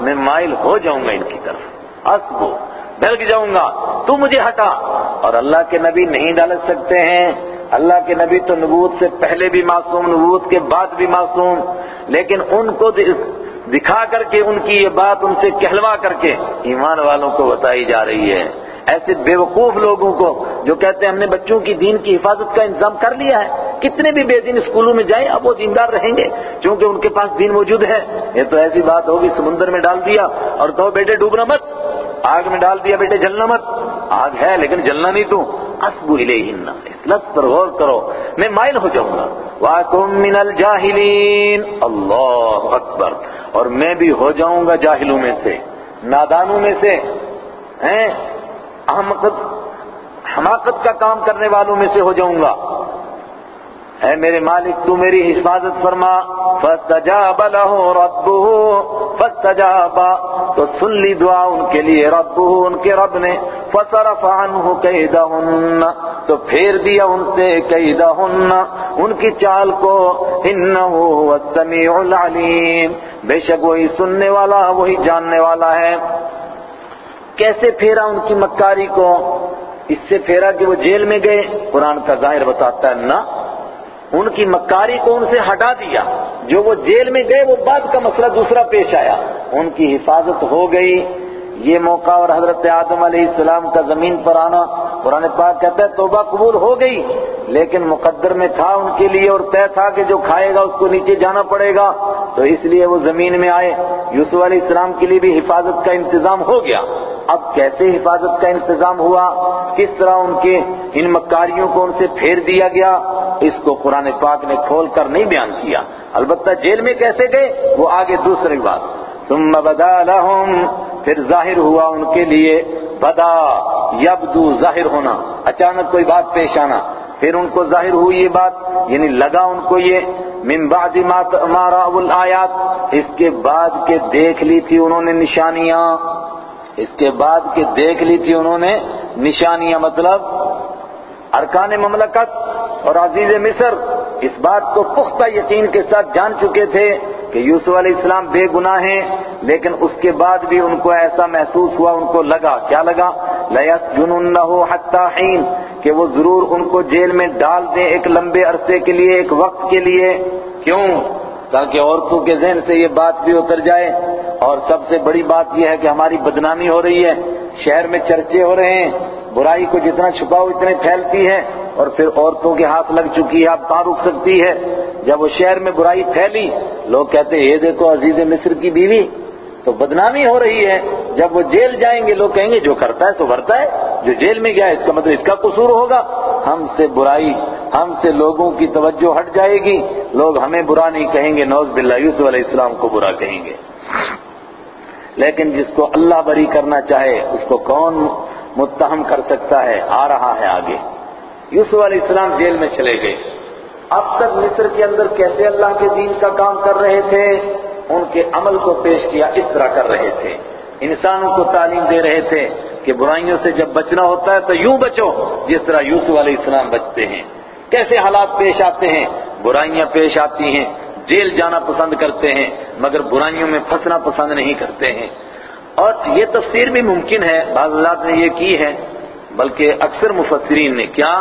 A: میں مائل ہو جاؤں گا ان کی طرف۔ اسبو ڈلگ جاؤں گا، تو مجھے ہٹا۔ اور اللہ کے نبی نہیں ڈال سکتے ہیں۔ اللہ کے نبی تو نبوت سے پہلے بھی معصوم، نبوت کے بعد بھی معصوم۔ لیکن ان کو دکھا کر کے ان کی یہ بات ان سے کہلوا کر کے ایمان والوں کو بتائی جا رہی ہے۔ ایسے بیوقوف لوگوں کو جو کہتے ہیں ہم نے بچوں کی دین کی حفاظت کا انتظام کر لیا ہے۔ کتنے بھی بے دین اسکولوں میں جائیں اب وہ دیندار رہیں گے۔ کیونکہ ان کے پاس دین موجود ہے۔ یہ تو ایسی بات ہوگی، سمندر میں ڈال دیا اور کہو بیٹے ڈوبنا مت۔ آگ میں ڈال دیا بیٹے جلنا مت۔ آگ ہے لیکن جلنا نہیں تو۔ اسبو الیہن۔ اس لفظ پر غور کرو۔ میں مائل ہو جاؤں گا۔ وَأَكُمْ مِنَ الْجَاهِلِينَ۔ اللہ اکبر۔ اور میں بھی ہو جاؤں گا جاہلوں میں سے۔ نادانوں میں سے۔ ہیں؟ احمقت حماقت کا کام کرنے والوں میں سے ہو جاؤں گا۔ اے میرے مالک، تو میری حفاظت فرما۔ فاستجاب له ربه، فاستجاب۔ تو سن لی دعا ان کے لیے، ربه، ان کے رب نے۔ فصرف عنه كيدهن تو پھیر دیا ان سے كيدهن ان کی چال کو انه هو السميع العليم بے شک وہی سننے والا، وہی جاننے والا ہے۔ کیسے پھیرا ان کی مکاری کو؟ اس سے پھیرا کہ وہ جیل میں گئے۔ قرآن کا ظاہر بتاتا ہے، نہ، ان کی مکاری کو ان سے ہٹا دیا۔ جو وہ جیل میں گئے، وہ بعد کا مسئلہ دوسرا پیش آیا۔ ان کی حفاظت ہو گئی۔ یہ موقع اور حضرت آدم علیہ السلام کا زمین پر آنا قرآن پاک کہتا ہے توبہ قبول ہو گئی، لیکن مقدر میں تھا ان کے لیے اور طے تھا کہ جو کھائے گا اس کو نیچے جانا پڑے گا۔ تو اس لیے وہ زمین میں آئے۔ یوسف علیہ السلام کے لیے بھی حفاظت کا انتظام ہو گیا۔ اب کیسے حفاظت کا انتظام ہوا؟ کس طرح ان کے ان مکاریوں کو ان سے پھیر دیا گیا؟ اس کو قرآن پاک نے کھول کر نہیں بیان کیا۔ البتہ جیل میں کیسے گئے؟ وہ آگے دوسری بات۔ ثم بدا لهم پھر ظاہر ہوا ان کے لیے، بدا، یبدو، ظاہر ہونا۔ اچانک کوئی بات پیش آنا۔ پھر ان کو ظاہر ہوئی یہ بات یعنی لگا ان کو یہ۔ من بعد ما رأوا الآیات، اس کے بعد کے دیکھ لی تھی انہوں نے نشانیاں۔ اس کے بعد کے دیکھ لی تھی انہوں نے نشانیاں مطلب ارکان مملکت اور عزیز مصر۔ اس بات کو پختہ یقین کے ساتھ جان چکے تھے۔ کہ یوسف علیہ السلام بے گناہ ہیں، لیکن اس کے بعد بھی ان کو ایسا محسوس ہوا، ان کو لگا۔ کیا لگا؟ لَيَسْجُنُنَّهُ حَتَّى حِينَ، کہ وہ ضرور ان کو جیل میں ڈال دیں ایک لمبے عرصے کے لیے، ایک وقت کے لیے۔ کیوں؟ تاکہ عورتوں کے ذہن سے یہ بات بھی اتر جائے۔ اور سب سے بڑی بات یہ ہے کہ ہماری بدنامی ہو رہی ہے، شہر میں چرچے ہو رہے ہیں۔ برائی کو جتنا چھپاؤ اتنے پھیلتی ہے اور پھر عورتوں کے ہاتھ لگ چکی ہے، اب کہاں رک سکتی ہے۔ جب وہ شہر میں برائی پھیلی، لوگ کہتے ہیں، یہ دیکھو عزیز مصر کی بیوی۔ تو بدنامی ہو رہی ہے۔ جب وہ جیل جائیں گے، لوگ کہیں گے، جو کرتا ہے سو بھرتا ہے، جو جیل میں گیا اس کا مطلب اس کا قصور ہوگا۔ ہم سے برائی، ہم سے لوگوں کی توجہ ہٹ جائے گی۔ لوگ ہمیں برا نہیں کہیں گے، نوز باللہ یوسف علیہ السلام کو برا کہیں گے۔ لیکن جس کو اللہ بری کرنا چاہے، اس کو کون متہم کر سکتا ہے؟ آ رہا ہے آگے۔ یوسف علیہ السلام جیل میں چلے گئے۔ اب تک مصر کے اندر کیسے اللہ کے دین کا کام کر رہے تھے؟ ان کے عمل کو پیش کیا اس طرح کر رہے تھے۔ انسانوں کو تعلیم دے رہے تھے کہ برائیوں سے جب بچنا ہوتا ہے تو یوں بچو، جس طرح یوسف علیہ السلام بچتے ہیں۔ کیسے حالات پیش آتے ہیں؟ برائیاں پیش آتی ہیں۔ جیل جانا پسند کرتے ہیں، مگر برائیوں میں پھنسنا پسند نہیں کرتے ہیں۔ اور یہ تفسیر بھی ممکن ہے، بعض اللہ نے یہ کی ہے، بلکہ اکثر مفسرین نے کیا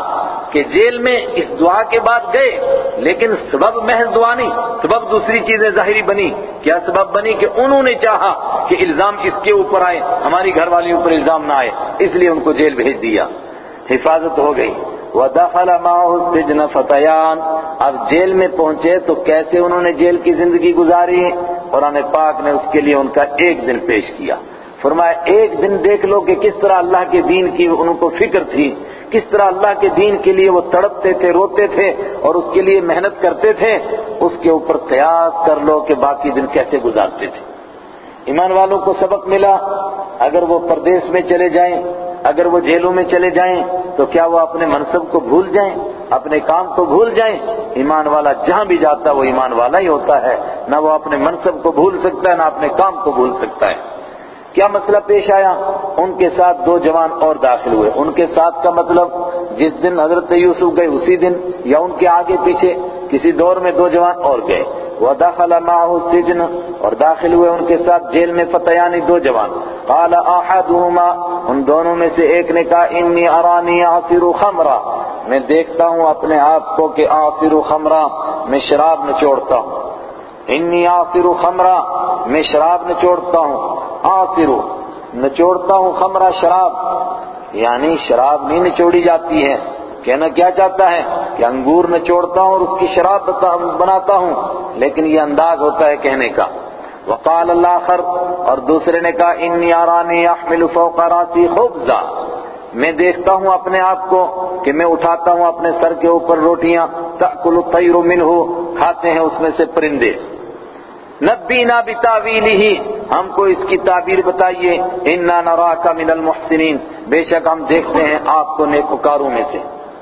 A: کہ جیل میں اس دعا کے بعد گئے، لیکن سبب محض دعا نہیں، سبب دوسری چیزیں ظاہری بنی۔ کیا سبب بنی کہ انہوں نے چاہا کہ الزام اس کے اوپر آئے، ہماری گھر والیوں پر الزام نہ آئے، اس لیے ان کو جیل بھیج دیا۔ حفاظت ہو گئی۔ وَدَخَلَ مَعَهُ السِّجْنَ فَتَيَانِ اب جیل میں پہنچے تو کیسے انہوں نے جیل کی زندگی گزاری؟ قرآن پاک نے اس کے لیے ان کا ایک دن پیش کیا۔ فرمایا، ایک دن دیکھ لو کہ کس طرح اللہ کے دین کی ان کو فکر تھی۔ کس طرح اللہ کے دین کے لیے وہ تڑپتے تھے، روتے تھے اور اس کے لیے محنت کرتے تھے۔ اس کے اوپر قیاس کر لو کہ باقی دن کیسے گزارتے تھے۔ ایمان والوں کو سبق ملا، اگر وہ پردیس میں چلے جائیں اگر وہ جیلوں میں چلے جائیں تو کیا وہ اپنے منصب کو بھول جائیں؟ اپنے کام کو بھول جائیں؟ ایمان والا جہاں بھی جاتا وہ ایمان والا ہی ہوتا ہے۔ نہ وہ اپنے منصب کو بھول سکتا ہے، نہ اپنے کام کو بھول سکتا ہے۔ کیا مسئلہ پیش آیا؟ ان کے ساتھ دو جوان اور داخل ہوئے۔ ان کے ساتھ کا مطلب جس دن حضرت یوسف گئے اسی دن یا ان کے آگے پیچھے؟ کسی دور میں دو جوان اور گئے۔ وہ داخلہ السجن، اور داخل ہوئے ان کے ساتھ جیل میں فتحانی دو جوان۔ قال احدهما ان دونوں میں سے ایک نے کہا انی ارانی عصیر خمرہ میں دیکھتا ہوں اپنے آپ کو کہ عصیر خمرہ میں شراب نچوڑتا ہوں۔ انی عصیر خمرہ میں شراب نچوڑتا ہوں۔ آصرو نچوڑتا ہوں خمرہ، شراب۔ یعنی شراب نہیں نچوڑی جاتی ہے۔ کہنا کیا چاہتا ہے کہ انگور نچوڑتا ہوں اور اس کی شراب بناتا ہوں، لیکن یہ انداز ہوتا ہے کہنے کا۔ وقال الاخر اور دوسرے نے کہا، انی ارانی احمل فوق راسی خبزا۔ میں دیکھتا ہوں اپنے آپ کو کہ میں اٹھاتا ہوں اپنے سر کے اوپر روٹیاں، تأکل الطیر منہ، کھاتے ہیں اس میں سے پرندے۔ نبی نا بتاویلہ ہم کو اس کی تعبیر بتائیے، انا نراک من المحسنین بے شک ہم دیکھتے ہیں آپ کو نیکوکاروں میں سے۔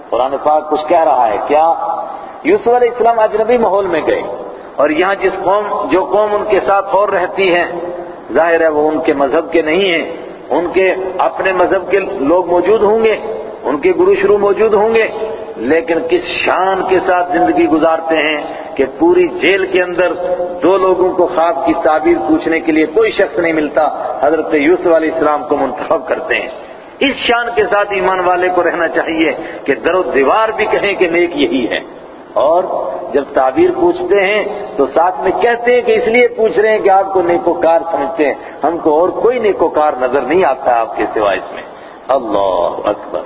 A: قرآن پاک کچھ کہہ رہا ہے، کیا؟ یوسف علیہ السلام اجنبی ماحول میں گئے اور یہاں جس قوم، جو قوم ان کے ساتھ اور رہتی ہے، ظاہر ہے وہ ان کے مذہب کے نہیں ہیں، ان کے اپنے مذہب کے لوگ موجود ہوں گے، ان کے گرو شروع موجود ہوں گے، لیکن کس شان کے ساتھ زندگی گزارتے ہیں کہ پوری جیل کے اندر دو لوگوں کو خواب کی تعبیر پوچھنے کے لیے کوئی شخص نہیں ملتا، حضرت یوسف علیہ السلام کو منتخب کرتے ہیں۔ اس شان کے ساتھ ایمان والے کو رہنا چاہیے کہ در و دیوار بھی کہیں کہ نیک یہی ہے۔ اور جب تعبیر پوچھتے ہیں تو ساتھ میں کہتے ہیں کہ اس لیے پوچھ رہے ہیں کہ آپ کو نیکوکار سمجھتے ہیں۔ ہم کو اور کوئی نیکوکار نظر نہیں آتا آپ کے سوا اس میں۔ اللہ اکبر۔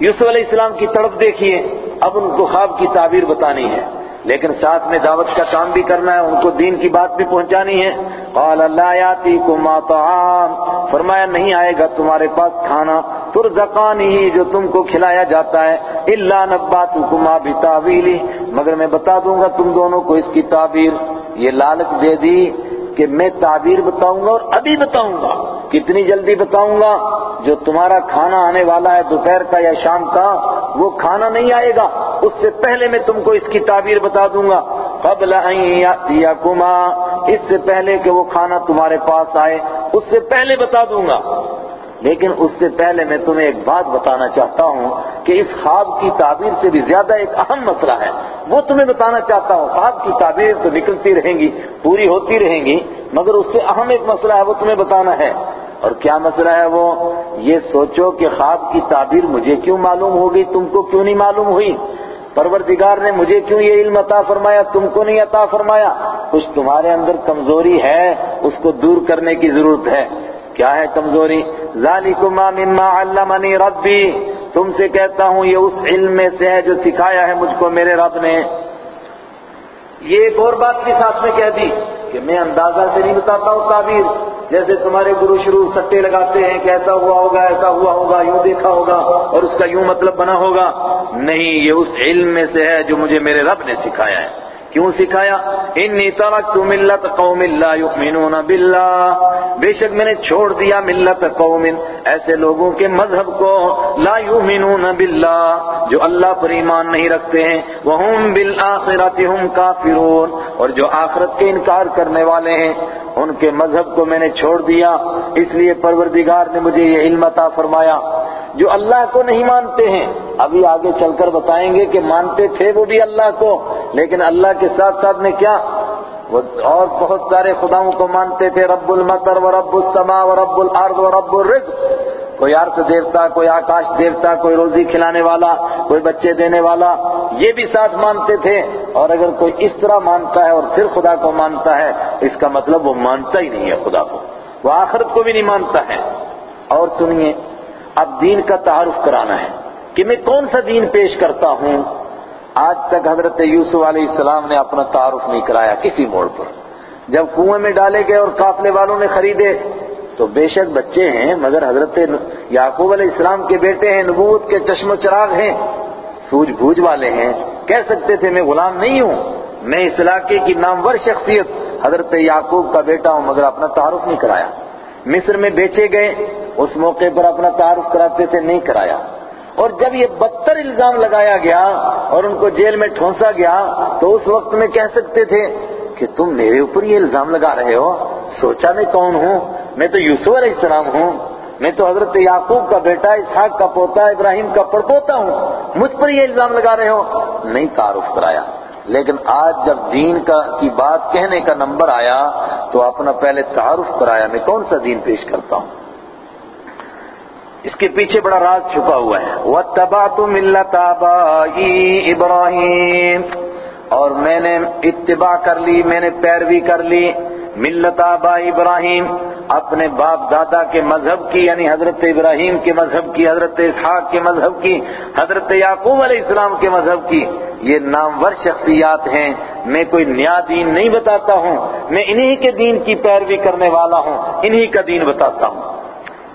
A: یوسف علیہ السلام کی تڑپ دیکھیے، اب ان کو خواب کی تعبیر بتانی ہے۔ لیکن ساتھ میں دعوت کا کام بھی کرنا ہے، ان کو دین کی بات بھی پہنچانی ہے۔ قال، اللہ یاتیکم طعام۔ فرمایا، نہیں آئے گا تمہارے پاس کھانا۔ ترزقانی ہی جو تم کو کھلایا جاتا ہے۔ الا نباتکما بتاویلی۔ مگر میں بتا دوں گا تم دونوں کو اس کی تعبیر۔ یہ لالچ دے دی۔ کہ میں تعبیر بتاؤں گا اور ابھی بتاؤں گا۔ کتنی جلدی بتاؤں گا؟ جو تمہارا کھانا آنے والا ہے دوپہر کا یا شام کا، وہ کھانا نہیں آئے گا۔ اس سے پہلے میں تم کو اس کی تعبیر بتا دوں گا۔ قبل ان اس سے پہلے کہ وہ کھانا تمہارے پاس آئے، اس سے پہلے بتا دوں گا۔ لیکن اس سے پہلے میں تمہیں ایک بات بتانا چاہتا ہوں کہ اس خواب کی تعبیر سے بھی زیادہ ایک اہم مسئلہ ہے۔ وہ تمہیں بتانا چاہتا ہوں، خواب کی تعبیر تو نکلتی رہیں گی، پوری ہوتی رہیں گی، مگر اس سے اہم ایک مسئلہ ہے، وہ تمہیں بتانا ہے۔ اور کیا مسئلہ ہے وہ؟ یہ سوچو کہ خواب کی تعبیر مجھے کیوں معلوم ہوگی؟ تم کو کیوں نہیں معلوم ہوئی؟ پروردگار نے مجھے کیوں یہ علم عطا فرمایا؟ تم کو نہیں عطا فرمایا؟ کچھ تمہارے اندر کمزوری ہے، اس کو دور کرنے کی ضرورت ہے۔ کیا ہے کمزوری؟ ذالکما مما علمنی ربی۔ تم سے کہتا ہوں، یہ اس علم میں سے ہے جو سکھایا ہے مجھ کو میرے رب نے۔ یہ ایک اور بات کے ساتھ میں کہہ دی کہ میں اندازہ سے نہیں بتاتا ہوں تعبیر۔ جیسے تمہارے گرو شروع سٹے لگاتے ہیں کہ ایسا ہوا ہوگا، ایسا ہوا ہوگا، یوں دیکھا ہوگا اور اس کا یوں مطلب بنا ہوگا۔ نہیں، یہ اس علم میں سے ہے جو مجھے میرے رب نے سکھایا ہے۔ کیوں سکھایا؟ انی ترکت ملت قوم لا یؤمنون باللہ. بے شک میں نے چھوڑ دیا ملت قوم ایسے لوگوں کے مذہب کو۔ لا یؤمنون باللہ، جو اللہ پر ایمان نہیں رکھتے ہیں۔ وہم بالآخرت ہم کافرون۔ اور جو آخرت کے انکار کرنے والے ہیں، ان کے مذہب کو میں نے چھوڑ دیا۔ اس لیے پروردگار نے مجھے یہ علم عطا فرمایا۔ جو اللہ کو نہیں مانتے ہیں۔ ابھی آگے چل کر بتائیں گے کہ مانتے تھے وہ بھی اللہ کو، لیکن اللہ کے ساتھ ساتھ میں کیا؟ وہ اور بہت سارے خداؤں کو مانتے تھے، رب المطر و رب السما و رب الارض و رب الرزق۔ کوئی ارتھ دیوتا، کوئی آکاش دیوتا، کوئی روزی کھلانے والا، کوئی بچے دینے والا، یہ بھی ساتھ مانتے تھے۔ اور اگر کوئی اس طرح مانتا ہے اور پھر خدا کو مانتا ہے، اس کا مطلب وہ مانتا ہی نہیں ہے خدا کو۔ وہ آخرت کو بھی نہیں مانتا ہے۔ اور سنیے اب دین کا تعارف کرانا ہے کہ میں کون سا دین پیش کرتا ہوں؟ آج تک حضرت یوسف علیہ السلام نے اپنا تعارف نہیں کرایا کسی موڑ پر۔ جب کنویں میں ڈالے گئے اور قافلے والوں نے خریدے، تو بے شک بچے ہیں، مگر حضرت یعقوب علیہ السلام کے بیٹے ہیں، نبوت کے چشم و چراغ ہیں۔ سوج بوجھ والے ہیں۔ کہہ سکتے تھے، میں غلام نہیں ہوں۔ میں اس علاقے کی نامور شخصیت حضرت یعقوب کا بیٹا ہوں، مگر اپنا تعارف نہیں کرایا۔ مصر میں بیچے گئے۔ اس موقع پر اپنا تعارف کراتے تھے، نہیں کرایا۔ اور جب یہ بدتر الزام لگایا گیا اور ان کو جیل میں ٹھونسا گیا، تو اس وقت میں کہہ سکتے تھے کہ تم میرے اوپر یہ الزام لگا رہے ہو۔ سوچا میں کون ہوں؟ میں تو یوسف علیہ السلام ہوں۔ میں تو حضرت یعقوب کا بیٹا، اسحاق کا پوتا، ابراہیم کا پڑپوتا ہوں۔ مجھ پر یہ الزام لگا رہے ہو۔ نہیں تعارف کرایا۔ لیکن آج جب دین کا، کی بات کہنے کا نمبر آیا، تو اپنا پہلے تعارف کرایا۔ میں کون سا دین پیش کرتا ہوں؟ اس کے پیچھے بڑا راز چھپا ہوا ہے۔ وَاتَّبَعْتُ مِلَّةَ آبَائِي ابراہیم اور میں نے اتباع کر لی، میں نے پیروی کر لی۔ ملت آبا ابراہیم اپنے باپ دادا کے مذہب کی یعنی حضرت ابراہیم کے مذہب کی، حضرت اسحاق کے مذہب کی، حضرت یعقوب علیہ السلام کے مذہب کی۔ یہ نامور شخصیات ہیں۔ میں کوئی نیا دین نہیں بتاتا ہوں۔ میں انہی کے دین کی پیروی کرنے والا ہوں۔ انہی کا دین بتاتا ہوں۔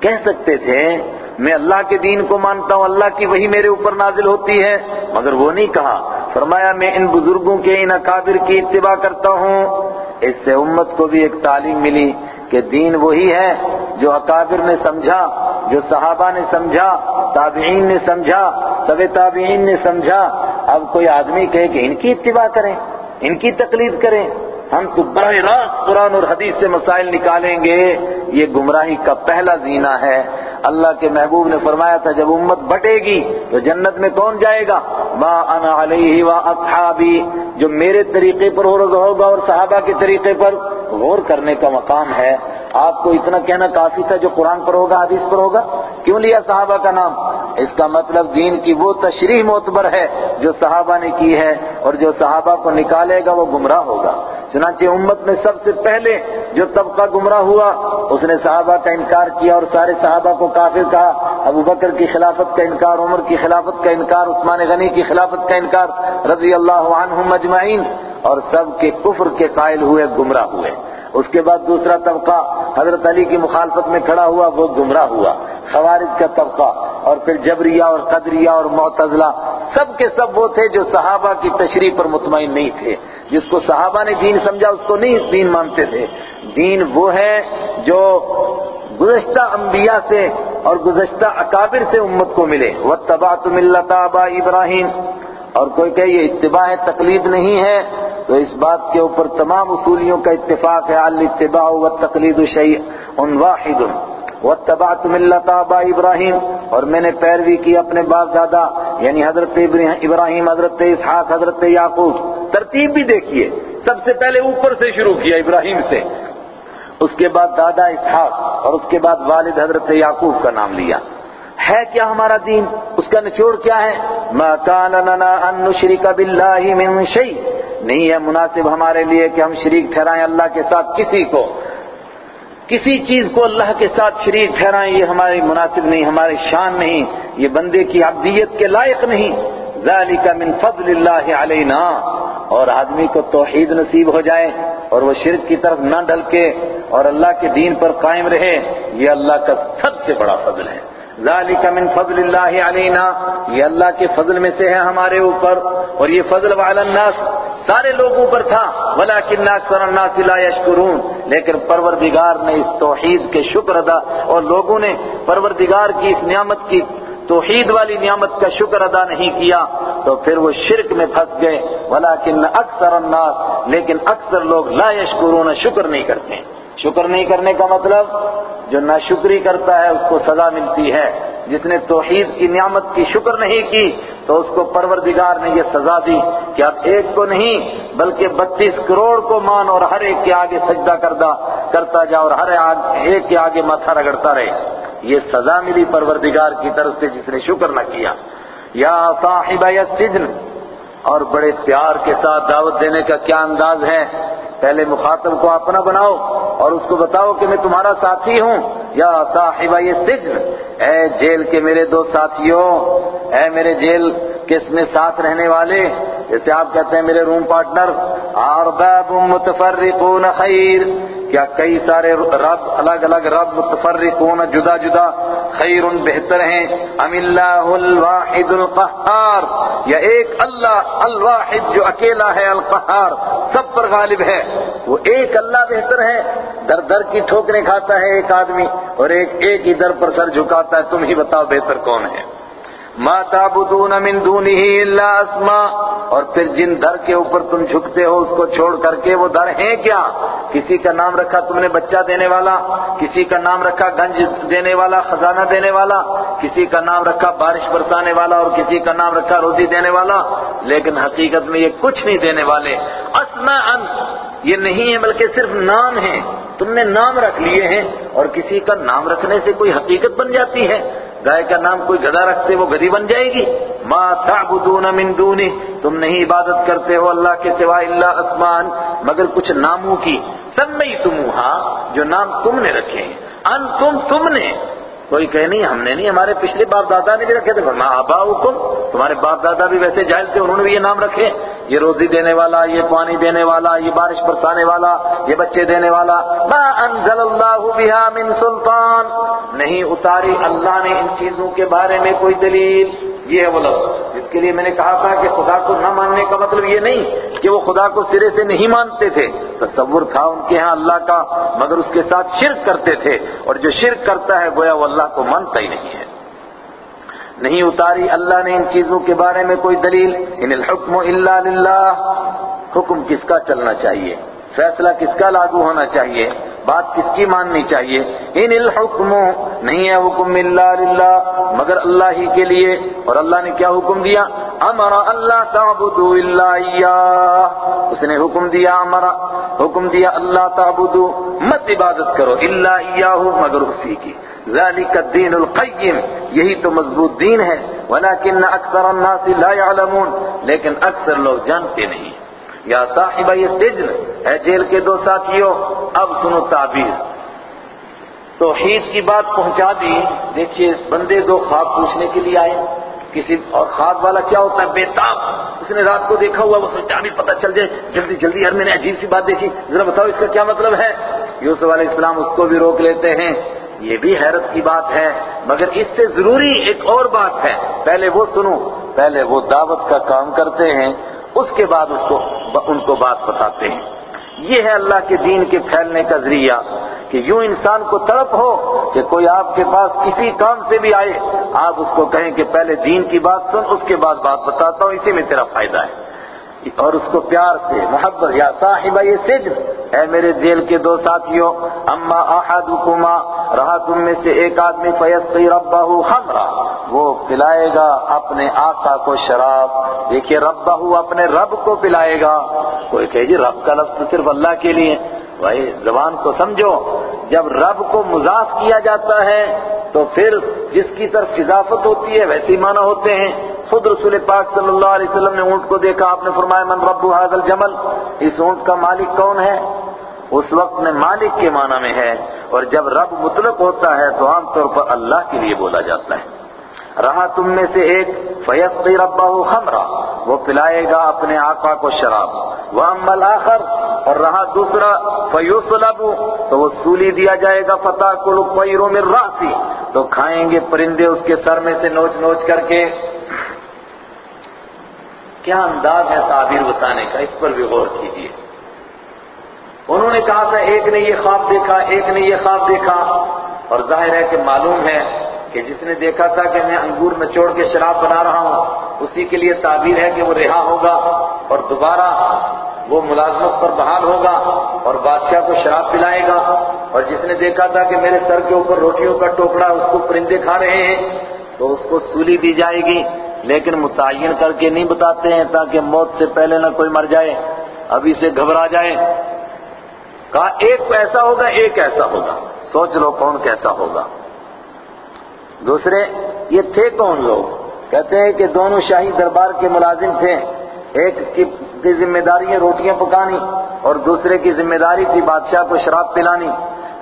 A: کہہ سکتے تھے، میں اللہ کے دین کو مانتا ہوں، اللہ کی وہی میرے اوپر نازل ہوتی ہے، مگر وہ نہیں کہا۔ فرمایا، میں ان بزرگوں کے، ان اکابر کی اتباع کرتا ہوں۔ اس سے امت کو بھی ایک تعلیم ملی کہ دین وہی ہے جو اکابر نے سمجھا، جو صحابہ نے سمجھا، تابعین نے سمجھا، طب تابعین نے سمجھا۔ اب کوئی آدمی کہے کہ ان کی اتباع کریں، ان کی تقلید کریں۔ ہم تو براہ راست قرآن اور حدیث سے مسائل نکالیں گے۔ یہ گمراہی کا پہلا زینہ ہے۔ اللہ کے محبوب نے فرمایا تھا، جب امت بٹے گی تو جنت میں کون جائے گا؟ ما انا علیہ و اصحابی۔ جو میرے طریقے پر ہوگا اور صحابہ کے طریقے پر غور کرنے کا مقام ہے۔ آپ کو اتنا کہنا کافی تھا جو قرآن پر ہوگا، حدیث پر ہوگا، کیوں لیا صحابہ کا نام؟ اس کا مطلب دین کی وہ تشریح معتبر ہے جو صحابہ نے کی ہے اور جو صحابہ کو نکالے گا وہ گمراہ ہوگا۔ چنانچہ امت میں سب سے پہلے جو طبقہ گمراہ ہوا، اس نے صحابہ کا انکار کیا اور سارے صحابہ کو کافر کہا۔ ابو بکر کی خلافت کا انکار، عمر کی خلافت کا انکار، عثمان غنی کی خلافت کا انکار، رضی اللہ عنہم مجمعین اور سب کے کفر کے قائل ہوئے، گمراہ ہوئے۔ اس کے بعد دوسرا طبقہ حضرت علی کی مخالفت میں کھڑا ہوا، وہ گمراہ ہوا۔ خوارج کا طبقہ اور پھر جبریہ اور قدریہ اور معتزلہ، سب کے سب وہ تھے جو صحابہ کی تشریح پر مطمئن نہیں تھے۔ جس کو صحابہ نے دین سمجھا، اس کو نہیں دین مانتے تھے۔ دین وہ ہے جو گزشتہ انبیاء سے اور گزشتہ اکابر سے امت کو ملے۔ وَاتَّبَعْتُ مِلَّةَ آبَاءِ ابراہیم اور کوئی کہ یہ اتباع تقلید نہیں ہے۔ تو اس بات کے اوپر تمام اصولیوں کا اتفاق ہے الاتباع والتقلید شیء واحد. واتبعت ملت آبا ابراہیم، اور میں نے پیروی کی اپنے باپ دادا یعنی حضرت ابراہیم، حضرت اسحاق، حضرت یعقوب. ترتیب بھی دیکھیے، سب سے پہلے اوپر سے شروع کیا، ابراہیم سے. اس کے بعد دادا اسحاق، اور اس کے بعد والد حضرت یعقوب کا نام لیا. ہے کیا ہمارا دین؟ اس کا نچوڑ کیا ہے؟ ما کان لنا ان نشرک باللہ من شیء نہیں ہے مناسب ہمارے لیے کہ ہم شریک ٹھہرائیں اللہ کے ساتھ کسی کو۔ کسی چیز کو اللہ کے ساتھ شریک ٹھہرائیں، یہ ہماری مناسب نہیں، ہماری شان نہیں۔ یہ بندے کی عبدیت کے لائق نہیں۔ ذالک من فضل اللہ علینا اور آدمی کو توحید نصیب ہو جائے اور وہ شرک کی طرف نہ ڈل کے اور اللہ کے دین پر قائم رہے، یہ اللہ کا سب سے بڑا فضل ہے۔ ذالک من فضل اللہ علینا، یہ اللہ کے فضل میں سے ہے ہمارے اوپر، اور یہ فضل وعلی الناس، سارے لوگوں پر تھا، ولیکن اکثر الناس لا یشکرون، لیکن پروردگار نے اس توحید کے شکر ادا، اور لوگوں نے پروردگار کی اس نعمت کی، توحید والی نعمت کا شکر ادا نہیں کیا، تو پھر وہ شرک میں پھنس گئے، ولیکن اکثر الناس، لیکن اکثر لوگ لا یشکرون، شکر نہیں کرتے۔ شکر نہیں کرنے کا مطلب جو ناشکری کرتا ہے، اس کو سزا ملتی ہے۔ جس نے توحید کی نعمت کی شکر نہیں کی، تو اس کو پروردگار نے یہ سزا دی کہ اب ایک کو نہیں، بلکہ بتیس کروڑ کو مان اور ہر ایک کے آگے سجدہ کردہ، کرتا جا اور ہر ایک کے آگے ماتھا رگڑتا رہے۔ یہ سزا ملی پروردگار کی طرف سے جس نے شکر نہ کیا۔ یا صاحب السجن اور بڑے پیار کے ساتھ دعوت دینے کا کیا انداز ہے؟ پہلے مخاطب کو اپنا بناؤ اور اس کو بتاؤ کہ میں تمہارا ساتھی ہوں۔ یا صاحبہ یہ سجن۔ اے جیل کے میرے دو ساتھیوں، اے میرے جیل کے اس میں ساتھ رہنے والے؟ جیسے آپ کہتے ہیں میرے روم پارٹنر ارباب متفرقون خیر۔ کیا کئی سارے رب، الگ الگ رب متفرقون، جدا جدا خیر بہتر ہیں۔ ام اللہ الواحد القہار۔ یا ایک اللہ الواحد جو اکیلا ہے، القہار۔ سب پر غالب ہے۔ وہ ایک اللہ بہتر ہے۔ در در کی ٹھوکریں کھاتا ہے ایک آدمی اور ایک ایک ہی در پر سر جھکاتا ہے۔ تم ہی بتاؤ بہتر کون ہے۔ ما تعبدون من دونه الا اسماء، اور پھر جن در کے اوپر تم جھکتے ہو، اس کو چھوڑ کر کے وہ در ہیں کیا؟ کسی کا نام رکھا تم نے بچہ دینے والا، کسی کا نام رکھا گنج دینے والا، خزانہ دینے والا، کسی کا نام رکھا بارش برسانے والا، اور کسی کا نام رکھا روزی دینے والا، لیکن حقیقت میں یہ کچھ نہیں دینے والے۔ اسماء یہ نہیں ہے بلکہ صرف نام ہے۔ تم نے نام رکھ لیے ہیں، اور کسی کا نام رکھنے سے کوئی حقیقت بن جاتی ہے۔ گائے کا نام کوئی گدا رکھتے وہ گدی بن جائے گی۔ ما تعبدون من دونی تم نہیں عبادت کرتے ہو اللہ کے سوا اللہ اسمان، مگر کچھ ناموں کی۔ سمیتموہا، جو نام تم نے رکھے ہیں۔ ان تم تم نے۔ کوئی کہے نہیں، ہم نے نہیں، ہمارے پچھلے باپ دادا نے بھی رکھے تھے۔ فرما آباؤکم، تمہارے باپ دادا بھی ویسے جائز تھے، انہوں نے بھی یہ نام رکھے۔ یہ روزی دینے والا، یہ پانی دینے والا، یہ بارش برسانے والا، یہ بچے دینے والا، ما انزل اللہ بها من سلطان۔ نہیں اتاری اللہ نے ان چیزوں کے بارے میں کوئی دلیل۔ یہ ہے وہ لفظ۔ جس کے لیے میں نے کہا تھا کہ خدا کو نہ ماننے کا مطلب یہ نہیں کہ وہ خدا کو سرے سے نہیں مانتے تھے۔ تصور تھا ان کے ہاں اللہ کا، مگر اس کے ساتھ شرک کرتے تھے۔ اور جو شرک کرتا ہے، گویا وہ اللہ کو مانتا ہی نہیں ہے۔ نہیں اتاری اللہ نے ان چیزوں کے بارے میں کوئی دلیل ان الحکم الا للہ۔ حکم کس کا چلنا چاہیے؟ فیصلہ کس کا لاگو ہونا چاہیے؟ بات کس کی ماننی چاہیے؟ ان الحکم نہیں ہے حکم اللہ للہ، مگر اللہ ہی کے لیے۔ اور اللہ نے کیا حکم دیا؟ امر اللہ تعبدو اللہ اس نے حکم دیا امر، حکم دیا اللہ تعبدو مت عبادت کرو اللہ مگر اسی کی۔ ذالک الدین القیم یہی تو مضبوط دین ہے، ولیکن اکثر الناس لا يعلمون، لیکن اکثر لوگ جانتے نہیں یا صاحب، یہ سجن اے جیل کے دو ساتھیوں، اب سنو تعبیر۔ توحید کی بات پہنچا دی، دیکھیے، بندے دو خواب پوچھنے کے لیے آئے۔ کسی اور خواب والا کیا ہوتا ہے؟ بیتاب اس نے رات کو دیکھا ہوا، وہ سوچا بھی پتہ چل جائے، جلدی جلدی یار، میں نے عجیب سی بات دیکھی۔ ذرا بتاؤ، اس کا کیا مطلب ہے؟ یوسف علیہ السلام اس کو بھی روک لیتے ہیں۔ یہ بھی حیرت کی بات ہے، مگر اس سے ضروری ایک اور بات ہے۔ پہلے وہ سنو، پہلے وہ دعوت کا کام کرتے ہیں، اس کے بعد اس کو ان کو بات بتاتے ہیں۔ یہ ہے اللہ کے دین کے پھیلنے کا ذریعہ کہ یوں انسان کو تڑپ ہو کہ کوئی آپ کے پاس کسی کام سے بھی آئے۔ آپ اس کو کہیں کہ پہلے دین کی بات سن، اس کے بعد بات بتاتا ہوں، اسی میں تیرا فائدہ ہے۔ اور اس کو پیار سے، محبت، یا صاحبہ یہ سجن، اے میرے جیل کے دو ساتھیوں، اما احدکما، رہا تم میں سے ایک آدمی، فیسقی ربہ خمرہ، وہ پلائے گا اپنے آقا کو شراب۔ دیکھیے ربہ اپنے رب کو پلائے گا۔ کوئی کہ جی رب کا لفظ صرف اللہ کے لیے۔ بھائی زبان کو سمجھو، جب رب کو مضاف کیا جاتا ہے، تو پھر جس کی طرف اضافت ہوتی ہے ویسے ہی معنی ہوتے ہیں۔ خود رسول پاک صلی اللہ علیہ وسلم نے اونٹ کو دیکھا، آپ نے فرمایا، من رب حاضر الجمل اس اونٹ کا مالک کون ہے؟ اس وقت میں مالک کے معنی میں ہے۔ اور جب رب مطلق ہوتا ہے، تو عام طور پر اللہ کے لیے بولا جاتا ہے۔ رہا تم میں سے ایک فیسقی ربہ خمرہ وہ پلائے گا اپنے آقا کو شراب۔ وہ آخر اور رہا دوسرا فیوسلب تو وہ سولی دیا جائے گا فتح کلو پیروں میں راسی تو کھائیں گے پرندے اس کے سر میں سے نوچ نوچ کر کے۔ کیا انداز ہے تعبیر بتانے کا؟ اس پر بھی غور کیجیے انہوں نے کہا تھا، ایک نے یہ خواب دیکھا، ایک نے یہ خواب دیکھا، اور ظاہر ہے کہ معلوم ہے کہ جس نے دیکھا تھا کہ میں انگور نچوڑ کے شراب بنا رہا ہوں، اسی کے لیے تعبیر ہے کہ وہ رہا ہوگا اور دوبارہ وہ ملازمت پر بحال ہوگا اور بادشاہ کو شراب پلائے گا۔ اور جس نے دیکھا تھا کہ میرے سر کے اوپر روٹیوں کا ٹوکڑا اس کو پرندے کھا رہے ہیں، تو اس کو سولی دی جائے گی۔ لیکن متعین کر کے نہیں بتاتے ہیں تاکہ موت سے پہلے نہ کوئی مر جائے، ابھی سے گھبرا جائے۔ کہا، ایک ایسا ہوگا، ایک ایسا ہوگا۔ سوچ لو کون کیسا ہوگا۔ دوسرے، یہ تھے کون لوگ؟ کہتے ہیں کہ دونوں شاہی دربار کے ملازم تھے۔ ایک کی ذمہ داری ہے روٹیاں پکانی، اور دوسرے کی ذمہ داری تھی بادشاہ کو شراب پلانی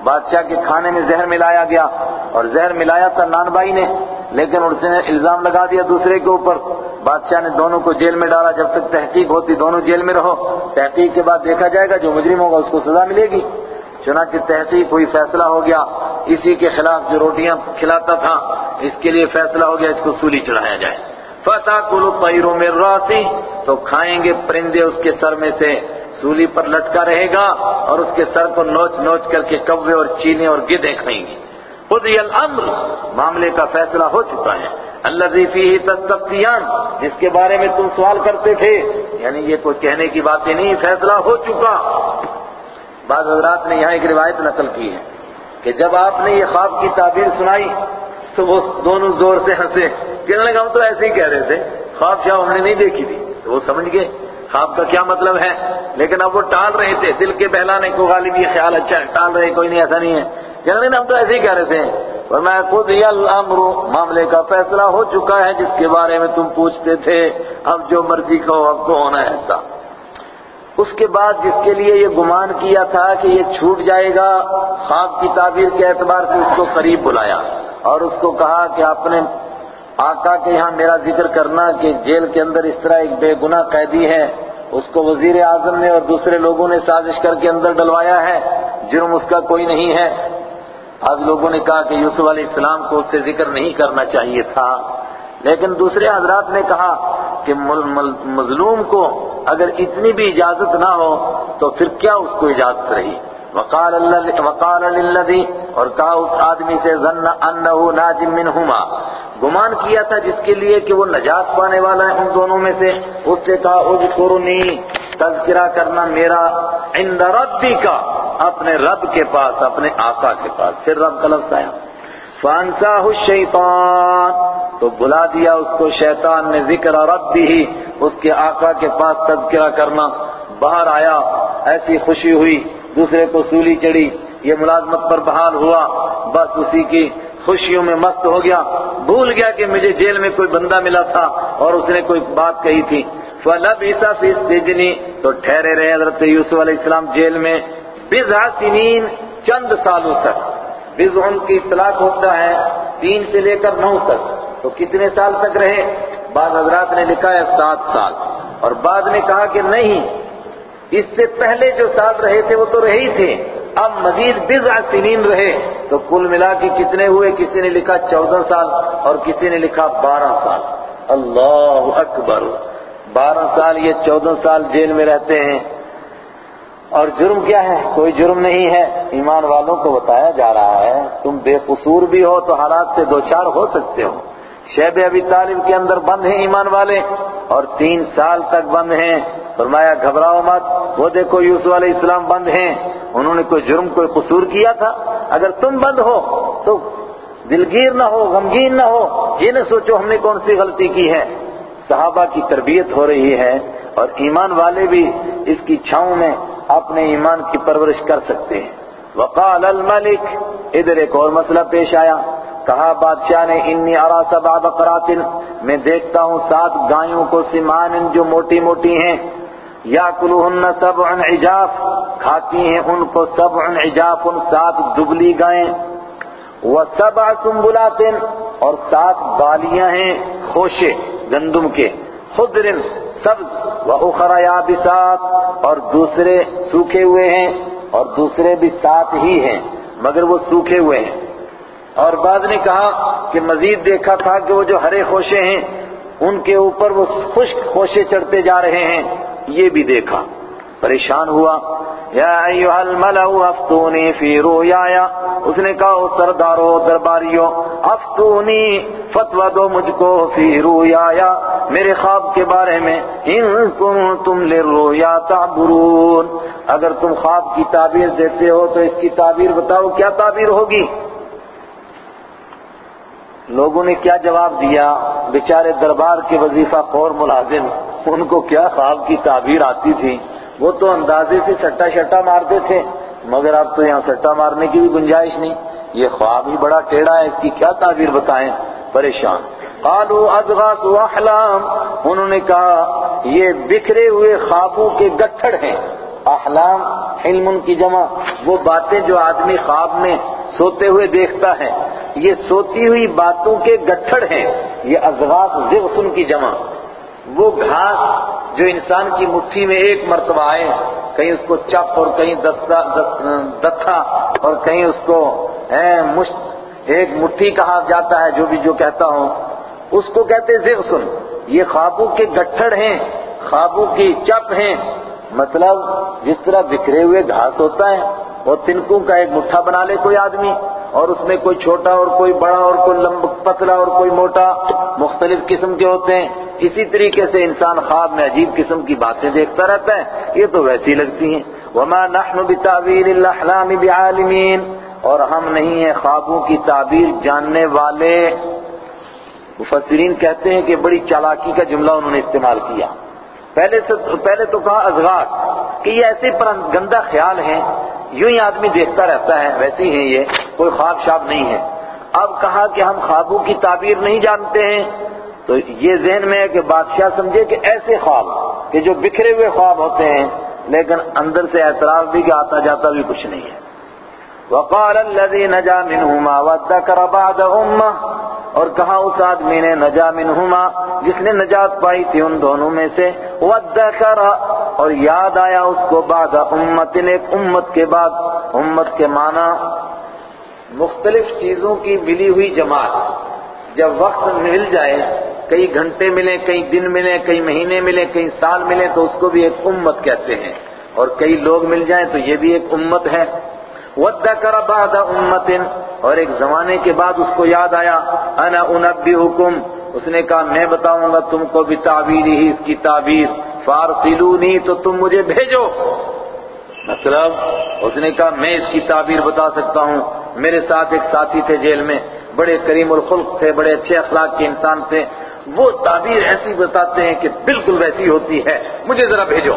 A: بادشاہ کے کھانے میں زہر ملایا گیا، اور زہر ملایا تھا نان بائی نے، لیکن اس نے الزام لگا دیا دوسرے کے اوپر۔ بادشاہ نے دونوں کو جیل میں ڈالا۔ جب تک تحقیق ہوتی، دونوں جیل میں رہو۔ تحقیق کے بعد دیکھا جائے گا، جو مجرم ہوگا، اس کو سزا ملے گی۔ چنانچہ تحقیق ہوئی فیصلہ ہو گیا، اسی کے خلاف جو روٹیاں کھلاتا تھا، اس کے لیے فیصلہ ہو گیا، اس کو سولی چڑھایا جائے۔ فتح کلو پیروں میں راسی تو کھائیں گے پرندے اس کے سر میں سے۔ سولی پر لٹکا رہے گا اور اس کے سر کو نوچ نوچ کر کے کوے اور چینے اور گدے کھائیں گی خود الامر معاملے کا فیصلہ ہو چکا ہے۔ اللہ فیہ تستفتیان جس کے بارے میں تم سوال کرتے تھے یعنی یہ کوئی کہنے کی باتیں نہیں، فیصلہ ہو چکا۔ بعض حضرات نے یہاں ایک روایت نقل کی ہے کہ جب آپ نے یہ خواب کی تعبیر سنائی تو وہ دونوں زور سے ہنسے۔ کہنے لگا ہم تو ایسے ہی کہہ رہے تھے، خواب شاہ ہم نے نہیں دیکھی تھی؟ تو وہ سمجھ گئے، خواب کا کیا مطلب ہے؟ لیکن اب وہ ٹال رہے تھے، دل کے بہلانے کو غالب، یہ خیال اچھا ہے، ٹال رہے، کوئی نہیں، ایسا نہیں ہے۔ جنرل ہم تو ایسے ہی کہہ رہے تھے۔ اور میں خود یہ الامر معاملے کا فیصلہ ہو چکا ہے جس کے بارے میں تم پوچھتے تھے۔ اب جو مرضی کہو، اب کو ہونا ہے ایسا۔ اس کے بعد جس کے لیے یہ گمان کیا تھا کہ یہ چھوٹ جائے گا، خواب کی تعبیر کے اعتبار سے اس کو قریب بلایا اور اس کو کہا کہ اپنے آقا کے یہاں میرا ذکر کرنا کہ جیل کے اندر اس طرح ایک بے گناہ قیدی ہے، اس کو وزیر اعظم نے اور دوسرے لوگوں نے سازش کر کے اندر ڈلوایا ہے، جرم اس کا کوئی نہیں ہے۔ آج لوگوں نے کہا کہ یوسف علیہ السلام کو اس سے ذکر نہیں کرنا چاہیے تھا۔ لیکن دوسرے حضرات نے کہا کہ مظلوم کو اگر اتنی بھی اجازت نہ ہو تو پھر کیا اس کو اجازت رہی؟ وقال وقال للذی اور کہا اس آدمی سے، ظن انه ناج منهما گمان کیا تھا جس کے لیے کہ وہ نجات پانے والا ہے ان دونوں میں سے۔ اس سے کہا، اذکرنی، تذکرہ کرنا میرا، عند ربی کا اپنے رب کے پاس، اپنے آقا کے پاس۔ پھر رب کا لفظ آیا۔ فانساہ الشیطان، تو بلا دیا اس کو شیطان نے ذکر رب بھی اس کے آقا کے پاس تذکرہ کرنا۔ باہر آیا، ایسی خوشی ہوئی، دوسرے کو سولی چڑھی، یہ ملازمت پر بحال ہوا۔ بس اسی کی خوشیوں میں مست ہو گیا۔ بھول گیا کہ مجھے جیل میں کوئی بندہ ملا تھا اور اس نے کوئی بات کہی تھی۔ فَلَبِثَ فِي السِّجْنِ، تو ٹھہرے رہے حضرت یوسف علیہ السلام جیل میں۔ بِزْعَ سِنِین چند سالوں تک۔ بزعن کی اطلاق ہوتا ہے تین سے لے کر نو تک۔ تو کتنے سال تک رہے؟ بعض حضرات نے لکھا ہے سات سال۔ اور بعد نے کہا کہ نہیں، اس سے پہلے جو سال رہے تھے وہ تو رہے ہی تھے۔ اب مزید بضع سنین رہے۔ تو کل ملا کے کتنے ہوئے؟ کسی نے لکھا چودہ سال اور کسی نے لکھا بارہ سال۔ اللہ اکبر۔ بارہ سال یہ چودہ سال جیل میں رہتے ہیں۔ اور جرم کیا ہے؟ کوئی جرم نہیں ہے۔ ایمان والوں کو بتایا جا رہا ہے۔ تم بے قصور بھی ہو تو حالات سے دوچار ہو سکتے ہو۔ شیب ابی طالب کے اندر بند ہیں ایمان والے اور تین سال تک بند ہیں۔ فرمایا، گھبراؤ مت۔ وہ دیکھو، یوسف علیہ السلام بند ہیں۔ انہوں نے کوئی جرم، کوئی قصور کیا تھا؟ اگر تم بند ہو تو دلگیر نہ ہو، غمگین نہ ہو، یہ نہ سوچو ہم نے کون سی غلطی کی ہے۔ صحابہ کی تربیت ہو رہی ہے اور ایمان والے بھی اس کی چھاؤں میں اپنے ایمان کی پرورش کر سکتے ہیں۔ وقال الملک، ادھر ایک اور مسئلہ پیش آیا۔ کہا، بادشاہ نے، انی ارا سبع بقرات میں دیکھتا ہوں سات گایوں کو سمان جو موٹی موٹی ہیں۔ یا کلوہن سبع عجاف، کھاتی ہیں ان کو سبع عجاف، ان سات دبلی گائیں۔ وہ سبع سنبلات اور سات بالیاں ہیں خوشے، گندم کے۔ خدرن سبز وَأُخَرَ اخرى اور دوسرے سوکھے ہوئے ہیں اور دوسرے بھی ساتھ ہی ہیں، مگر وہ سوکھے ہوئے ہیں۔ اور بعد نے کہا کہ مزید دیکھا تھا کہ وہ جو ہرے خوشے ہیں، ان کے اوپر وہ خشک خوشے چڑھتے جا رہے ہیں، یہ بھی دیکھا۔ پریشان ہوا۔ یا ایوہ الملو افتونی فی رویایا اس نے کہا، او سردارو، درباریو، افتونی فتوہ دو مجھ کو فی رویایا میرے خواب کے بارے میں ان کنتم للرویا تعبرون۔ اگر تم خواب کی تعبیر دیتے ہو تو اس کی تعبیر بتاؤ، کیا تعبیر ہوگی؟ لوگوں نے کیا جواب دیا؟ بیچارے دربار کے وظیفہ خور ملازم، ان کو کیا خواب کی تعبیر آتی تھی؟ وہ تو اندازے سے سٹا شٹا مارتے تھے، مگر اب تو یہاں سٹا مارنے کی بھی گنجائش نہیں۔ یہ خواب ہی بڑا ٹیڑھا ہے، اس کی کیا تعبیر بتائیں؟ پریشان۔ قالوا اضغاث احلام انہوں نے کہا، یہ بکھرے ہوئے خوابوں کے گٹھڑ ہیں۔ احلام، حلم کی جمع۔ وہ باتیں جو آدمی خواب میں سوتے ہوئے دیکھتا ہے، یہ سوتی ہوئی باتوں کے گٹھڑ ہیں۔ یہ اضغاث زغسن کی جمع۔ وہ گھاس جو انسان کی مٹھی میں ایک مرتبہ آئے، کہیں اس کو چپ اور کہیں دتھا اور کہیں اس کو ایک مٹھی کہا جاتا ہے، جو بھی جو کہتا ہوں۔ اس کو کہتے زغسن یہ خوابوں کے گٹھڑ ہیں خوابوں کی چپ ہیں۔ مطلب جس طرح بکھرے ہوئے گھاس ہوتا ہے وہ تنکوں کا ایک مٹھا بنا لے کوئی آدمی۔ اور اس میں کوئی چھوٹا اور کوئی بڑا اور کوئی لمب پتلا اور کوئی موٹا مختلف قسم کے ہوتے ہیں۔ اسی طریقے سے انسان خواب میں عجیب قسم کی باتیں دیکھتا رہتا ہے۔ یہ تو ویسی لگتی ہیں۔ وما نحن بتعبیر الاحلام بعالمین اور ہم نہیں ہیں خوابوں کی تعبیر جاننے والے۔ مفسرین کہتے ہیں کہ بڑی چالاکی کا جملہ انہوں نے استعمال کیا۔ پہلے سے پہلے تو کہا ازغاق کہ یہ ایسے گندہ خیال ہیں یوں ہی آدمی دیکھتا رہتا ہے، ویسے ہی ہیں یہ کوئی خواب شاب نہیں ہے۔ اب کہا کہ ہم خوابوں کی تعبیر نہیں جانتے ہیں، تو یہ ذہن میں ہے کہ بادشاہ سمجھے کہ ایسے خواب کہ جو بکھرے ہوئے خواب ہوتے ہیں، لیکن اندر سے اعتراض بھی کہ آتا جاتا بھی کچھ نہیں ہے۔ وقال الذي نجا منهما وذكر بعد امه اور کہا اس آدمی نے نجا منہما جس نے نجات پائی تھی ان دونوں میں سے وذکر اور یاد آیا اس کو بعد امت ایک امت کے بعد، امت کے معنی، مختلف چیزوں کی ملی ہوئی جماعت، جب وقت مل جائے، کئی گھنٹے ملیں کئی دن ملیں کئی مہینے ملیں کئی سال ملیں تو اس کو بھی ایک امت کہتے ہیں، اور کئی لوگ مل جائیں تو یہ بھی ایک امت ہے۔ وَذَّكَرَ بَعْدَ أُمَّةٍ اور ایک زمانے کے بعد اس کو یاد آیا انا انبئکم اس نے کہا، میں بتاؤں گا تم کو بھی تعبیر ہی اس کی تعبیر فارسلونی تو تم مجھے بھیجو۔ مطلب اس نے کہا، میں اس کی تعبیر بتا سکتا ہوں۔ میرے ساتھ ایک ساتھی تھے جیل میں۔ بڑے کریم الخلق تھے، بڑے اچھے اخلاق کے انسان تھے۔ وہ تعبیر ایسی بتاتے ہیں کہ بالکل ویسی ہوتی ہے۔ مجھے ذرا بھیجو۔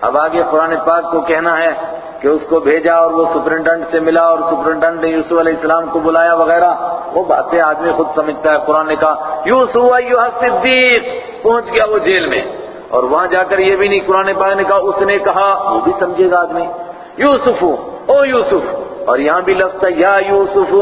A: اب آگے قرآن پاک کو کہنا ہے کہ اس کو بھیجا اور وہ سپرنٹنڈ سے ملا اور سپرنٹنڈ نے یوسف علیہ السلام کو بلایا وغیرہ، وہ باتیں آدمی خود سمجھتا ہے، قرآن نے کہا، یوسف ایوہ صدیق، پہنچ گیا وہ جیل میں۔ اور وہاں جا کر یہ بھی نہیں، قرآن پاک نے کہا، اس نے کہا، وہ بھی سمجھے گا آدمی۔ یوسف، او یوسف۔ اور یہاں بھی لفظ ہے، یا یوسف،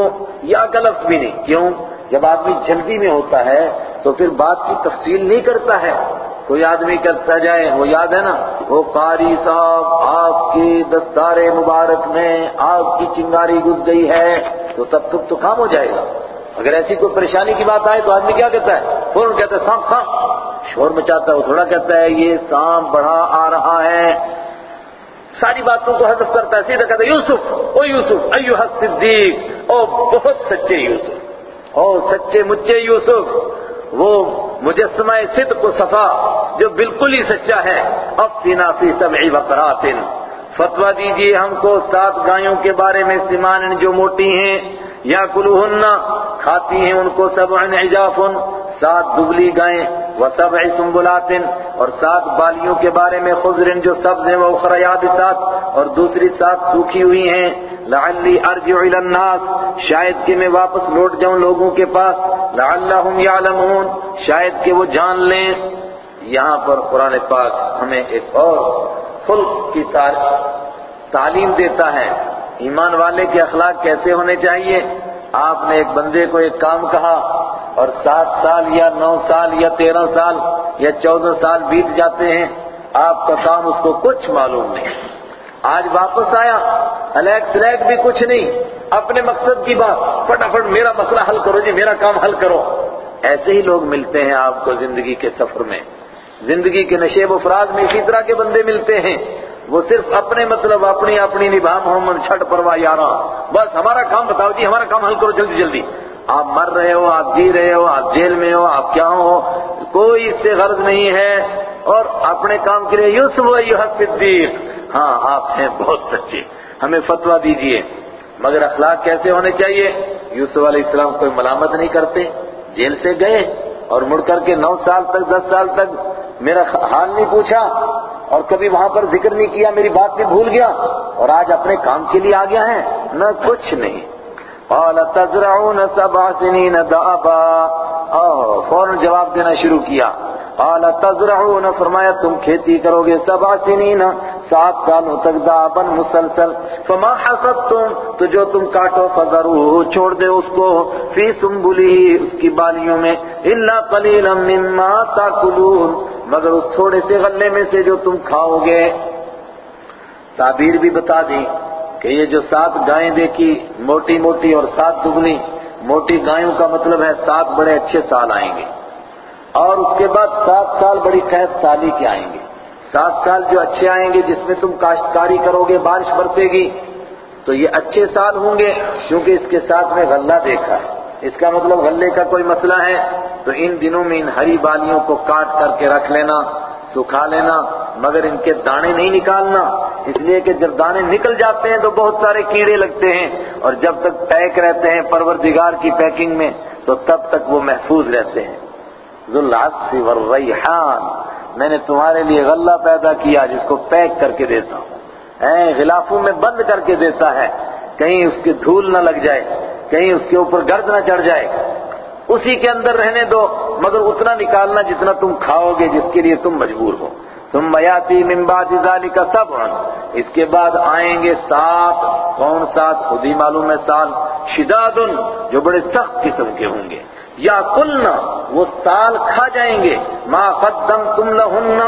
A: یا کا لفظ بھی نہیں۔ کیوں؟ جب آدمی جلدی میں ہوتا ہے تو پھر بات کی تفصیل نہیں کرتا ہے۔ کوئی آدمی کرتا جائے، وہ یاد ہے نا؟ وہ قاری صاحب، آپ کی دستار مبارک میں آگ کی چنگاری گھس گئی ہے، تو تب تک تو کام ہو جائے گا۔ اگر ایسی کوئی پریشانی کی بات آئے تو آدمی کیا کہتا ہے؟ فوراً کہتا ہے سانپ سانپ شور مچاتا ہے، وہ تھوڑا کہتا ہے، یہ سانپ بڑھا آ رہا ہے۔ ساری باتوں کو حذف کرتا ہے، سیدھا کہتا ہے، یوسف، او یوسف ایوہ صدیق، او بہت سچے یوسف، او سچے مچے یوسف۔ وہ مجسمہ صدق و صفا جو بالکل ہی سچا ہے اب فینا فی سبعی وقرات۔ فتوہ دیجیے ہم کو سات گایوں کے بارے میں سمان جو موٹی ہیں یا کلوہن کھاتی ہیں ان کو سبع عجاف سات دبلی گائیں و سبع سنبلات۔ اور سات بالیوں کے بارے میں خضر جو سبز ہیں وہ اخرى یابسات، اور دوسری سات سوکھی ہوئی ہیں۔ لعلی ارجع الى الناس. شاید کہ میں واپس لوٹ جاؤں لوگوں کے پاس. لعلہم یعلمون. شاید کہ وہ جان لیں. یہاں پر قرآن پاک ہمیں ایک اور خلق کی تعلیم دیتا ہے. ایمان والے کے اخلاق کیسے ہونے چاہیے؟ آپ نے ایک بندے کو ایک کام کہا اور سات سال یا نو سال یا تیرہ سال یا چودہ سال بیت جاتے ہیں. آپ کا کام اس کو کچھ معلوم نہیں. آج واپس آیا الیک سلیک بھی کچھ نہیں، اپنے مقصد کی بات فٹافٹ میرا مسئلہ حل کرو جی میرا کام حل کرو۔ ایسے ہی لوگ ملتے ہیں آپ کو زندگی کے سفر میں۔ زندگی کے نشیب و فراز میں اسی طرح کے بندے ملتے ہیں۔ وہ صرف اپنے مطلب اپنی اپنی نبھا، محمد، چھٹ پروا یارا بس ہمارا کام بتاؤ جی ہمارا کام حل کرو جلدی جلدی۔ آپ مر رہے ہو، آپ جی رہے ہو، آپ جیل میں ہو، آپ کیا ہو، کوئی اس سے غرض نہیں ہے۔ اور اپنے کام کے لیے یوسف و صدیق ہاں آپ ہیں بہت سچے۔ ہمیں فتویٰ دیجیے۔ مگر اخلاق کیسے ہونے چاہیے؟ یوسف علیہ السلام کوئی ملامت نہیں کرتے۔ جیل سے گئے اور مڑ کر کے نو سال تک، دس سال تک میرا حال نہیں پوچھا اور کبھی وہاں پر ذکر نہیں کیا، میری بات بھی بھول گیا اور آج اپنے کام کے لیے آ گیا ہے نہ کچھ نہیں۔ قال، تزرعون سبع سنین دعبا فوراً جواب دینا شروع کیا۔ قال تزرعون، فرمایا تم کھیتی کرو گے سبع سنین سات سالوں تک دعبا مسلسل۔ فما حصدتم تو جو تم کاٹو فذروه چھوڑ دے اس کو۔ فی سنبلی، اس کی بالیوں میں۔ الا قلیلا مما تاکلون، مگر اس تھوڑے سے غلے میں سے جو تم کھاؤ گے۔ تعبیر بھی بتا دی کہ یہ جو سات گائیں دیکھی، موٹی موٹی اور سات دگنی، موٹی گایوں کا مطلب ہے سات بڑے اچھے سال آئیں گے۔ اور اس کے بعد سات سال بڑی قید سالی کے آئیں گے۔ سات سال جو اچھے آئیں گے، جس میں تم کاشتکاری کرو گے، بارش برسے گی، تو یہ اچھے سال ہوں گے، کیونکہ اس کے ساتھ میں غلہ دیکھا۔ ہے اس کا مطلب غلے کا کوئی مسئلہ ہے؟ تو ان دنوں میں ان ہری بالیوں کو کاٹ کر کے رکھ لینا، سکھا لینا، مگر ان کے دانے نہیں نکالنا۔ اس لیے کہ جب دانے نکل جاتے ہیں تو بہت سارے کیڑے لگتے ہیں، اور جب تک پیک رہتے ہیں پروردگار کی پیکنگ میں، تو تب تک وہ محفوظ رہتے ہیں۔ ذوالعصف والریحان میں نے تمہارے لیے غلہ پیدا کیا جس کو پیک کر کے دیتا ہوں۔ غلافوں میں بند کر کے دیتا ہے۔ کہیں اس کی دھول نہ لگ جائے، کہیں اس کے اوپر گرد نہ چڑھ جائے۔ اسی کے اندر رہنے دو، مگر اتنا نکالنا جتنا تم کھاؤ گے جس کے لیے تم مجبور ہو۔ تم میاتی بعد ذالک کا سب اس کے بعد آئیں گے سات، کون سات؟ خود ہی معلوم ہے سال شداد، جو بڑے سخت قسم کے ہوں گے۔ یا کلنا، وہ سال کھا جائیں گے۔ ما قدم تم لہن،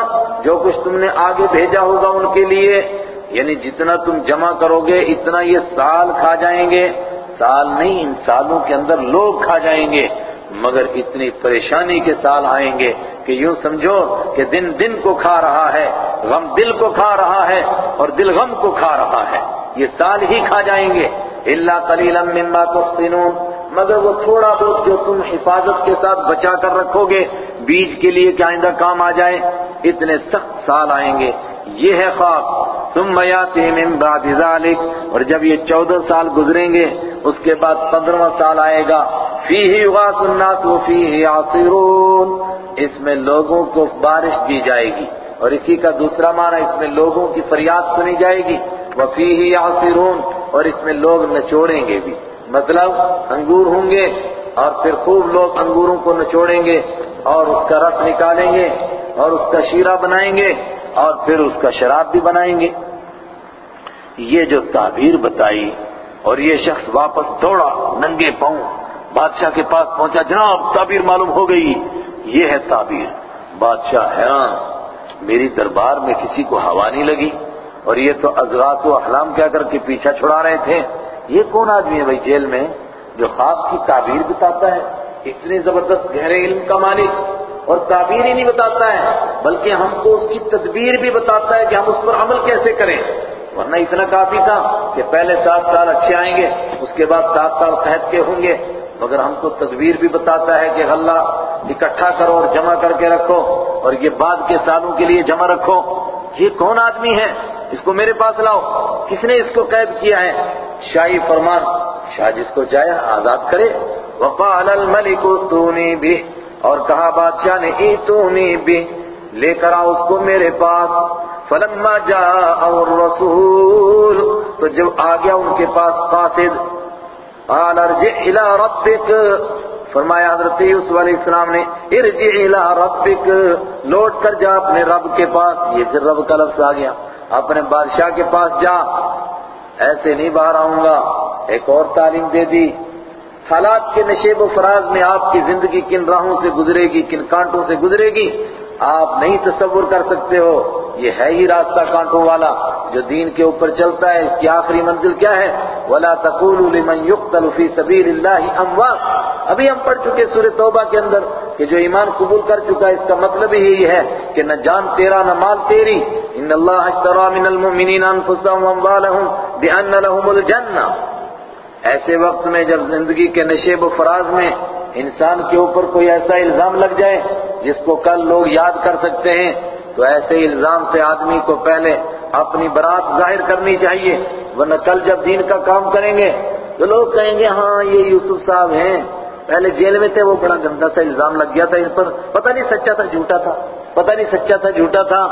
A: جو کچھ تم نے آگے بھیجا ہوگا ان کے لیے۔ یعنی جتنا تم جمع کرو گے، اتنا یہ سال کھا جائیں گے۔ سال نہیں، ان سالوں کے اندر لوگ کھا جائیں گے۔ مگر اتنی پریشانی کے سال آئیں گے کہ یوں سمجھو کہ دن دن کو کھا رہا ہے، غم دل کو کھا رہا ہے اور دل غم کو کھا رہا ہے۔ یہ سال ہی کھا جائیں گے۔ اللہ قلیلا مما تحسنون۔ مگر وہ تھوڑا بہت جو تم حفاظت کے ساتھ بچا کر رکھو گے، بیج کے لیے کہ آئندہ کام آ جائے، اتنے سخت سال آئیں گے۔ یہ ہے خواب۔ تم میاتی من بعد ذالک۔ اور جب یہ چودہ سال گزریں گے، اس کے بعد پندرہ سال آئے گا۔ فی ہی الناس و فی ہی اس میں لوگوں کو بارش دی جائے گی۔ اور اسی کا دوسرا معنی اس میں لوگوں کی فریاد سنی جائے گی۔ وہ فی ہی اور اس میں لوگ نچوڑیں گے بھی۔ مطلب انگور ہوں گے اور پھر خوب لوگ انگوروں کو نچوڑیں گے اور اس کا رس نکالیں گے اور اس کا شیرہ بنائیں گے اور پھر اس کا شراب بھی بنائیں گے۔ یہ جو تعبیر بتائی اور یہ شخص واپس دوڑا، ننگے پاؤں، بادشاہ کے پاس پہنچا، جناب تعبیر معلوم ہو گئی۔ یہ ہے تعبیر۔ بادشاہ حیران۔ میری دربار میں کسی کو ہوا نہیں لگی اور یہ تو ازغاث و احلام کیا کر کے پیچھا چھڑا رہے تھے۔ یہ کون آدمی ہے بھائی جیل میں جو خواب کی تعبیر بتاتا ہے؟ اتنے زبردست گہرے علم کا مالک اور تعبیر ہی نہیں بتاتا ہے، بلکہ ہم کو اس کی تدبیر بھی بتاتا ہے کہ ہم اس پر عمل کیسے کریں۔ ورنہ اتنا کافی تھا کہ پہلے سات سال اچھے آئیں گے، اس کے بعد سات سال قید کے ہوں گے۔ مگر ہم کو تدبیر بھی بتاتا ہے کہ غلہ اکٹھا کرو اور جمع کر کے رکھو اور یہ بعد کے سالوں کے لیے جمع رکھو۔ یہ کون آدمی ہے؟ اس کو میرے پاس لاؤ۔ کس نے اس کو قید کیا ہے؟ شاہی فرمان۔ شاہ جس کو چاہے آزاد کرے۔ وقال الملک تونی بھی اور کہا، بادشاہ نے ای بھی لے کر آؤ اس کو میرے پاس۔ فلما جاء الرسول۔ تو جب آ گیا ان کے پاس قاصد۔ قال، ارجع الى ربك فرمایا، حضرت یوسف علیہ السلام نے، ارجع الى ربك لوٹ کر جا اپنے رب کے پاس۔ یہ پھر رب کا لفظ آ گیا۔ اپنے بادشاہ کے پاس جا، ایسے نہیں باہر آؤں گا۔ ایک اور تعلیم دے دی۔ حالات کے نشیب و فراز میں آپ کی زندگی کن راہوں سے گزرے گی، کن کانٹوں سے گزرے گی؟ آپ نہیں تصور کر سکتے ہو۔ یہ ہے ہی راستہ کانٹوں والا جو دین کے اوپر چلتا ہے، اس کی آخری منزل کیا ہے؟ ولا تقولوا لمن يقتل في سبيل الله اموات ابھی ہم پڑھ چکے سورہ توبہ کے اندر کہ جو ایمان قبول کر چکا ہے، اس کا مطلب ہی یہی ہے کہ نہ جان تیرا، نہ مال تیری۔ ان اللہ اشترى من المؤمنین انفسهم واموالهم بان لهم الجنہ ایسے وقت میں جب زندگی کے نشیب و فراز میں انسان کے اوپر کوئی ایسا الزام لگ جائے جس کو کل لوگ یاد کر سکتے ہیں تو ایسے الزام سے آدمی کو پہلے اپنی برات ظاہر کرنی چاہیے، ورنہ کل جب دین کا کام کریں گے تو لوگ کہیں گے ہاں یہ یوسف صاحب ہیں۔ پہلے جیل میں تھے، وہ بڑا گندا سا الزام لگ گیا تھا ان پر۔ پتہ نہیں سچا تھا جھوٹا تھا۔ پتہ نہیں سچا تھا جھوٹا تھا۔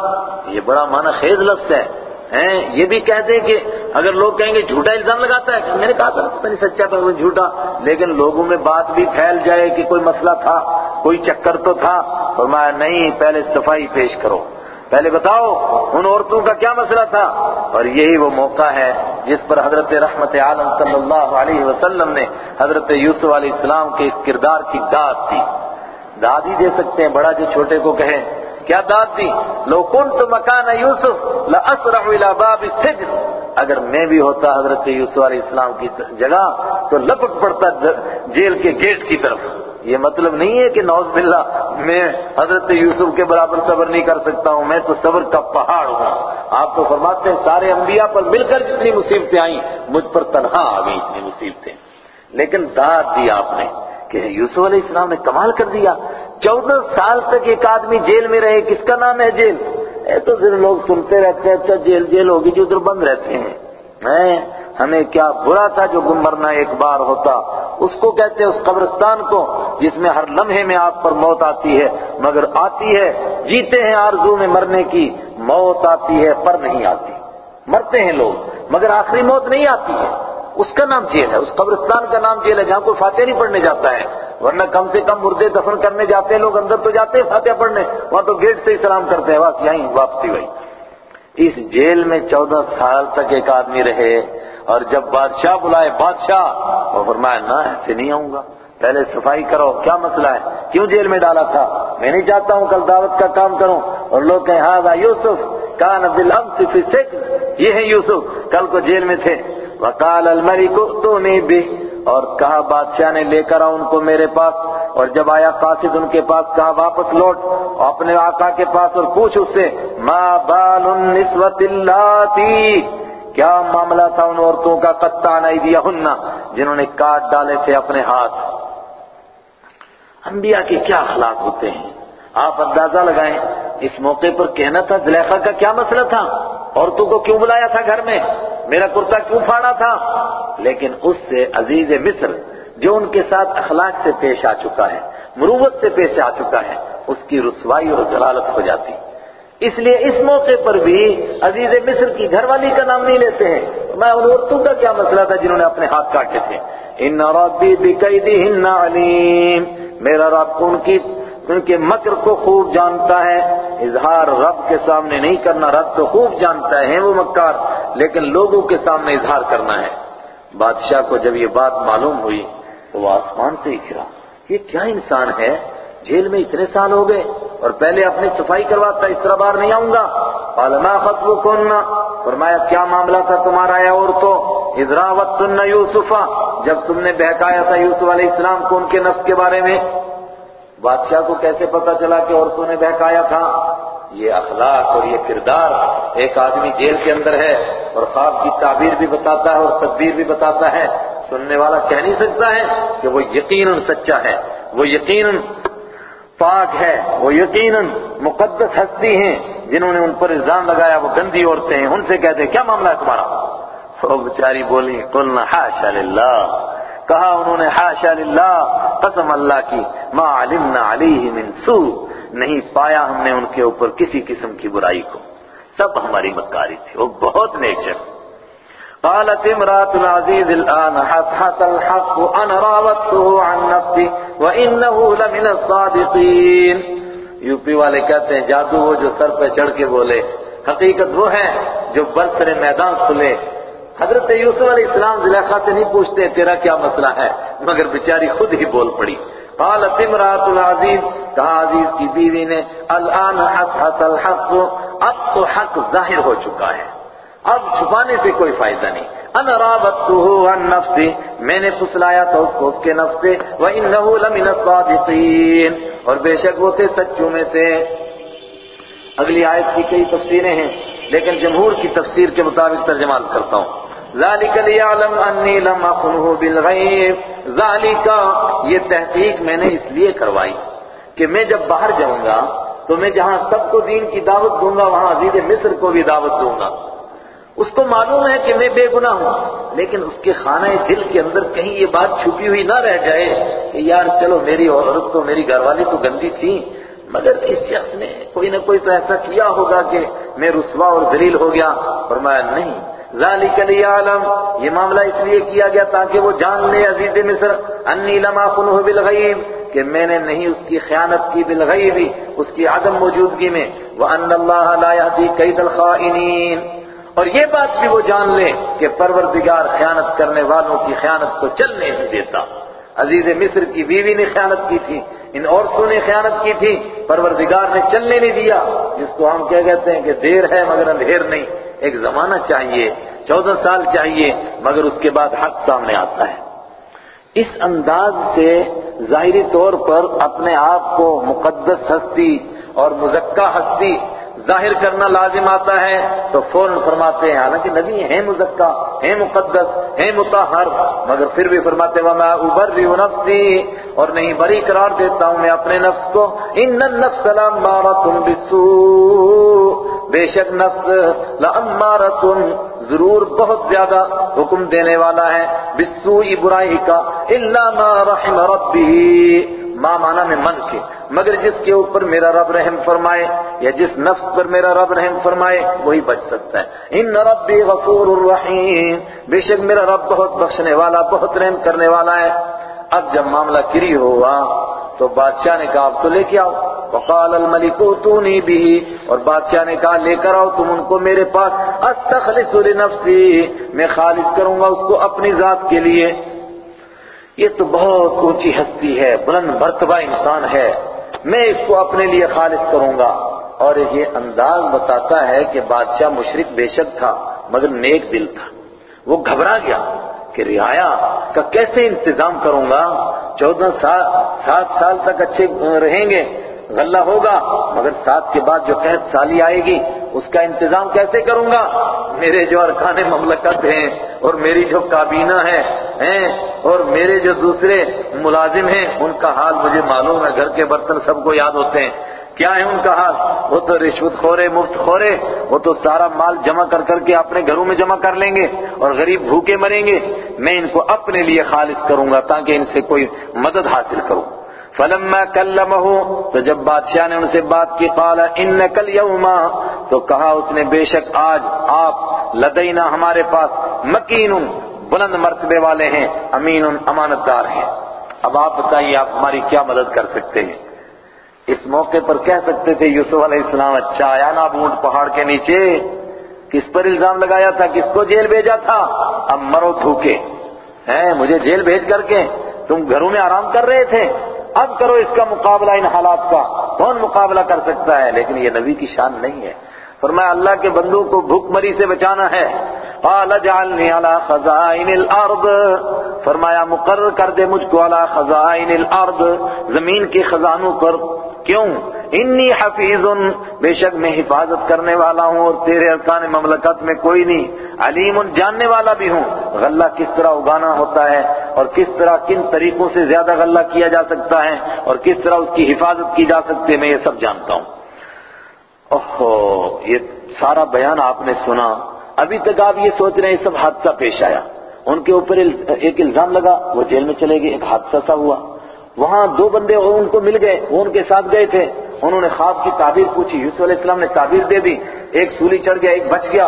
A: یہ بڑا معنی خیز لفظ ہے۔ ہیں، یہ بھی کہتے ہیں کہ اگر لوگ کہیں گے جھوٹا الزام لگاتا ہے، میں نے کہا تھا، پتہ نہیں سچا تھا جھوٹا، لیکن لوگوں میں بات بھی پھیل جائے کہ کوئی مسئلہ تھا، کوئی چکر تو تھا، فرمایا نہیں، پہلے صفائی پیش کرو۔ پہلے بتاؤ، ان عورتوں کا کیا مسئلہ تھا؟ اور یہی وہ موقع ہے جس پر حضرت رحمت عالم صلی اللہ علیہ وسلم نے حضرت یوسف علیہ السلام کے اس کردار کی داد دی۔ داد ہی دے سکتے ہیں، بڑا جو چھوٹے کو کہے کیا داد دی؟ لو کنت مکان یوسف لاسرع الى باب السجن اگر میں بھی ہوتا حضرت یوسف علیہ السلام کی جگہ، تو لپک پڑتا جیل کے گیٹ کی طرف. یہ مطلب نہیں ہے کہ نوز باللہ میں حضرت یوسف کے برابر صبر نہیں کر سکتا ہوں، میں تو صبر کا پہاڑ ہوں۔ آپ تو فرماتے ہیں سارے انبیاء پر مل کر جتنی مصیبتیں آئیں، مجھ پر تنہا آ گئی اتنی مصیبتیں۔ لیکن داد دی آپ نے کہ یوسف علیہ السلام نے کمال کر دیا۔ چودہ سال تک ایک آدمی جیل میں رہے، کس کا نام ہے جیل؟ اے تو پھر لوگ سنتے رہتے ہیں اچھا جیل جیل ہوگی جو ادھر بند رہتے ہیں۔ ہمیں کیا برا تھا جو گم مرنا ایک بار ہوتا؟ اس کو کہتے ہیں اس قبرستان کو، جس میں ہر لمحے میں آپ پر موت آتی ہے۔ مگر آتی ہے، جیتے ہیں آرزو میں مرنے کی، موت آتی ہے، پر نہیں آتی۔ مرتے ہیں لوگ، مگر آخری موت نہیں آتی ہے۔ اس کا نام جیل ہے، اس قبرستان کا نام جیل ہے، جہاں کوئی فاتح نہیں پڑھنے جاتا ہے۔ ورنہ کم سے کم مردے دفن کرنے جاتے ہیں، لوگ اندر تو جاتے ہیں، فاتحہ پڑھنے، وہاں تو گیٹ سے ہی سلام کرتے ہیں بس یہیں واپسی بھائی اس جیل میں چودہ سال تک ایک آدمی رہے اور جب بادشاہ بلائے، بادشاہ، وہ فرمایا، نہ، ایسے نہیں آؤں گا۔ پہلے صفائی کرو، کیا مسئلہ ہے؟ کیوں جیل میں ڈالا تھا؟ میں نہیں چاہتا ہوں کل دعوت کا کام کروں۔ اور لوگ کہیں ہاں یوسف کان عبد الحم سکھ یہ ہے یوسف، کل کو جیل میں تھے۔ وکال المری کو تو نہیں بھی اور کہا بادشاہ نے لے کر آؤ ان کو میرے پاس، اور جب آیا قاصد ان کے پاس، کہا واپس لوٹ، اپنے آقا کے پاس اور پوچھ اس سے، ما بال النسوت اللاتی کیا معاملہ تھا ان عورتوں کا؟ قطع نہیں دیا ہننا جنہوں نے کاٹ ڈالے تھے اپنے ہاتھ۔ انبیاء کے کیا اخلاق ہوتے ہیں؟ آپ اندازہ لگائیں، اس موقع پر کہنا تھا زلیخا کا کیا مسئلہ تھا؟ عورتوں کو کیوں بلایا تھا گھر میں؟ میرا کرتا کیوں پھاڑا تھا؟ لیکن اس سے عزیز مصر، جو ان کے ساتھ اخلاق سے پیش آ چکا ہے، مروت سے پیش آ چکا ہے، اس کی رسوائی اور ضلالت ہو جاتی۔ اس لیے اس موقع پر بھی عزیز مصر کی گھر والی کا نام نہیں لیتے ہیں۔ میں ان عورتوں کا کیا مسئلہ تھا جنہوں نے اپنے ہاتھ کاٹے تھے؟ ان ربی بقیدہن علیم۔ میرا رب ان کی ان کے مکر کو خوب جانتا ہے، اظہار رب کے سامنے نہیں کرنا، رب تو خوب جانتا ہے وہ مکار، لیکن لوگوں کے سامنے اظہار کرنا ہے۔ بادشاہ کو جب یہ بات معلوم ہوئی، تو وہ آسمان سے ہی گرا یہ کیا انسان ہے؟ جیل میں اتنے سال ہو گئے، اور پہلے اپنی صفائی کرواتا اس طرح باہر نہیں آؤں گا۔ علما فتو کون فرمایا، کیا معاملہ تھا تمہارا یا اور تو ادراوت یوسفا، جب تم نے بہکایا تھا یوسف علیہ السلام کو ان کے نفس کے بارے میں۔ بادشاہ کو کیسے پتا چلا کہ عورتوں نے بہکایا تھا؟ یہ اخلاق اور یہ کردار ایک آدمی جیل کے اندر ہے اور خواب کی تعبیر بھی بتاتا ہے اور تدبیر بھی بتاتا ہے۔ سننے والا کہہ نہیں سکتا ہے کہ وہ یقیناً سچا ہے۔ وہ یقیناً پاک ہے۔ وہ یقیناً مقدس ہستی ہیں جنہوں نے ان پر الزام لگایا۔ وہ گندی عورتیں ہیں۔ ان سے کہتے ہیں کیا معاملہ ہے تمہارا؟ وہ بچاری بولی، قلنا حاشا للہ کہا انہوں نے، حاشا للہ، قسم اللہ کی، ما علمنا علیہ من سوء، نہیں پایا ہم نے ان کے اوپر کسی قسم کی برائی کو۔ سب ہماری مکاری تھی، وہ بہت نیچر قالت امرات العزیز الان حس الحق انا راوته عن نفسي وانه لمن الصادقين۔ یو پی والے کہتے ہیں، جادو وہ جو سر پہ چڑھ کے بولے، حقیقت وہ ہے جو برسر میدان کھلے حضرت یوسف علیہ السلام زلیخا سے نہیں پوچھتے تیرا کیا مسئلہ ہے؟ مگر بیچاری خود ہی بول پڑی۔ قالت امرات العزیز کہا عزیز کی بیوی نے، الان حس الحق، اب تو حق ظاہر ہو چکا ہے۔ اب چھپانے سے کوئی فائدہ نہیں۔ ان رابطته عن نفسي میں نے پسلایا تھا اس کو اس کے نفس سے۔ وانه لمن الصادقين۔ اور بے شک وہ تھے سچوں میں سے۔ اگلی آیت کی کئی تفسیریں ہیں، لیکن جمہور کی تفسیر کے مطابق ترجمہ کرتا ہوں۔ ذالک لیعلم انی لم اخنه بالغیب۔ ذالک، یہ تحقیق میں نے اس لیے کروائی کہ میں جب باہر جاؤں گا تو میں جہاں سب کو دین کی دعوت دوں گا، وہاں عزیز مصر کو بھی دعوت دوں گا۔ اس کو معلوم ہے کہ میں بے گناہ ہوں، لیکن اس کے خانہ دل کے اندر کہیں یہ بات چھپی ہوئی نہ رہ جائے کہ یار چلو میری عورت تو میری گھر والی تو گندی تھی، مگر اس شخص نے کوئی نہ کوئی تو ایسا کیا ہوگا کہ میں رسوا اور ذلیل ہو گیا۔ فرمایا نہیں ذالک لیعلم، یہ معاملہ اس لیے کیا گیا تاکہ وہ جان لے عزیز مصر، انی لما خنہ بالغیب، کہ میں نے نہیں اس کی خیانت کی بالغیب، اس کی عدم موجودگی میں، وان اللہ لا يهدي كيد الخائنین۔ اور یہ بات بھی وہ جان لے کہ پروردگار خیانت کرنے والوں کی خیانت کو چلنے نہیں دیتا۔ عزیز مصر کی بیوی نے خیانت کی تھی، ان عورتوں نے خیانت کی تھی، پروردگار نے چلنے نہیں دیا، جس کو ہم کہہ کہتے ہیں کہ دیر ہے مگر اندھیر نہیں۔ ایک زمانہ چاہیے، چودہ سال چاہیے، مگر اس کے بعد حق سامنے آتا ہے۔ اس انداز سے ظاہری طور پر اپنے آپ کو مقدس ہستی اور مزکہ ہستی ظاہر کرنا لازم آتا ہے تو فوراً فرماتے ہیں، حالانکہ نبی ہیں مزکہ ہیں مقدس، ہیں متحر مگر پھر بھی فرماتے وما ابرئ نفسی اور نہیں بری قرار دیتا ہوں میں اپنے نفس کو۔ ان النفس لامارۃ بالسوء۔ بے شک نفس لامارۃ ضرور بہت زیادہ حکم دینے والا ہے۔ بالسوء برائی کا۔ الا ما رحم ربی ماں مانا میں من کے، مگر جس کے اوپر میرا رب رحم فرمائے یا جس نفس پر میرا رب رحم فرمائے، وہی بچ سکتا ہے۔ ان ربی غفور الرحیم، بے شک میرا رب بہت بخشنے والا، بہت رحم کرنے والا ہے۔ اب جب معاملہ کری ہوا، تو بادشاہ نے کہا، اب تو لے کے آؤ۔ وقال الملک اتونی بھی اور بادشاہ نے کہا، لے کر آؤ، تم ان کو میرے پاس۔ استخلص لنفسی، میں خالص کروں گا اس کو اپنی ذات کے لیے۔ یہ تو بہت اونچی ہستی ہے، بلند مرتبہ انسان ہے۔ میں اس کو اپنے لیے خالص کروں گا۔ اور یہ انداز بتاتا ہے کہ بادشاہ مشرق بے شک تھا، مگر نیک دل تھا۔ وہ گھبرا گیا کہ رعایا کا کیسے انتظام کروں گا؟ چودہ سال سات سال تک اچھے رہیں گے۔ غلہ ہوگا، مگر سات کے بعد جو قحط سالی آئے گی، اس کا انتظام کیسے کروں گا؟ میرے جو ارکان مملکت ہیں، اور میری جو کابینہ ہے ہیں، اور میرے جو دوسرے ملازم ہیں، ان کا حال مجھے معلوم ہے، گھر کے برتن سب کو یاد ہوتے ہیں۔ کیا ہے ان کا حال؟ وہ تو رشوت خورے، مفت خورے، وہ تو سارا مال جمع کر کر کے اپنے گھروں میں جمع کر لیں گے، اور غریب بھوکے مریں گے۔ میں ان کو اپنے لیے خالص کروں گا، تاکہ ان سے کوئی مدد حاصل کروں۔ فلما کلمہ تو جب بادشاہ نے ان سے بات کی، قال، انک اليوم تو کہا اس نے، بے شک آج آپ لدینا ہمارے پاس مکین، بلند مرتبے والے ہیں، امین امانت دار ہیں۔ اب آپ بتائیے، آپ ہماری کیا مدد کر سکتے ہیں؟ اس موقع پر کہہ سکتے تھے، یوسف علیہ السلام اچھا آیا نا بونٹ پہاڑ کے نیچے؟ کس پر الزام لگایا تھا؟ کس کو جیل بھیجا تھا؟ اب مرو تھوکے ہیں، مجھے جیل بھیج کر کے تم گھروں میں آرام کر رہے تھے۔ اب کرو اس کا مقابلہ ان حالات کا، کون مقابلہ کر سکتا ہے؟ لیکن یہ نبی کی شان نہیں ہے۔ فرمایا، اللہ کے بندوں کو بھوک مری سے بچانا ہے۔ قال، جعلنی علی خزائن الارض۔ فرمایا، مقرر کر دے مجھ کو علی خزائن الارض۔ زمین کے خزانوں پر۔ کیوں؟ انی حفیظ بے شک میں حفاظت کرنے والا ہوں اور تیرے ارکان مملکت میں کوئی نہیں، علیم جاننے والا بھی ہوں۔ غلہ کس طرح اگانا ہوتا ہے اور کس طرح کن طریقوں سے زیادہ غلہ کیا جا سکتا ہے اور کس طرح اس کی حفاظت کی جا سکتی ہے، میں یہ سب جانتا ہوں۔ اوہو، یہ سارا بیان آپ نے سنا۔ ابھی تک آپ یہ سوچ رہے ہیں، یہ سب حادثہ پیش آیا۔ ان کے اوپر ایک الزام لگا، وہ جیل میں چلے گئے، ایک حادثہ سا ہوا۔ وہاں دو بندے ان کو مل گئے، وہ ان کے ساتھ گئے تھے۔ انہوں نے خواب کی تعبیر پوچھی۔ یوسف علیہ السلام نے تعبیر دے دی۔ ایک سولی چڑھ گیا، ایک بچ گیا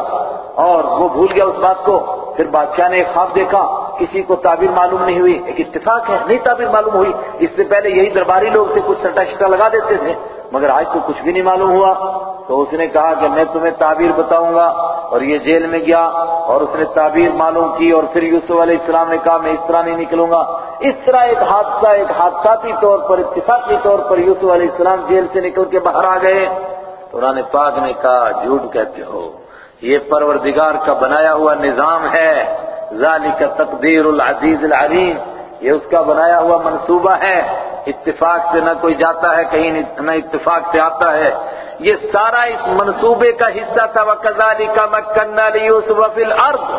A: اور وہ بھول گیا اس بات کو۔ پھر بادشاہ نے ایک خواب دیکھا، کسی کو تعبیر معلوم نہیں ہوئی، ایک اتفاق ہے نہیں تعبیر معلوم ہوئی۔ اس سے پہلے یہی درباری لوگ تھے، کچھ سٹا شٹا لگا دیتے تھے، مگر آج تو کچھ بھی نہیں معلوم ہوا۔ تو اس نے کہا کہ میں تمہیں تعبیر بتاؤں گا اور یہ جیل میں گیا اور اس نے تعبیر معلوم کی اور پھر یوسف علیہ السلام نے کہا میں اس طرح نہیں نکلوں گا۔ اس طرح ایک حادثہ، ایک حادثاتی طور پر، اتفاقی طور پر یوسف علیہ السلام جیل سے نکل کے باہر آ گئے۔ قرآن پاک نے کہا، جھوٹ کہتے ہو۔ یہ پروردگار کا بنایا ہوا نظام ہے۔ ذالک تقدیر العزیز العلیم۔ یہ اس کا بنایا ہوا منصوبہ ہے۔ اتفاق سے نہ کوئی جاتا ہے، کہیں نہ اتفاق سے آتا ہے۔ یہ سارا اس منصوبے کا حصہ تھا۔ وَكَذَلِكَ مَكَّنَّا لِيُوسُفَ فِي الْأَرْضِ۔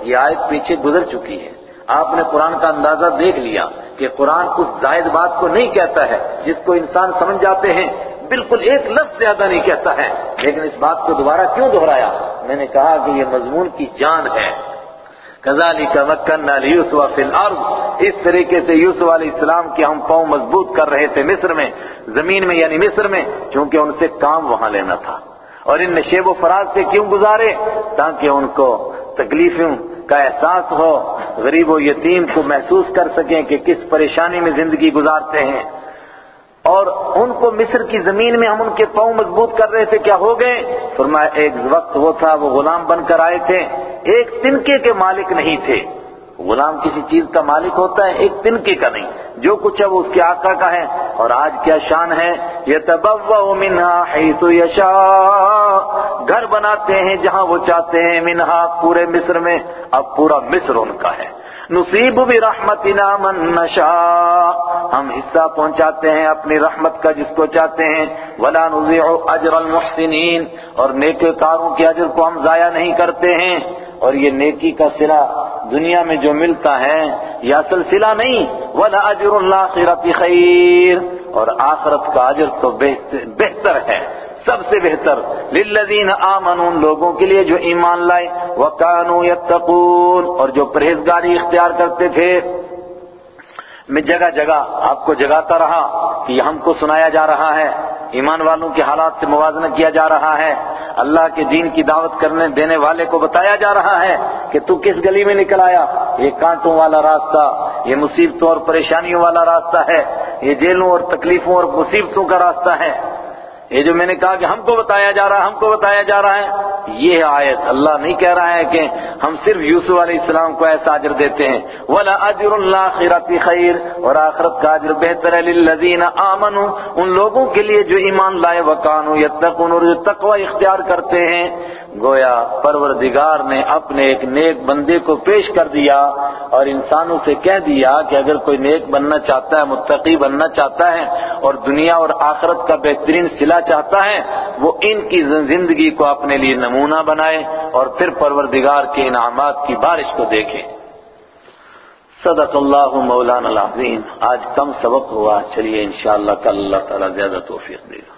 A: یہ آیت پیچھے گزر چکی ہے۔ آپ نے قرآن کا اندازہ دیکھ لیا کہ قرآن اس زائد بات کو نہیں کہتا ہے جس کو انسان سمجھ جاتے ہیں۔ بالکل ایک لفظ زیادہ نہیں کہتا ہے۔ لیکن اس بات کو دوبارہ کیوں دہرایا؟ میں نے کہا کہ یہ مضمون کی جان ہے۔ كذلك مكنا ليوسف في الارض اس طریقے سے یوسف علیہ السلام کی ہم پاؤں مضبوط کر رہے تھے مصر میں، زمین میں یعنی مصر میں، چونکہ ان سے کام وہاں لینا تھا۔ اور ان نشیب و فراز سے کیوں گزارے؟ تاکہ ان کو تکلیفوں کا احساس ہو، غریب و یتیم کو محسوس کر سکیں کہ کس پریشانی میں زندگی گزارتے ہیں۔ اور ان کو مصر کی زمین میں ہم ان کے پاؤں مضبوط کر رہے تھے، کیا ہو گئے؟ فرمایا، ایک وقت وہ تھا، وہ غلام بن کر آئے تھے۔ ایک تنکے کے مالک نہیں تھے۔ غلام کسی چیز کا مالک ہوتا ہے، ایک تنکے کا نہیں۔ جو کچھ ہے وہ اس کے آقا کا ہے۔ اور آج کیا شان ہے۔ یہ مِنْهَا حَيْثُ يَشَاءُ گھر بناتے ہیں جہاں وہ چاہتے ہیں، منہا پورے مصر میں۔ اب پورا مصر ان کا ہے۔ نصیب بھی رحمت من نشاء۔ ہم حصہ پہنچاتے ہیں اپنی رحمت کا جس کو چاہتے ہیں۔ ولا نضيع اجر المحسنین۔ اور نیک کاروں کے اجر کو ہم ضائع نہیں کرتے ہیں۔ اور یہ نیکی کا صلہ دنیا میں جو ملتا ہے یہ اصل صلہ نہیں، ولا اجر اللہ خیر۔ اور آخرت کا اجر تو بہتر ہے۔ سب سے بہتر۔ للذین آمنوا لوگوں کے لیے جو ایمان لائے۔ وکانوا یتقون، اور جو پرہیزگاری اختیار کرتے تھے۔ میں جگہ جگہ آپ کو جگاتا رہا کہ ہم کو سنایا جا رہا ہے۔ ایمان والوں کے حالات سے موازنہ کیا جا رہا ہے۔ اللہ کے دین کی دعوت کرنے دینے والے کو بتایا جا رہا ہے کہ تو کس گلی میں نکل آیا۔ یہ کانٹوں والا راستہ، یہ مصیبتوں اور پریشانیوں والا راستہ ہے۔ یہ جیلوں اور تکلیفوں اور مصیبتوں کا راستہ ہے۔ یہ جو میں نے کہا کہ ہم کو بتایا جا رہا ہے، ہم کو بتایا جا رہا ہے، یہ آیت اللہ نہیں کہہ رہا ہے کہ ہم صرف یوسف علیہ السلام کو ایسا اجر دیتے ہیں۔ ولا اجر اللہ خیر اور آخرت کا اجر بہتر ہے للذین آمنوا، ان لوگوں کے لیے جو ایمان لائے وکانو یتقون اور جو تقوی اختیار کرتے ہیں۔ گویا پروردگار نے اپنے ایک نیک بندے کو پیش کر دیا اور انسانوں سے کہہ دیا کہ اگر کوئی نیک بننا چاہتا ہے، متقی بننا چاہتا ہے اور دنیا اور آخرت کا بہترین صلہ چاہتا ہے، وہ ان کی زندگی کو اپنے لیے نمونہ بنائے اور پھر پروردگار کے انعامات کی بارش کو دیکھے۔ صدق اللہ مولانا العظیم۔ آج کم سبق ہوا، چلیے انشاءاللہ، کل اللہ تعالیٰ زیادہ توفیق دے گا۔